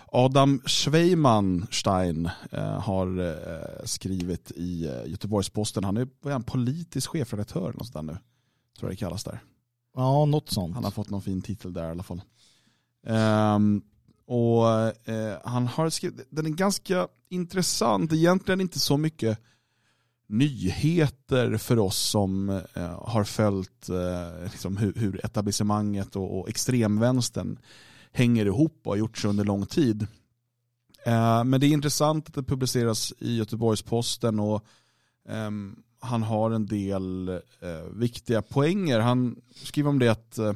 [SPEAKER 4] Adam Schweimanstein eh, har eh, skrivit i eh, Göteborgs-Posten. Han är, är han politisk chefredaktör eller något nu. Tror jag det kallas där.
[SPEAKER 5] Ja, något sånt.
[SPEAKER 4] Han har fått någon fin titel där i alla fall. Ehm, och eh, han har skrivit, den är ganska intressant, egentligen inte så mycket nyheter för oss som eh, har följt eh, liksom hur, hur etablissemanget och, och extremvänstern hänger ihop och har gjort så under lång tid. Eh, men det är intressant att det publiceras i Göteborgs-Posten och ehm, han har en del eh, viktiga poänger. Han skriver om det att eh,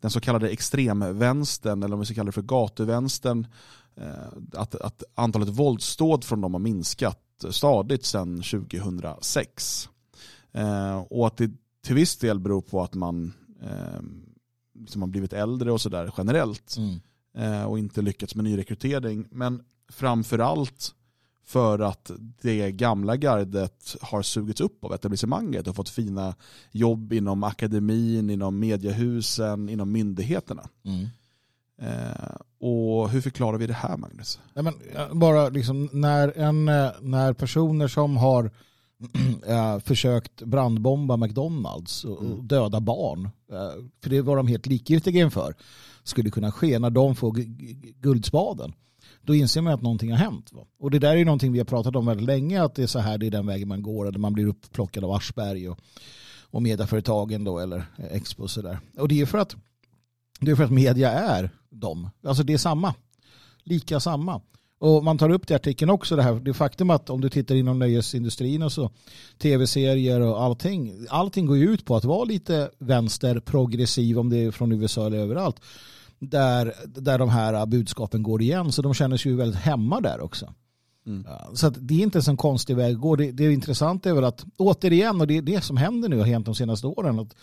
[SPEAKER 4] den så kallade extremvänstern, eller om vi ska kalla det för gatuvänstern, eh, att, att antalet våldsdåd från dem har minskat stadigt sedan 2006. Eh, och att det till viss del beror på att man liksom har blivit äldre och sådär generellt
[SPEAKER 5] Mm.
[SPEAKER 4] och inte lyckats med nyrekrytering. Men framförallt för att det gamla gardet har sugits upp av etablissemanget och fått fina jobb inom akademin, inom mediehusen, inom myndigheterna.
[SPEAKER 5] Mm.
[SPEAKER 4] Eh, och hur förklarar vi det här Magnus?
[SPEAKER 5] Ja, men, eh, bara liksom när, en, eh, när personer som har eh, försökt brandbomba McDonalds och, och döda barn, eh, för det var de helt likgiltiga inför, skulle kunna ske när de får gu- gu- guldspaden. Då inser man att någonting har hänt. Va? Och det där är ju någonting vi har pratat om väldigt länge, att det är så här, det är den vägen man går, eller man blir upplockad av Aschberg och, och mediaföretagen då, eller eh, Expo och sådär. Och det är för att det är för att media är dem. Alltså det är samma. Lika samma. Och man tar upp det i artikeln också det här, det faktum att om du tittar inom nöjesindustrin och så, tv-serier och allting, allting går ju ut på att vara lite vänster, progressiv om det är från USA eller överallt, där, där de här budskapen går igen, så de känner sig ju väldigt hemma där också. Ja, Så det är inte en konstig väg att gå. Det, det intressanta är väl att återigen, och det är det som händer nu har hänt de senaste åren, att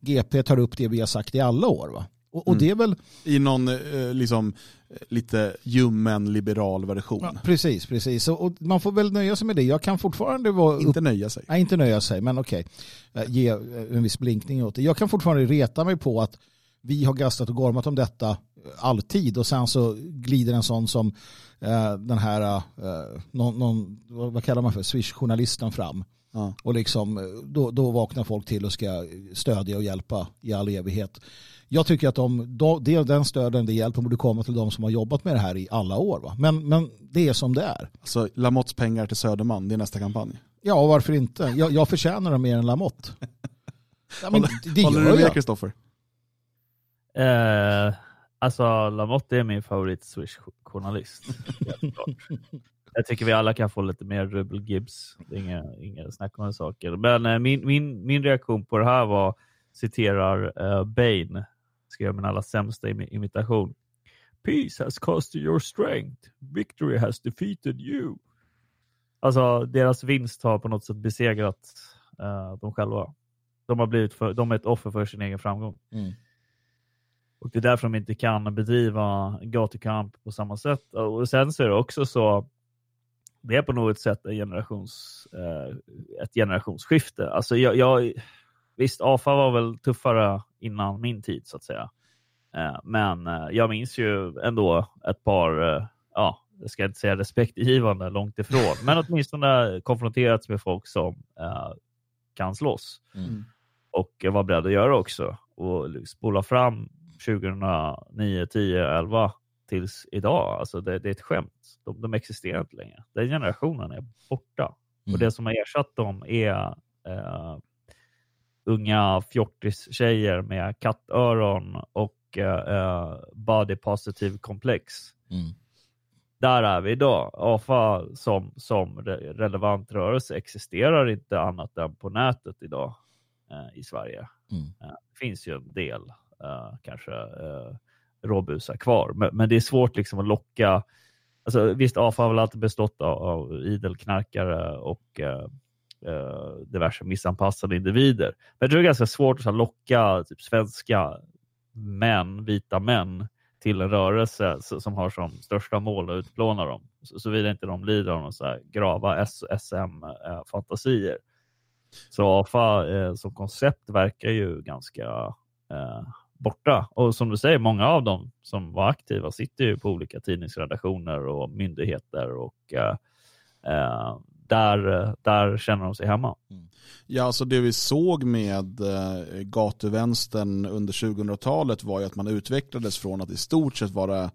[SPEAKER 5] GP tar upp det vi har sagt i alla år. Va? Och, och
[SPEAKER 4] Mm.
[SPEAKER 5] det är väl,
[SPEAKER 4] I någon eh, liksom, eh, lite ljummen liberal version.
[SPEAKER 5] ja, precis, precis. Och, och man får väl nöja sig med det. Jag kan fortfarande vara
[SPEAKER 4] Inte nöja sig.
[SPEAKER 5] Nej, inte nöja sig, men okej. Eh, Ge en viss blinkning åt det. Jag kan fortfarande reta mig på att vi har gastat och gormat om detta eh, alltid och sen så glider en sån som eh, den här, eh, någon, någon, vad kallar man för, Swish-journalisten fram.
[SPEAKER 4] Ja.
[SPEAKER 5] Och liksom, eh, då, då vaknar folk till och ska stödja och hjälpa i all evighet. Jag tycker att de, det, den stöden, det hjälpen borde komma till de som har jobbat med det här i alla år. Va? Men, men det är som det är.
[SPEAKER 4] Alltså, Lamotts pengar till Söderman, det är nästa kampanj.
[SPEAKER 5] Ja, varför inte? Jag, jag förtjänar dem mer än Lamotte. Ja, men det, det
[SPEAKER 4] Håller du med. Kristoffer?
[SPEAKER 6] Eh, alltså Lamotte är min favorit Swish-journalist. Jag tycker vi alla kan få lite mer Rubbel Gibbs. Det är inga, inga snack om saker. Men eh, min, min, min reaktion på det här var, citerar eh, Bane, ska göra min allra sämsta imi- imitation. Peace has cost you your strength. Victory has defeated you. Alltså deras vinst har på något sätt besegrat eh, dem själva. De, har blivit för, de är ett offer för sin egen framgång.
[SPEAKER 5] Mm.
[SPEAKER 6] Och det är därför de inte kan bedriva gatukamp på samma sätt. Och sen så är det också så, det är på något sätt en generations, eh, ett generationsskifte. Alltså jag, jag, visst, AFA var väl tuffare innan min tid så att säga. Eh, men eh, jag minns ju ändå ett par, eh, ja, jag ska inte säga respektingivande, långt ifrån, men åtminstone konfronterats med folk som eh, kan slåss
[SPEAKER 5] Mm.
[SPEAKER 6] och var beredd att göra också. Och spola fram 2009, 10, 11 tills idag. Alltså det, det är ett skämt. De, de existerar inte längre. Den generationen är borta.
[SPEAKER 5] Mm.
[SPEAKER 6] Och det som har ersatt dem är eh, unga fjortis-tjejer med kattöron och eh, body positive komplex.
[SPEAKER 5] Mm.
[SPEAKER 6] Där är vi idag. AFA som, som re- relevant rörelse existerar inte annat än på nätet idag eh, i Sverige.
[SPEAKER 5] Mm.
[SPEAKER 6] Eh, det finns ju en del eh, Eh, kanske eh, råbusar kvar, men, men det är svårt liksom att locka. Alltså, visst, AFA har väl alltid bestått av, av idelknarkare och eh, eh, diverse missanpassade individer. Men jag tror det är ganska svårt att så här, locka typ, svenska män, vita män, till en rörelse som har som största mål att utplåna dem. Såvida inte de lider av så här grava SM-fantasier. Så AFA eh, som koncept verkar ju ganska eh, borta. Och som du säger, många av dem som var aktiva sitter ju på olika tidningsredaktioner och myndigheter och eh, eh där, där känner de sig hemma. Mm.
[SPEAKER 4] Ja, alltså det vi såg med eh, gatuvänstern under 2000-talet var ju att man utvecklades från att i stort sett vara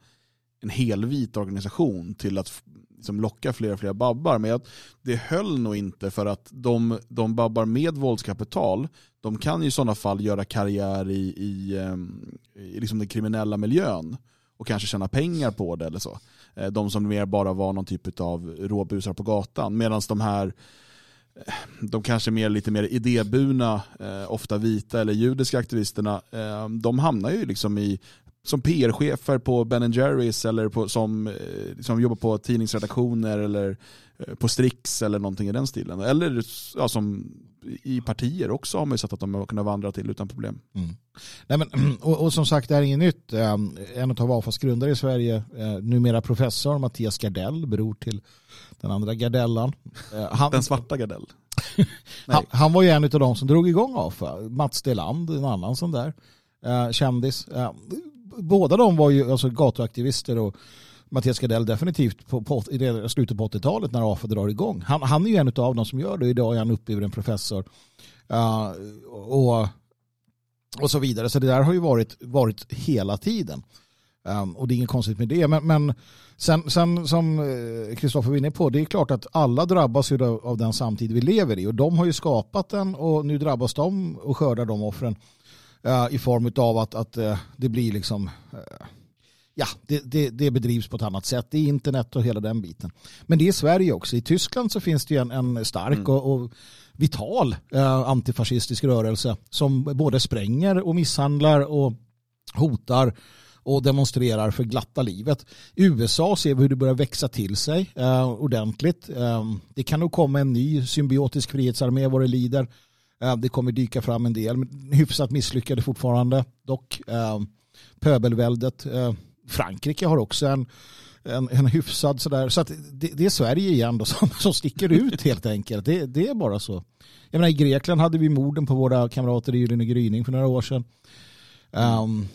[SPEAKER 4] en helvit organisation till att liksom locka fler och fler babbar. Men jag, det höll nog inte för att de, de babbar med våldskapital, de kan ju i sådana fall göra karriär i, i, ehm, i liksom den kriminella miljön och kanske tjäna pengar på det eller så. Eh, de som mer bara var någon typ av råbusar på gatan. Medan de här eh, de kanske mer, lite mer idéburna, eh, ofta vita eller judiska aktivisterna, de hamnar ju liksom i som PR-chefer på Ben Jerrys eller på, som, eh, som jobbar på tidningsredaktioner eller eh, på Strix eller någonting i den stilen. Eller ja, som i partier också har man ju sett att de har kunnat vandra till utan problem.
[SPEAKER 5] Mm. Nej, men, och, och som sagt, det här är inget nytt. Eh, En av AFAs grundare i Sverige, eh, numera professor, Mattias Gardell, bror till den andra Gardellan. Han,
[SPEAKER 4] Den svarta Gardell.
[SPEAKER 5] han, han var ju en av de som drog igång AFA. Mats Deland, en annan sån där kändis. Båda de var ju alltså, gatuaktivister och Mattias Gardell definitivt på, på, i slutet på 80-talet när AFA drar igång. Han, han är ju en av dem som gör det. Idag är han uppburen professor. Uh, och, och så vidare. Så det där har ju varit, varit hela tiden. Um, och det är inget konstigt med det. Men, men sen, sen som eh, Kristoffer var inne på, det är klart att alla drabbas ju av, av den samtid vi lever i. Och de har ju skapat den och nu drabbas de och skördar de offren uh, i form av att, att uh, det blir liksom uh, Ja, det, det, det bedrivs på ett annat sätt. Det är internet och hela den biten. Men det är Sverige också. I Tyskland så finns det ju en, en stark
[SPEAKER 4] Mm.
[SPEAKER 5] och, och vital eh, antifascistisk rörelse som både spränger och misshandlar och hotar och demonstrerar för glatta livet. I USA ser vi hur det börjar växa till sig eh, ordentligt. Eh, det kan nog komma en ny symbiotisk frihetsarmé vad det lider. Eh, det kommer dyka fram en del, men hyfsat misslyckade fortfarande dock. Eh, pöbelväldet. Eh, Frankrike har också en, en, en hyfsad sådär. Så att det, det är Sverige igen då som, som sticker ut helt enkelt. Det, det är bara så. Jag menar, I Grekland hade vi morden på våra kamrater i Gyllene gryning för några år sedan. Um,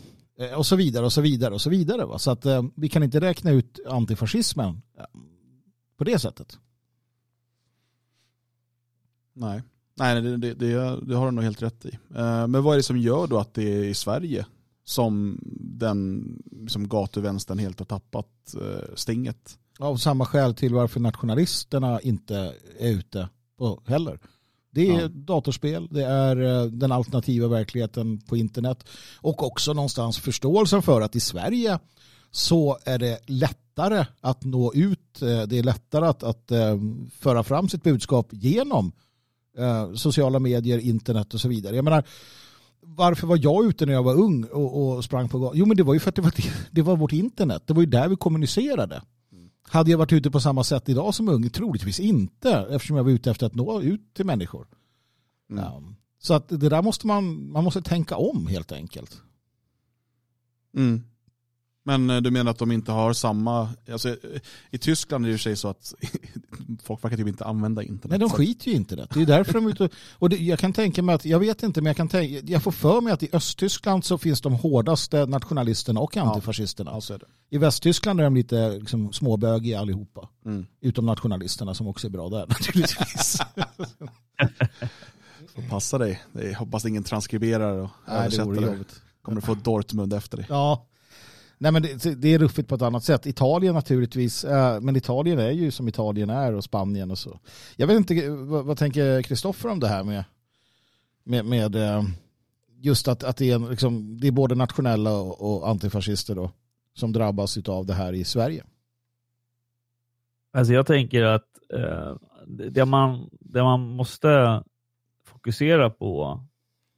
[SPEAKER 5] och så vidare och så vidare och så vidare. Va? Så att eh, vi kan inte räkna ut antifascismen på det sättet.
[SPEAKER 4] Nej, Nej det, det, det, har du nog helt rätt i. Uh, men vad är det som gör då att det är i Sverige som den som gatuvänstern helt har tappat uh, stinget?
[SPEAKER 5] Av samma skäl till varför nationalisterna inte är ute på heller. Det är ja. datorspel, det är eh, den alternativa verkligheten på internet och också någonstans förståelsen för att i Sverige så är det lättare att nå ut, eh, det är lättare att, att eh, föra fram sitt budskap genom sociala medier, internet och så vidare. Jag menar, varför var jag ute när jag var ung och, och sprang på gatan? Jo, men det var ju för att det var, det var vårt internet. Det var ju där vi kommunicerade. Hade jag varit ute på samma sätt idag som ung? Troligtvis inte, eftersom jag var ute efter att nå ut till människor. Mm. Ja. Så att det där måste man, man måste tänka om helt enkelt.
[SPEAKER 4] Mm. Men eh, du menar att de inte har samma, alltså, i Tyskland är det ju sig så att folk verkar typ inte använda internet.
[SPEAKER 5] Nej, de skiter ju i internet. Det är därför de är ute, och det, jag kan tänka mig att, jag vet inte, men jag kan tänka, jag får för mig att i Östtyskland så finns de hårdaste nationalisterna och antifascisterna.
[SPEAKER 4] Ja,
[SPEAKER 5] I Västtyskland är de lite liksom, småbögiga allihopa. Mm. Utom nationalisterna som också är bra där naturligtvis.
[SPEAKER 4] Får passa dig. Jag hoppas ingen transkriberar och Nej, översätter det. Kommer du få Dortmund efter dig.
[SPEAKER 5] Ja, Nej, men det, det, är ruffigt på ett annat sätt. Italien naturligtvis, eh, men Italien är ju som Italien är och Spanien och så. Jag vet inte, vad, vad tänker Kristoffer om det här med, med, med eh, just att, att det, är, liksom, det är både nationella och, och antifascister då, som drabbas av det här i Sverige?
[SPEAKER 6] Alltså jag tänker att eh, det, man, det man måste fokusera på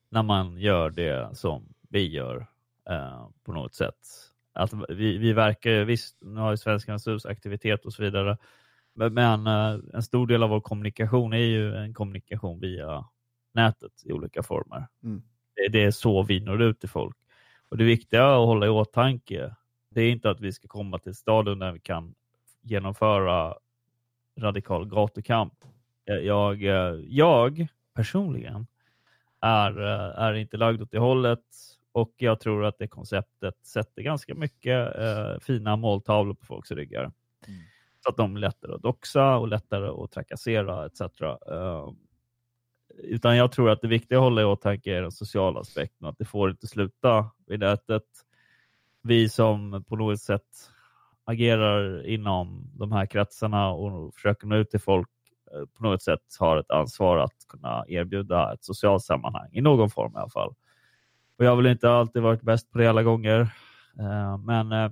[SPEAKER 6] när man gör det som vi gör eh, på något sätt att vi, vi verkar, visst, nu har ju Svenskarnas hus aktivitet och så vidare, men, men eh, en stor del av vår kommunikation är ju en kommunikation via nätet i olika former. Mm. Det, det, är så vi når ut till folk. Och det viktiga att hålla i åtanke, det är inte att vi ska komma till staden där vi kan genomföra radikal gatukamp. Jag, jag personligen är, är inte lagd åt det hållet. Och jag tror att det konceptet sätter ganska mycket eh, fina måltavlor på folks ryggar. Mm. Så att de är lättare att doxa och lättare att trakassera etc. Eh, utan jag tror att det viktiga att hålla i åtanke är den sociala aspekten. Att det får inte sluta vid nätet. Vi som på något sätt agerar inom de här kretsarna och försöker nå ut till folk eh, på något sätt har ett ansvar att kunna erbjuda ett socialt sammanhang i någon form i alla fall. Och jag har väl inte alltid varit bäst på det alla gånger. Eh, men eh,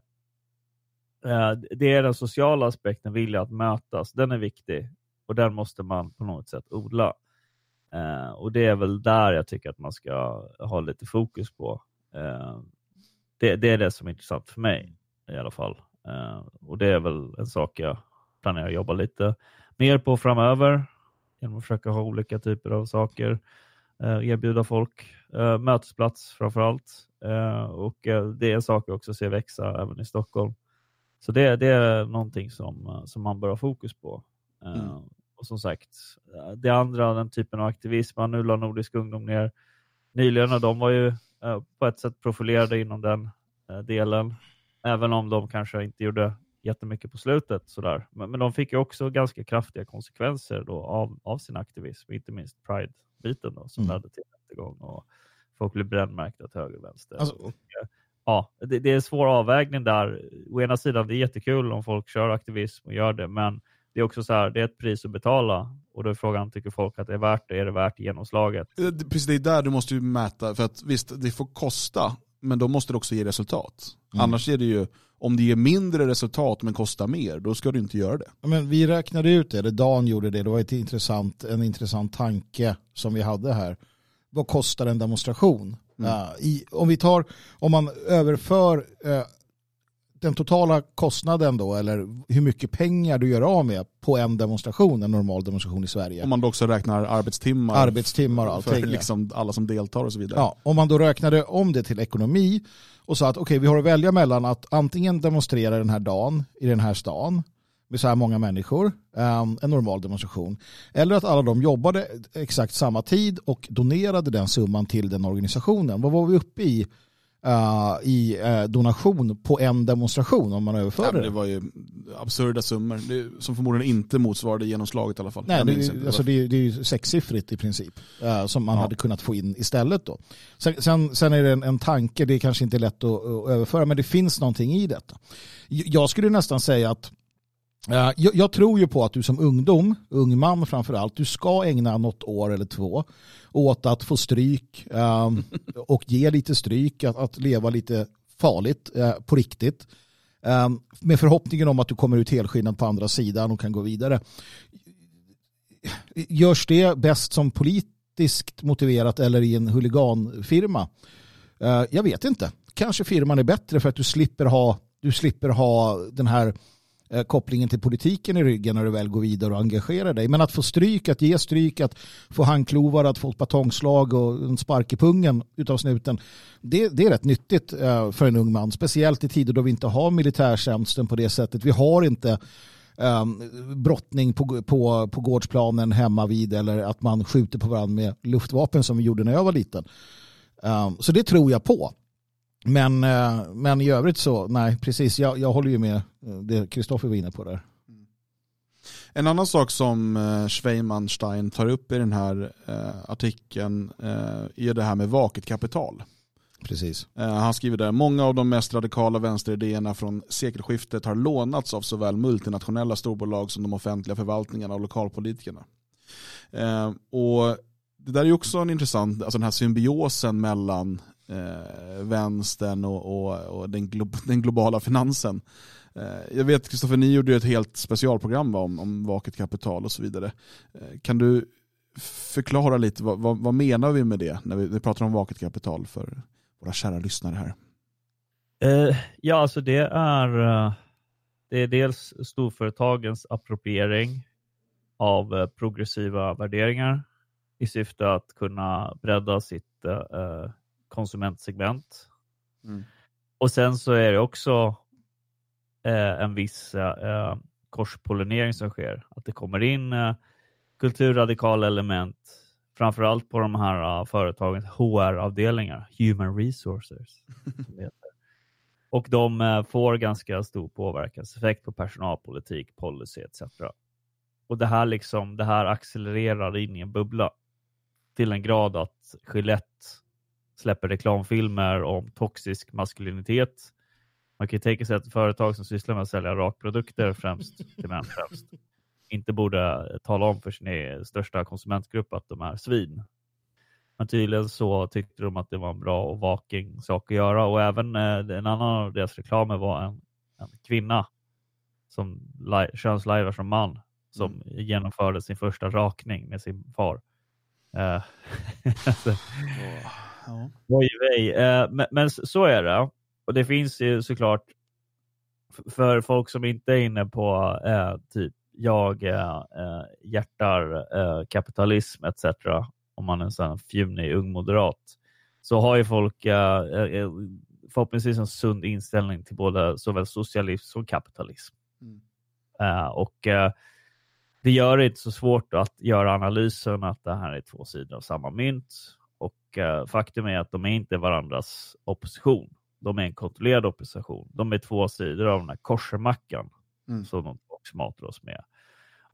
[SPEAKER 6] eh, det är den sociala aspekten, vilja att mötas. Den är viktig och den måste man på något sätt odla. Eh, och det är väl där jag tycker att man ska ha lite fokus på. Eh, det, det är det som är intressant för mig i alla fall. Och det är väl en sak jag planerar att jobba lite mer på framöver genom att försöka ha olika typer av saker Eh, erbjuda folk eh, mötesplats framför allt. Eh, och det är en sak jag också ser växa även i Stockholm. Så det, det är någonting som, som man bör ha fokus på. Mm. Och som sagt, det andra, den typen av aktivism, nu la Nordisk ungdom ner nyligen och de var ju på ett sätt profilerade inom den delen. Även om de kanske inte gjorde jättemycket på slutet. Sådär. Men, men de fick ju också ganska kraftiga konsekvenser då av, av sin aktivism, inte minst Pride biten då, som mm. ledde till rättegång och folk blev brännmärkta till höger och vänster. Alltså, och, eh, ja, det, det, är en svår avvägning där. Å ena sidan, det är jättekul om folk kör aktivism och gör det, men det är också så här, det är ett pris att betala och då är frågan, tycker folk att det är värt det? Är det värt genomslaget?
[SPEAKER 4] Eh, precis, det är där du måste ju mäta, för att visst, det får kosta, men då måste det också ge resultat. Mm. Annars är det ju, om det ger mindre resultat men kostar mer, då ska du inte göra det.
[SPEAKER 5] Men vi räknade ut det, eller Dan gjorde det, det var ett intressant, en intressant tanke som vi hade här. Vad kostar en demonstration? Mm. Uh, i, om vi tar, om man överför uh, den totala kostnaden då, eller hur mycket pengar du gör av med på en demonstration, en normal demonstration i Sverige.
[SPEAKER 4] Om man då också räknar arbetstimmar.
[SPEAKER 5] Arbetstimmar och
[SPEAKER 4] För
[SPEAKER 5] allting. ja.
[SPEAKER 4] liksom alla som deltar och så vidare.
[SPEAKER 5] Ja, om man då räknade om det till ekonomi och sa att okej, vi har att välja mellan att antingen demonstrera den här dagen i den här stan med så här många människor, ehm, en normal demonstration, eller att alla de jobbade exakt samma tid och donerade den summan till den organisationen. Vad var vi uppe i eh, i eh, donation på en demonstration om man
[SPEAKER 4] Ja,
[SPEAKER 5] överförde det?
[SPEAKER 4] det var ju absurda summor det, som förmodligen inte motsvarade genomslaget i alla fall.
[SPEAKER 5] Nej, det, är- alltså det, är- är ju sexsiffrigt i princip eh, som man
[SPEAKER 4] Ja.
[SPEAKER 5] hade kunnat få in istället. Då. Sen, sen, sen är det en, en tanke, det är kanske inte lätt att, att överföra, men det finns någonting i detta. Jag skulle nästan säga att jag, jag tror ju på att du som ungdom, ung man framför allt, du ska ägna något år eller två åt att få stryk eh, och ge lite stryk, att, att leva lite farligt eh, på riktigt. Eh, med förhoppningen om att du kommer ut helskinnad på andra sidan och kan gå vidare görs det bäst som politiskt motiverat eller i en huliganfirma? Eh, Jag vet inte. Kanske firman är bättre för att du slipper ha, du slipper ha den här Eh, kopplingen till politiken i ryggen när du väl går vidare och engagerar dig. Men att få stryk, att ge stryk, att få handklovar, att få ett batongslag och en spark i pungen utav snuten. Det, det är rätt nyttigt eh, för en ung man. Speciellt i tider då vi inte har militärtjänsten på det sättet. Vi har inte um, brottning på, på, på gårdsplanen hemma vid eller att man skjuter på varandra med luftvapen som vi gjorde när jag var liten. Um, så det tror jag på. Men, eh, men i övrigt så, nej precis, jag, jag håller ju med eh, det Kristoffer var inne på där.
[SPEAKER 4] En annan sak som eh, Schweimanstein tar upp i den här artikeln är det här med vaket kapital.
[SPEAKER 5] Precis.
[SPEAKER 4] Han skriver där, många av de mest radikala vänsteridéerna från sekelskiftet har lånats av såväl multinationella storbolag som de offentliga förvaltningarna och lokalpolitikerna. Och det där är också en intressant, alltså den här symbiosen mellan eh, vänstern och, och, och den, glo den globala finansen. Eh, jag vet Kristoffer, ni gjorde ju ett helt specialprogram va, om, om vaket kapital och så vidare. Eh, kan du förklara lite, vad, vad, vad menar vi med det när vi, när vi pratar om vaket kapital för våra kära lyssnare här?
[SPEAKER 6] Eh, ja, alltså det är, eh, det är dels storföretagens appropriering av eh, progressiva värderingar i syfte att kunna bredda sitt eh, eh konsumentsegment.
[SPEAKER 4] Mm.
[SPEAKER 6] Och sen så är det också eh, en viss eh, korspollinering som sker. Att det kommer in eh, kulturradikala element, framförallt på de här eh, företagens HR-avdelningar, Human Resources. Och de eh, får ganska stor påverkanseffekt på personalpolitik, policy etc. Och det här, liksom, det här accelererar in i en bubbla till en grad att Gillette släpper reklamfilmer om toxisk maskulinitet. Man kan ju tänka sig att företag som sysslar med att sälja rakprodukter främst till män främst inte borde tala om för sin e- största konsumentgrupp att de är svin. Men tydligen så tyckte de att det var en bra och vaken sak att göra och även eh, en annan av deras reklamer var en, en kvinna som könslajvar som man som genomförde sin första rakning med sin far. Eh, alltså,
[SPEAKER 4] Ja.
[SPEAKER 6] Eh, men, men så är det. Och det finns ju såklart för folk som inte är inne på eh, typ jag eh, hjärtar eh, kapitalism etc. Om man är en sån fjumnig ung moderat så har ju folk eh, förhoppningsvis en sund inställning till både såväl socialism som kapitalism.
[SPEAKER 4] Mm.
[SPEAKER 6] Och det gör det inte så svårt att göra analysen att det här är två sidor av samma mynt. Och eh, faktum är att de är inte varandras opposition. De är en kontrollerad opposition. De är två sidor av den här korsemackan
[SPEAKER 4] Mm.
[SPEAKER 6] som de också matar oss med.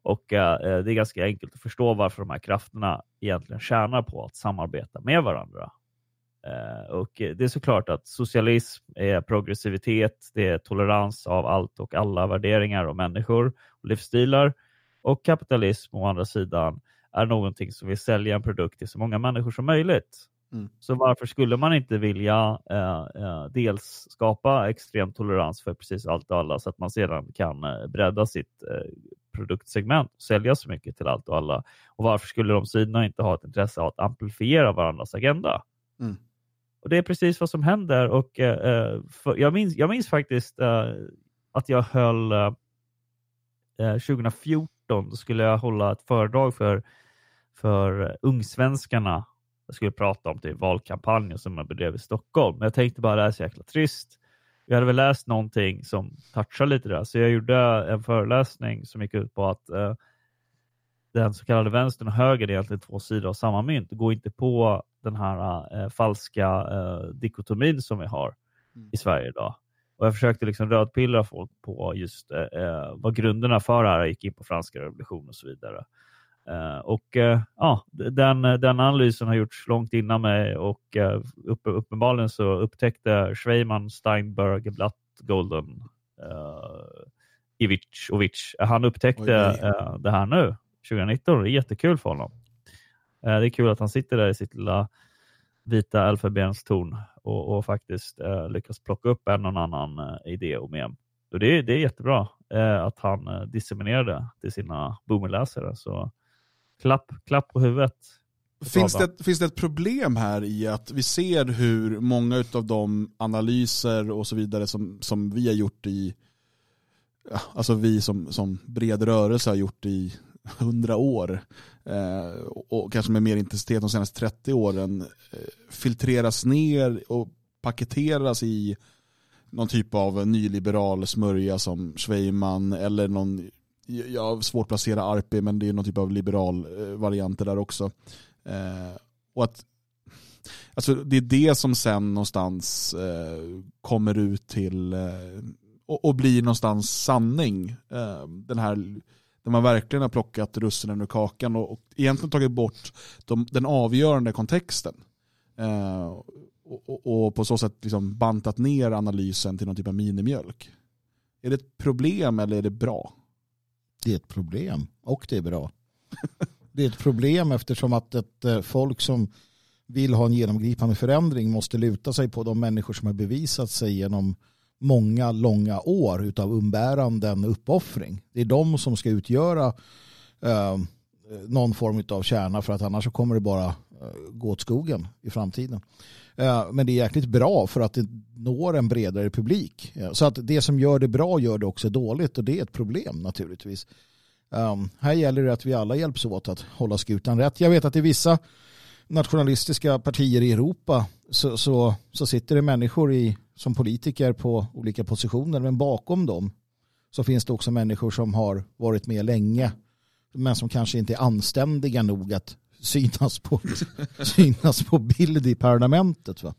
[SPEAKER 6] Och eh, det är ganska enkelt att förstå varför de här krafterna egentligen tjänar på att samarbeta med varandra. Eh, och det är såklart att socialism är progressivitet, det är tolerans av allt och alla värderingar och människor och livsstilar. Och kapitalism å andra sidan är någonting som vill sälja en produkt till så många människor som möjligt.
[SPEAKER 4] Mm.
[SPEAKER 6] Så varför skulle man inte vilja eh, eh dels skapa extrem tolerans för precis allt och alla så att man sedan kan eh, bredda sitt eh, produktsegment och sälja så mycket till allt och alla? Och varför skulle de sidorna inte ha ett intresse av att amplifiera varandras agenda?
[SPEAKER 4] Mm.
[SPEAKER 6] Och Det är precis vad som händer och eh, eh, för, jag, minns, jag minns faktiskt att jag höll 2014 2018 då skulle jag hålla ett föredrag för, för ungsvenskarna. Jag skulle prata om typ valkampanjen som man bedrev i Stockholm. Men jag tänkte bara det här är så jäkla trist. Jag hade väl läst någonting som touchar lite där, så jag gjorde en föreläsning som gick ut på att eh, den så kallade vänstern och höger är egentligen två sidor av samma mynt. Gå inte på den här eh, falska eh, dikotomin som vi har mm. i Sverige idag. Och jag försökte liksom rödpillra folk på just eh, eh, vad grunderna för det här gick in på franska revolutionen och så vidare. Eh, och eh, ja, den, den analysen har gjorts långt innan mig och uh, upp, uppenbarligen så upptäckte Schweiman, Steinberg, Blatt, Golden, uh, Ivic och Witch. Han upptäckte
[SPEAKER 4] Oj,
[SPEAKER 6] uh, det här nu, 2019. Det är jättekul för honom. det är kul att han sitter där i sitt lilla vita elfenbenstorn och, och faktiskt eh, lyckas plocka upp en och annan eh, idé och mem. Och det, det är jättebra eh, att han eh, disseminerade till sina boomerläsare. Så klapp, klapp på huvudet.
[SPEAKER 4] Finns det, finns det ett problem här i att vi ser hur många av de analyser och så vidare som, som vi har gjort i, alltså vi som, som bred rörelse har gjort i hundra år eh, och kanske med mer intensitet de senaste 30 åren eh, filtreras ner och paketeras i någon typ av nyliberal smörja som Schweiman eller någon jag har svårt att placera Arpi men det är någon typ av liberal eh, varianter där också. Eh, och att alltså det är det som sen någonstans eh, kommer ut till eh, och, och, blir någonstans sanning. Eh, den här där man verkligen har plockat russinen ur kakan och, och egentligen tagit bort de, den avgörande kontexten. Eh, och, och, och, på så sätt liksom bantat ner analysen till någon typ av minimjölk. Är det ett problem eller är det bra?
[SPEAKER 5] Det är ett problem och det är bra. det är ett problem eftersom att ett eh, folk som vill ha en genomgripande förändring måste luta sig på de människor som har bevisat sig genom många långa år av umbäranden och uppoffring. Det är de som ska utgöra eh, någon form av kärna för att annars så kommer det bara eh, gå åt skogen i framtiden. Eh, men det är jäkligt bra för att det når en bredare publik. Eh, så att det som gör det bra gör det också dåligt och det är ett problem naturligtvis. Eh, här gäller det att vi alla hjälps åt att hålla skutan rätt. Jag vet att det är vissa nationalistiska partier i Europa så, så, så sitter det människor i, som politiker på olika positioner men bakom dem så finns det också människor som har varit med länge men som kanske inte är anständiga nog att synas på, synas på bild i parlamentet. Va?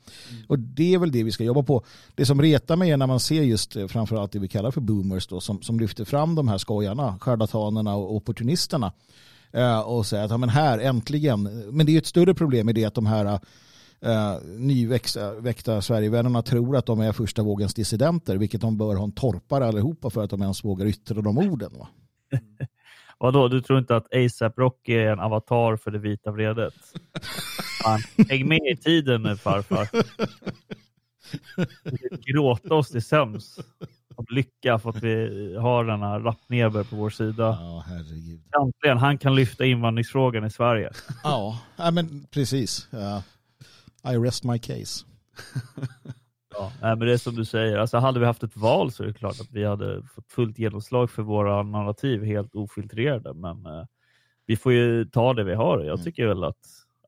[SPEAKER 5] Och det är väl det vi ska jobba på. Det som retar mig är när man ser just eh, framförallt det vi kallar för boomers då, som, som lyfter fram de här skojarna, charlatanerna och opportunisterna och säger att ja, men här äntligen, men det är ett större problem i det att de här Uh, nyväckta Sverigevännerna tror att de är första vågens dissidenter, vilket de bör ha en torpare allihopa för att de ens vågar yttra de orden. Va?
[SPEAKER 6] Vadå, du tror inte att ASAP Rocky är en avatar för det vita vredet? Fan, häng med i tiden nu farfar. Gråta oss till sömns av lycka för att vi har denna rappneber på vår sida.
[SPEAKER 5] Ja, herregud.
[SPEAKER 6] Äntligen, han kan lyfta invandringsfrågan i Sverige.
[SPEAKER 5] Ja, ja men precis. Ja. I rest my case.
[SPEAKER 6] Ja, men det är som du säger, alltså hade vi haft ett val så är det klart att vi hade fått fullt genomslag för våra narrativ helt ofiltrerade. Men eh, vi får ju ta det vi har. Jag
[SPEAKER 5] Mm.
[SPEAKER 6] tycker väl att,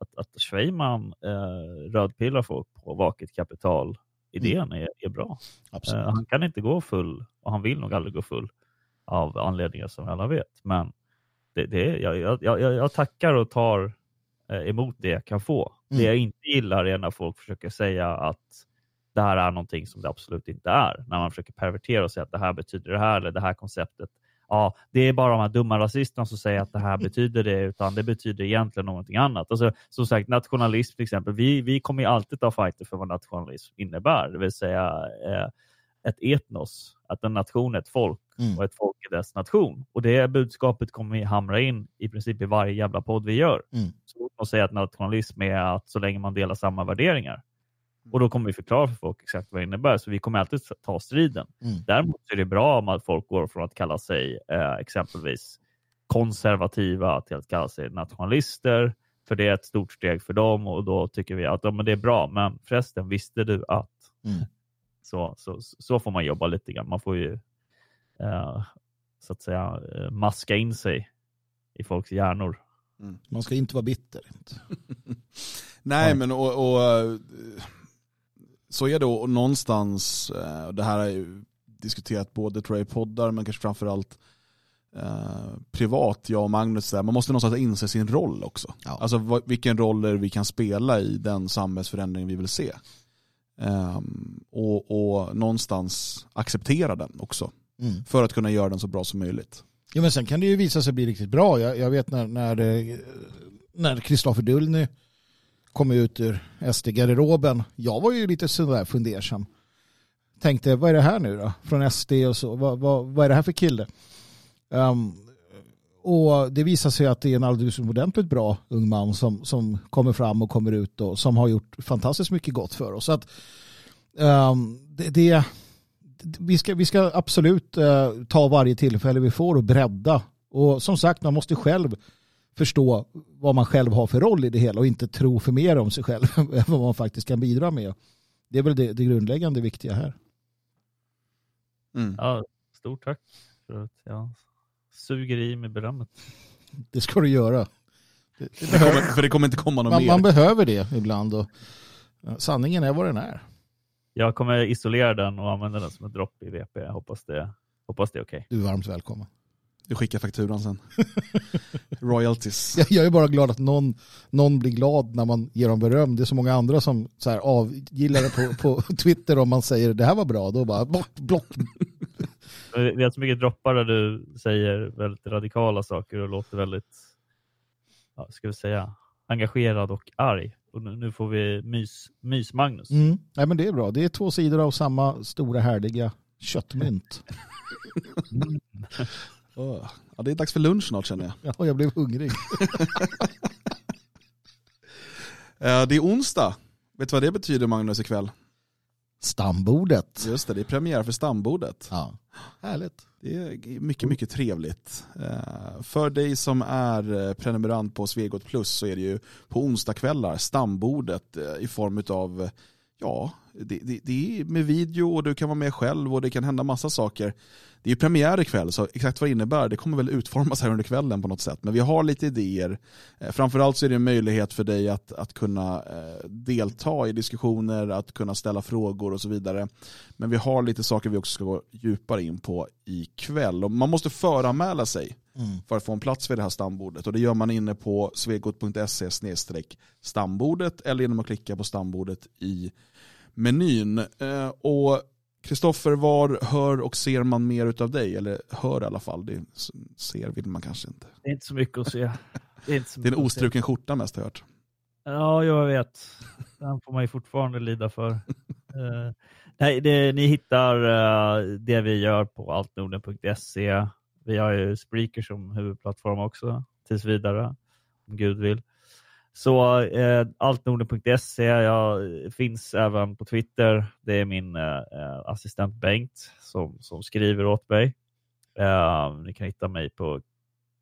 [SPEAKER 6] att, att Schweiman eh, rödpillar folk på vaket kapital idén
[SPEAKER 5] Mm.
[SPEAKER 6] är, är bra.
[SPEAKER 5] Absolut.
[SPEAKER 6] Eh, han kan inte gå full och han vill nog aldrig gå full av anledningar som alla vet. Men det, det, jag, jag, jag, tackar och tar eh, emot det jag kan få. Det
[SPEAKER 5] Mm.
[SPEAKER 6] jag inte gillar är när folk försöker säga att det här är någonting som det absolut inte är. När man försöker pervertera och säga att det här betyder det här eller det här konceptet. Ja, det är bara de här dumma rasisterna som säger att det här betyder det, utan det betyder egentligen någonting annat. Alltså, som sagt, nationalism till exempel. Vi, vi kommer ju alltid ta fighter för vad nationalism innebär, det vill säga eh, ett etnos, att en nation är ett folk
[SPEAKER 5] Mm.
[SPEAKER 6] och ett folk är dess nation. Och det budskapet kommer vi hamra in i princip i varje jävla podd vi gör.
[SPEAKER 5] Mm.
[SPEAKER 6] Så man säger att nationalism är att så länge man delar samma värderingar. Och då kommer vi förklara för folk exakt vad det innebär, så vi kommer alltid ta striden.
[SPEAKER 5] Mm.
[SPEAKER 6] Däremot är det bra om att folk går från att kalla sig eh, exempelvis konservativa till att kalla sig nationalister, För det är ett stort steg för dem och då tycker vi att ja, men det är bra. Men förresten, visste du att?
[SPEAKER 5] Mm.
[SPEAKER 6] Så, så, så får man jobba lite grann. Man får ju eh, så att säga eh, maska in sig i folks hjärnor.
[SPEAKER 5] Man ska inte vara bitter.
[SPEAKER 4] Nej, men och, och eh, så är det och någonstans, eh, och det här har ju diskuterat både tror jag i poddar men kanske framförallt eh, privat, jag och Magnus, där, man måste någonstans inse sin roll också.
[SPEAKER 5] Ja.
[SPEAKER 4] Alltså vilken roller vi kan spela i den samhällsförändring vi vill se. Ehm, och, och någonstans acceptera den också.
[SPEAKER 5] Mm.
[SPEAKER 4] För att kunna göra den så bra som möjligt.
[SPEAKER 5] Ja, men sen kan det ju visa sig bli riktigt bra. Jag, jag vet när, när, eh, när Kristoffer Dullny kom ut ur SD-garderoben. Jag var ju lite sådär fundersam. Tänkte, vad är det här nu då? Från SD och så. Vad, vad, vad är det här för kille? Um, och det visar sig att det är en alldeles utomordentligt bra ung man som, som kommer fram och kommer ut och som har gjort fantastiskt mycket gott för oss. Så att, um, det, det, vi, ska, vi ska absolut uh, ta varje tillfälle vi får och bredda. Och som sagt, man måste själv förstå vad man själv har för roll i det hela och inte tro för mer om sig själv än vad man faktiskt kan bidra med. Det är väl det, det grundläggande viktiga här.
[SPEAKER 4] Mm.
[SPEAKER 6] Ja, stort tack för att jag suger i mig berömmet.
[SPEAKER 5] Det ska du göra. Det, det
[SPEAKER 4] kommer, för det kommer inte komma något
[SPEAKER 5] man,
[SPEAKER 4] mer.
[SPEAKER 5] man behöver det ibland. Och, sanningen är vad den är.
[SPEAKER 6] Jag kommer isolera den och använda den som ett dropp i VP. Jag hoppas det, hoppas det är okej.
[SPEAKER 5] Du är varmt välkommen.
[SPEAKER 4] Du skickar fakturan sen. Royalties.
[SPEAKER 5] Jag, jag är bara glad att någon, någon blir glad när man ger dem beröm. Det är så många andra som så här, avgillar det på, på Twitter om man säger det här var bra. Då bara bort, block.
[SPEAKER 6] Vi har så mycket droppar där du säger väldigt radikala saker och låter väldigt, ja, ska vi säga, engagerad och arg. Och nu, får vi mys, mys-Magnus.
[SPEAKER 5] Mm. Nej, men det är bra. Det är två sidor av samma stora härliga köttmynt.
[SPEAKER 4] Åh. Ja, det är dags för lunch snart känner jag.
[SPEAKER 5] Ja, jag blev hungrig.
[SPEAKER 4] Eh, Det är onsdag. Vet du vad det betyder Magnus ikväll?
[SPEAKER 5] Stambordet.
[SPEAKER 4] Just det, det är premiär för stambordet.
[SPEAKER 5] Ja, härligt.
[SPEAKER 4] Det är mycket, mycket trevligt. Eh, För dig som är eh, prenumerant på Svegot Plus så är det ju på onsdagskvällar stambordet i form av ja, det, det, det är med video och du kan vara med själv och det kan hända massa saker. Det är ju premiär ikväll så exakt vad det innebär det kommer väl utformas här under kvällen på något sätt. Men vi har lite idéer. Eh, Framförallt så är det en möjlighet för dig att, att kunna eh, delta i diskussioner, att kunna ställa frågor och så vidare. Men vi har lite saker vi också ska gå djupare in på ikväll. Och man måste föranmäla sig
[SPEAKER 5] Mm.
[SPEAKER 4] för att få en plats vid det här stambordet. Och det gör man inne på svegot.se stambordet eller genom att klicka på stambordet i menyn. Eh, Och Kristoffer, var hör och ser man mer av dig? Eller hör i alla fall, det ser vill man kanske inte.
[SPEAKER 6] Det är inte så mycket att se. Det är, inte så
[SPEAKER 4] Det är en ostruken skjorta mest har jag hört.
[SPEAKER 6] Ja, jag vet. Den får man ju fortfarande lida för. Eh, nej, det, ni hittar eh, det vi gör på altnorden.se. Vi har ju Spreaker som huvudplattform också, tills vidare, om Gud vill. Så eh, altnorden.se, jag finns även på Twitter. Det är min eh, eh, assistent Bengt som, som skriver åt mig. Eh, ni kan hitta mig på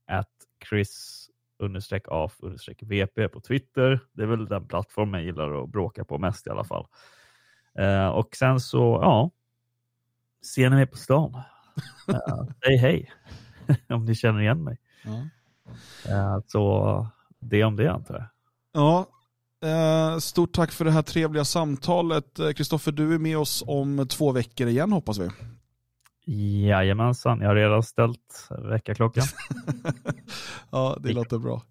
[SPEAKER 6] at Chris af VP på Twitter. Det är väl den plattformen jag gillar att bråka på mest i alla fall. Eh, och sen så, ja, ser ni mig på stan? Uh, säg hej om ni känner igen mig. Eh, så det om det antar jag.
[SPEAKER 4] Ja, eh, stort tack för det här trevliga samtalet. Eh, Kristoffer, du är med oss om två veckor igen hoppas vi.
[SPEAKER 6] Jajamensan, jag har redan ställt väckarklockan.
[SPEAKER 4] ja, det låter bra.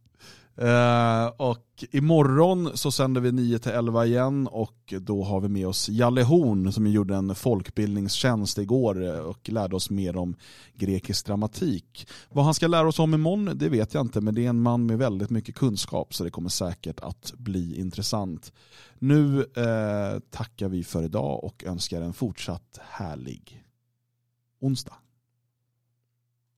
[SPEAKER 4] Eh, och imorgon så sänder vi 9 till 11 igen och då har vi med oss Jalle Horn som gjorde en folkbildningstjänst igår eh, och lärde oss mer om grekisk dramatik. Vad han ska lära oss om imorgon det vet jag inte men det är en man med väldigt mycket kunskap så det kommer säkert att bli intressant. Nu eh, tackar vi för idag och önskar en fortsatt härlig onsdag.